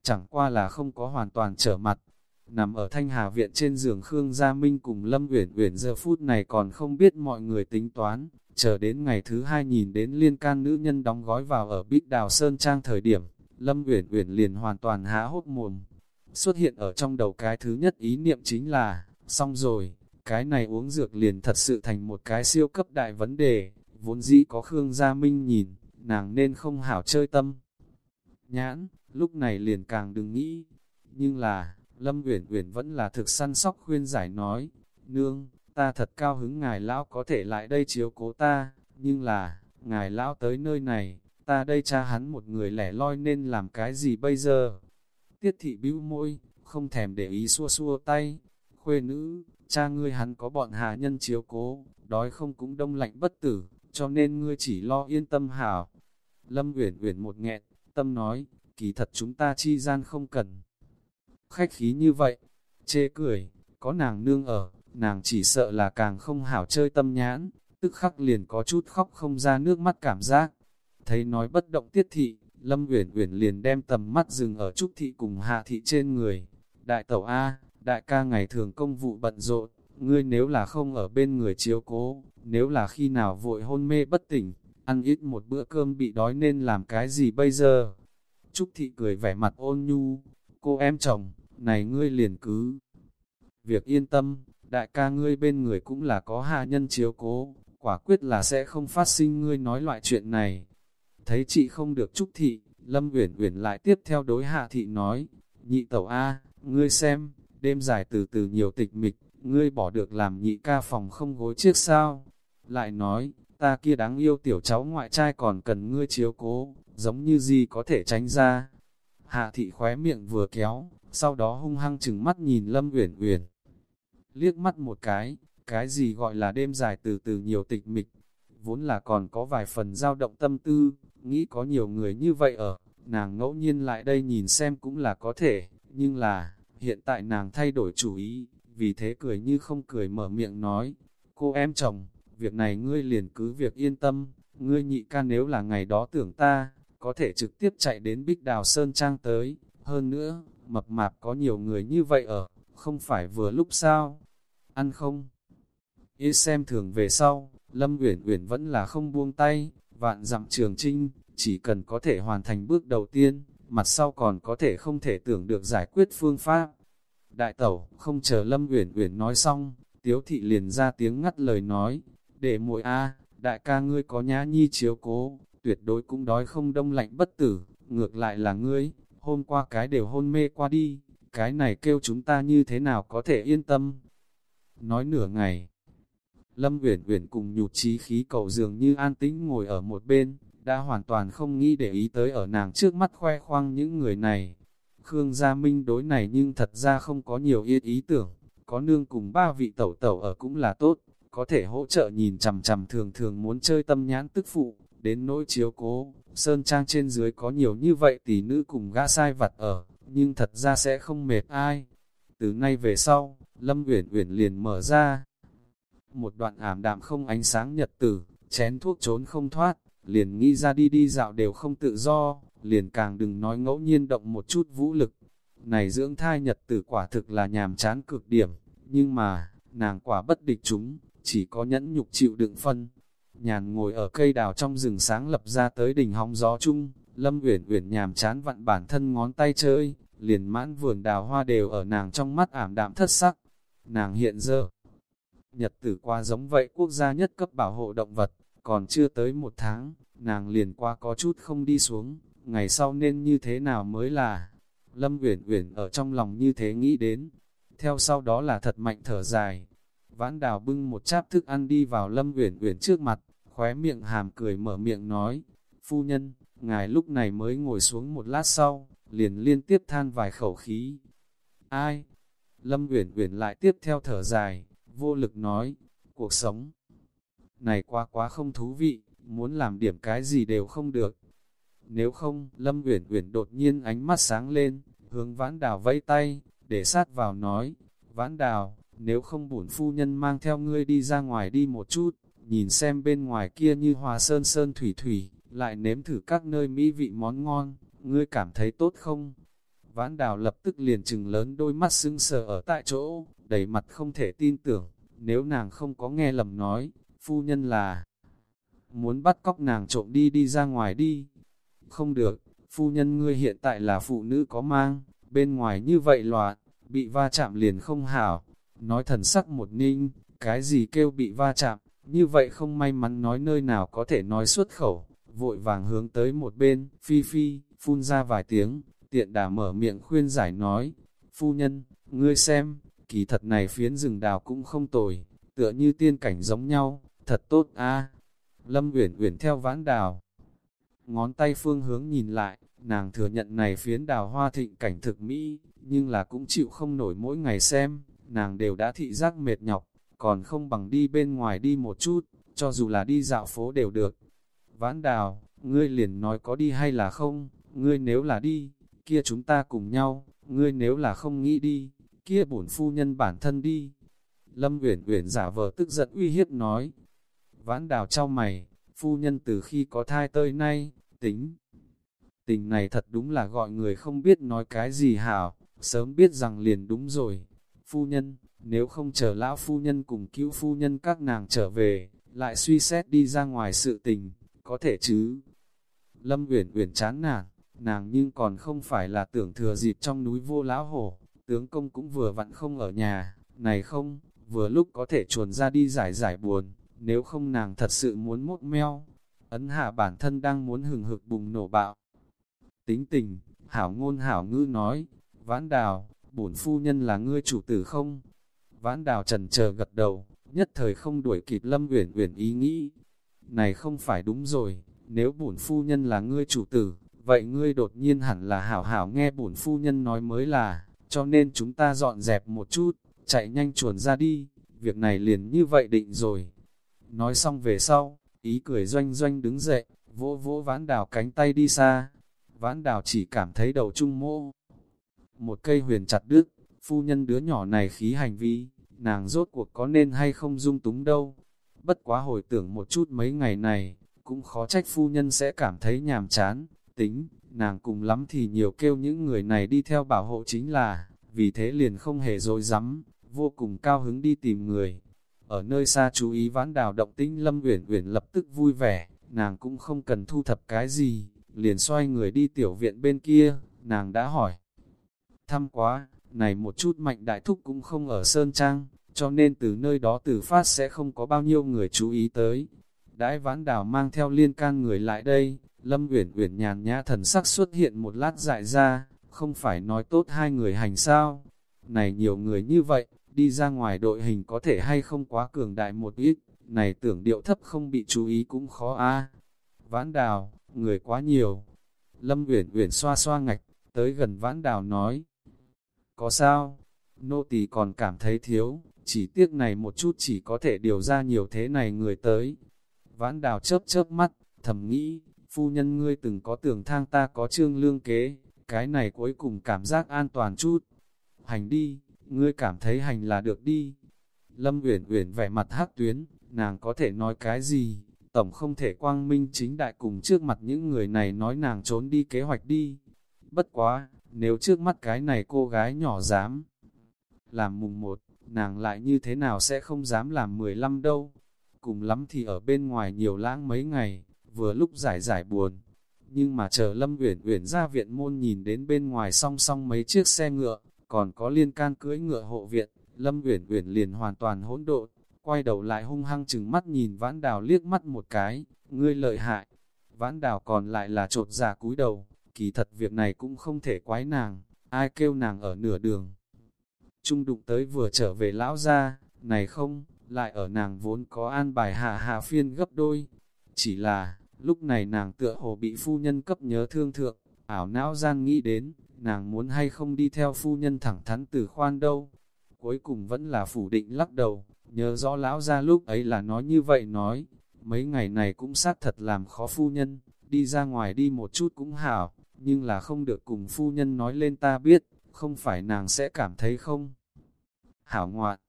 Chẳng qua là không có hoàn toàn trở mặt, nằm ở Thanh Hà Viện trên giường Khương Gia Minh cùng Lâm Uyển Uyển giờ phút này còn không biết mọi người tính toán, chờ đến ngày thứ hai nhìn đến liên can nữ nhân đóng gói vào ở Bích Đào Sơn Trang thời điểm, Lâm Uyển Uyển liền hoàn toàn há hốt mồm. Xuất hiện ở trong đầu cái thứ nhất ý niệm chính là, xong rồi, cái này uống dược liền thật sự thành một cái siêu cấp đại vấn đề, vốn dĩ có Khương Gia Minh nhìn, nàng nên không hảo chơi tâm. Nhãn, lúc này liền càng đừng nghĩ, nhưng là, Lâm Uyển Uyển vẫn là thực săn sóc khuyên giải nói, nương, ta thật cao hứng ngài lão có thể lại đây chiếu cố ta, nhưng là, ngài lão tới nơi này, ta đây cha hắn một người lẻ loi nên làm cái gì bây giờ? Tiết thị bĩu môi, không thèm để ý xua xua tay, khuê nữ, cha ngươi hắn có bọn hạ nhân chiếu cố, đói không cũng đông lạnh bất tử, cho nên ngươi chỉ lo yên tâm hảo. Lâm Uyển Uyển một nghẹn, tâm nói, kỳ thật chúng ta chi gian không cần khách khí như vậy, chê cười, có nàng nương ở, nàng chỉ sợ là càng không hảo chơi tâm nhãn, tức khắc liền có chút khóc không ra nước mắt cảm giác. Thấy nói bất động tiết thị, Lâm Uyển Uyển liền đem tầm mắt dừng ở Trúc thị cùng Hạ thị trên người. Đại tẩu A, đại ca ngày thường công vụ bận rộn, ngươi nếu là không ở bên người chiếu cố, nếu là khi nào vội hôn mê bất tỉnh, ăn ít một bữa cơm bị đói nên làm cái gì bây giờ? Trúc thị cười vẻ mặt ôn nhu, cô em chồng, này ngươi liền cứ. Việc yên tâm, đại ca ngươi bên người cũng là có hạ nhân chiếu cố, quả quyết là sẽ không phát sinh ngươi nói loại chuyện này. Thấy chị không được Trúc thị, Lâm Uyển Uyển lại tiếp theo đối hạ thị nói, nhị tẩu A, ngươi xem, đêm dài từ từ nhiều tịch mịch, ngươi bỏ được làm nhị ca phòng không gối chiếc sao. Lại nói, ta kia đáng yêu tiểu cháu ngoại trai còn cần ngươi chiếu cố, giống như gì có thể tránh ra. Hạ thị khóe miệng vừa kéo, sau đó hung hăng chừng mắt nhìn Lâm Uyển Uyển. Liếc mắt một cái, cái gì gọi là đêm dài từ từ nhiều tịch mịch, vốn là còn có vài phần dao động tâm tư, nghĩ có nhiều người như vậy ở, nàng ngẫu nhiên lại đây nhìn xem cũng là có thể, nhưng là, hiện tại nàng thay đổi chủ ý, vì thế cười như không cười mở miệng nói, cô em chồng, việc này ngươi liền cứ việc yên tâm, ngươi nhị ca nếu là ngày đó tưởng ta, có thể trực tiếp chạy đến Bích Đào Sơn Trang tới. Hơn nữa, mập mạp có nhiều người như vậy ở, không phải vừa lúc sao? Ăn không? Ý xem thường về sau, Lâm Uyển Uyển vẫn là không buông tay, vạn dặm trường trinh, chỉ cần có thể hoàn thành bước đầu tiên, mặt sau còn có thể không thể tưởng được giải quyết phương pháp. Đại tẩu, không chờ Lâm Uyển Uyển nói xong, Tiếu thị liền ra tiếng ngắt lời nói, để muội a, đại ca ngươi có nhã nhi chiếu cố, tuyệt đối cũng đói không đông lạnh bất tử, ngược lại là ngươi, hôm qua cái đều hôn mê qua đi, cái này kêu chúng ta như thế nào có thể yên tâm. Nói nửa ngày, Lâm Uyển Uyển cùng nhụt chí khí cầu dường như an tĩnh ngồi ở một bên, đã hoàn toàn không nghĩ để ý tới ở nàng trước mắt khoe khoang những người này. Khương Gia Minh đối này nhưng thật ra không có nhiều yên ý tưởng, có nương cùng ba vị tẩu tẩu ở cũng là tốt, có thể hỗ trợ nhìn chằm chằm thường thường muốn chơi tâm nhãn tức phụ, đến nỗi chiếu cố, sơn trang trên dưới có nhiều như vậy tỷ nữ cùng gã sai vặt ở, nhưng thật ra sẽ không mệt ai. Từ nay về sau, Lâm Uyển Uyển liền mở ra. Một đoạn ảm đạm không ánh sáng nhật tử, chén thuốc trốn không thoát, liền nghĩ ra đi đi dạo đều không tự do, liền càng đừng nói ngẫu nhiên động một chút vũ lực. Này dưỡng thai nhật tử quả thực là nhàm chán cực điểm, nhưng mà, nàng quả bất địch chúng, chỉ có nhẫn nhục chịu đựng phân. Nhàn ngồi ở cây đào trong rừng sáng lập ra tới đỉnh hóng gió chung, Lâm Uyển Uyển nhàm chán vặn bản thân ngón tay chơi, liền mãn vườn đào hoa đều ở nàng trong mắt ảm đạm thất sắc. Nàng hiện giờ, nhật tử qua giống vậy quốc gia nhất cấp bảo hộ động vật, còn chưa tới một tháng, nàng liền qua có chút không đi xuống, ngày sau nên như thế nào mới là. Lâm Uyển Uyển ở trong lòng như thế nghĩ đến, theo sau đó là thật mạnh thở dài. Vãn đào bưng một cháp thức ăn đi vào Lâm Uyển Uyển trước mặt, khóe miệng hàm cười mở miệng nói, phu nhân, ngài lúc này mới ngồi xuống một lát sau, liền liên tiếp than vài khẩu khí. Ai? Lâm Uyển Uyển lại tiếp theo thở dài, vô lực nói, cuộc sống này quá quá không thú vị, muốn làm điểm cái gì đều không được. Nếu không, Lâm Uyển Uyển đột nhiên ánh mắt sáng lên, hướng Vãn Đào vẫy tay, để sát vào nói, Vãn Đào, nếu không bổn phu nhân mang theo ngươi đi ra ngoài đi một chút, nhìn xem bên ngoài kia như hòa sơn sơn thủy thủy, lại nếm thử các nơi mỹ vị món ngon, ngươi cảm thấy tốt không? Vãn Đào lập tức liền trừng lớn đôi mắt sưng sờ ở tại chỗ, đầy mặt không thể tin tưởng, nếu nàng không có nghe lầm nói, phu nhân là muốn bắt cóc nàng trộm đi đi ra ngoài đi. Không được, phu nhân ngươi hiện tại là phụ nữ có mang, bên ngoài như vậy loạn, bị va chạm liền không hảo. Nói thần sắc một ninh, cái gì kêu bị va chạm, như vậy không may mắn nói nơi nào có thể nói xuất khẩu, vội vàng hướng tới một bên, phi phi, phun ra vài tiếng, tiện đà mở miệng khuyên giải nói, phu nhân, ngươi xem, kỳ thật này phiến rừng đào cũng không tồi, tựa như tiên cảnh giống nhau, thật tốt a. Lâm Uyển Uyển theo vãn đào, ngón tay phương hướng nhìn lại, nàng thừa nhận này phiến đào hoa thịnh cảnh thực mỹ, nhưng là cũng chịu không nổi mỗi ngày xem, nàng đều đã thị giác mệt nhọc, còn không bằng đi bên ngoài đi một chút, cho dù là đi dạo phố đều được. Vãn đào, ngươi liền nói có đi hay là không, ngươi nếu là đi, kia chúng ta cùng nhau, ngươi nếu là không nghĩ đi, kia bổn phu nhân bản thân đi. Lâm Uyển Uyển giả vờ tức giận uy hiếp nói. Vãn đào trao mày, phu nhân từ khi có thai tới nay, tính. Tình này thật đúng là gọi người không biết nói cái gì hảo, sớm biết rằng liền đúng rồi. Phu nhân, nếu không chờ lão phu nhân cùng cứu phu nhân các nàng trở về, lại suy xét đi ra ngoài sự tình, có thể chứ. Lâm Uyển Uyển chán nản, nàng nhưng còn không phải là tưởng thừa dịp trong núi vô lão hổ, tướng công cũng vừa vặn không ở nhà, này không, vừa lúc có thể chuồn ra đi giải giải buồn, nếu không nàng thật sự muốn mốt meo. Ấn hạ bản thân đang muốn hừng hực bùng nổ bạo. Tính tình, hảo ngôn hảo ngư nói, vãn đào, bổn phu nhân là ngươi chủ tử không? Vãn đào trần chờ gật đầu, nhất thời không đuổi kịp lâm uyển uyển ý nghĩ. Này không phải đúng rồi, nếu bổn phu nhân là ngươi chủ tử, vậy ngươi đột nhiên hẳn là hảo hảo nghe bổn phu nhân nói mới là, cho nên chúng ta dọn dẹp một chút, chạy nhanh chuồn ra đi, việc này liền như vậy định rồi. Nói xong về sau, ý cười doanh doanh đứng dậy, vỗ vỗ vãn đào cánh tay đi xa. Vãn đào chỉ cảm thấy đầu trung mô. Một cây huyền chặt đứt, phu nhân đứa nhỏ này khí hành vi, nàng rốt cuộc có nên hay không dung túng đâu. Bất quá hồi tưởng một chút mấy ngày này, cũng khó trách phu nhân sẽ cảm thấy nhàm chán, tính, nàng cùng lắm thì nhiều kêu những người này đi theo bảo hộ chính là, vì thế liền không hề dối rắm vô cùng cao hứng đi tìm người. Ở nơi xa chú ý vãn đào động tĩnh Lâm Uyển Uyển lập tức vui vẻ, nàng cũng không cần thu thập cái gì, liền xoay người đi tiểu viện bên kia, nàng đã hỏi. Thăm quá, này một chút mạnh đại thúc cũng không ở Sơn Trang, cho nên từ nơi đó từ phát sẽ không có bao nhiêu người chú ý tới. Đãi vãn đào mang theo liên can người lại đây, Lâm Uyển Uyển nhàn nhã thần sắc xuất hiện một lát dại ra, không phải nói tốt hai người hành sao. Này nhiều người như vậy, đi ra ngoài đội hình có thể hay không quá cường đại một ít, này tưởng điệu thấp không bị chú ý cũng khó a. Vãn đào, người quá nhiều. Lâm Uyển Uyển xoa xoa ngạch, tới gần vãn đào nói. Có sao? Nô tỳ còn cảm thấy thiếu, chỉ tiếc này một chút chỉ có thể điều ra nhiều thế này người tới. Vãn đào chớp chớp mắt, thầm nghĩ, phu nhân ngươi từng có tưởng thang ta có trương lương kế, cái này cuối cùng cảm giác an toàn chút. Hành đi, ngươi cảm thấy hành là được đi. Lâm Uyển Uyển vẻ mặt hắc tuyến, nàng có thể nói cái gì, tổng không thể quang minh chính đại cùng trước mặt những người này nói nàng trốn đi kế hoạch đi. Bất quá, nếu trước mắt cái này cô gái nhỏ dám làm mùng một, nàng lại như thế nào sẽ không dám làm mười lăm đâu. Cùng lắm thì ở bên ngoài nhiều lãng mấy ngày, vừa lúc giải giải buồn. Nhưng mà chờ Lâm Uyển Uyển ra viện môn nhìn đến bên ngoài song song mấy chiếc xe ngựa, còn có liên can cưỡi ngựa hộ viện, Lâm Uyển Uyển liền hoàn toàn hỗn độn, quay đầu lại hung hăng chừng mắt nhìn Vãn Đào liếc mắt một cái, ngươi lợi hại. Vãn Đào còn lại là trột giả cúi đầu, kỳ thật việc này cũng không thể quái nàng, ai kêu nàng ở nửa đường. Trung đụng tới vừa trở về lão gia, này không, lại ở nàng vốn có an bài hạ hạ phiên gấp đôi. Chỉ là, lúc này nàng tựa hồ bị phu nhân cấp nhớ thương thượng, ảo não gian nghĩ đến, nàng muốn hay không đi theo phu nhân thẳng thắn từ khoan đâu. Cuối cùng vẫn là phủ định lắc đầu, nhớ rõ lão ra lúc ấy là nói như vậy nói, mấy ngày này cũng sát thật làm khó phu nhân, đi ra ngoài đi một chút cũng hảo, nhưng là không được cùng phu nhân nói lên ta biết, không phải nàng sẽ cảm thấy không. Hảo ngoạn,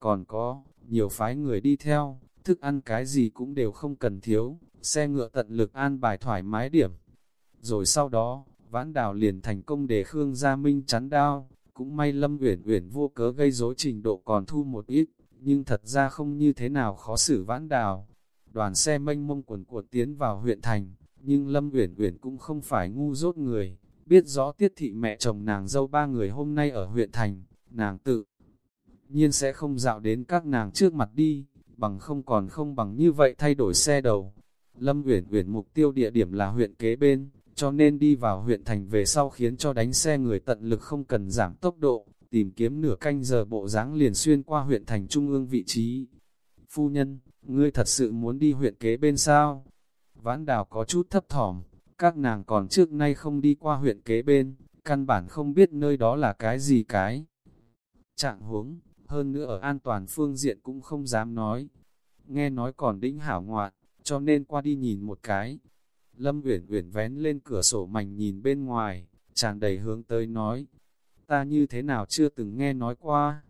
còn có, nhiều phái người đi theo, thức ăn cái gì cũng đều không cần thiếu, xe ngựa tận lực an bài thoải mái điểm. Rồi sau đó, vãn đào liền thành công để Khương Gia Minh chắn đao, cũng may Lâm Uyển Uyển vô cớ gây rối trình độ còn thu một ít, nhưng thật ra không như thế nào khó xử vãn đào. Đoàn xe mênh mông quần cuộn tiến vào huyện thành, nhưng Lâm Uyển Uyển cũng không phải ngu dốt người, biết rõ tiết thị mẹ chồng nàng dâu ba người hôm nay ở huyện thành, nàng tự nhiên sẽ không dạo đến các nàng trước mặt đi, bằng không còn không bằng như vậy thay đổi xe đầu. Lâm Uyển Uyển mục tiêu địa điểm là huyện kế bên, cho nên đi vào huyện thành về sau khiến cho đánh xe người tận lực không cần giảm tốc độ, tìm kiếm nửa canh giờ bộ dáng liền xuyên qua huyện thành trung ương vị trí. Phu nhân, ngươi thật sự muốn đi huyện kế bên sao? Vãn đào có chút thấp thỏm, các nàng còn trước nay không đi qua huyện kế bên, căn bản không biết nơi đó là cái gì cái. Trạng huống, hơn nữa ở an toàn phương diện cũng không dám nói. Nghe nói còn đĩnh hảo ngoạn, cho nên qua đi nhìn một cái. Lâm Uyển Uyển vén lên cửa sổ mảnh nhìn bên ngoài, tràn đầy hướng tới nói, ta như thế nào chưa từng nghe nói qua.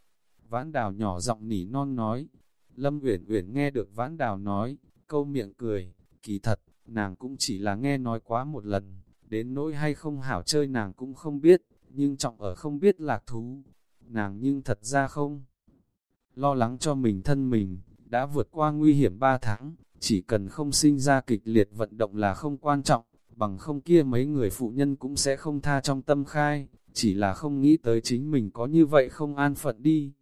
Vãn đào nhỏ giọng nỉ non nói, Lâm Uyển Uyển nghe được Vãn đào nói, câu miệng cười, kỳ thật, nàng cũng chỉ là nghe nói quá một lần, đến nỗi hay không hảo chơi nàng cũng không biết, nhưng trọng ở không biết lạc thú, nàng nhưng thật ra không. Lo lắng cho mình thân mình, đã vượt qua nguy hiểm ba tháng, chỉ cần không sinh ra kịch liệt vận động là không quan trọng, bằng không kia mấy người phụ nhân cũng sẽ không tha trong tâm khai, chỉ là không nghĩ tới chính mình có như vậy không an phận đi.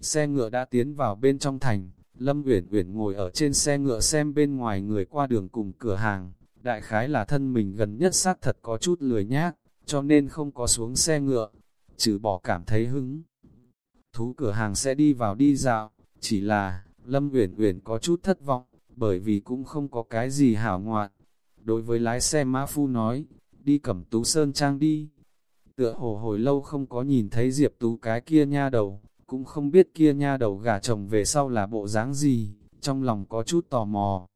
Xe ngựa đã tiến vào bên trong thành, Lâm Uyển Uyển ngồi ở trên xe ngựa xem bên ngoài người qua đường cùng cửa hàng, đại khái là thân mình gần nhất sát thật có chút lười nhác, cho nên không có xuống xe ngựa, trừ bỏ cảm thấy hứng. Thú cửa hàng sẽ đi vào đi dạo, chỉ là, Lâm Uyển Uyển có chút thất vọng, bởi vì cũng không có cái gì hảo ngoạn. Đối với lái xe Mã Phu nói, đi cẩm tú sơn trang đi. Tựa hồ hồi lâu không có nhìn thấy Diệp Tú cái kia nha đầu, cũng không biết kia nha đầu gả chồng về sau là bộ dáng gì, trong lòng có chút tò mò.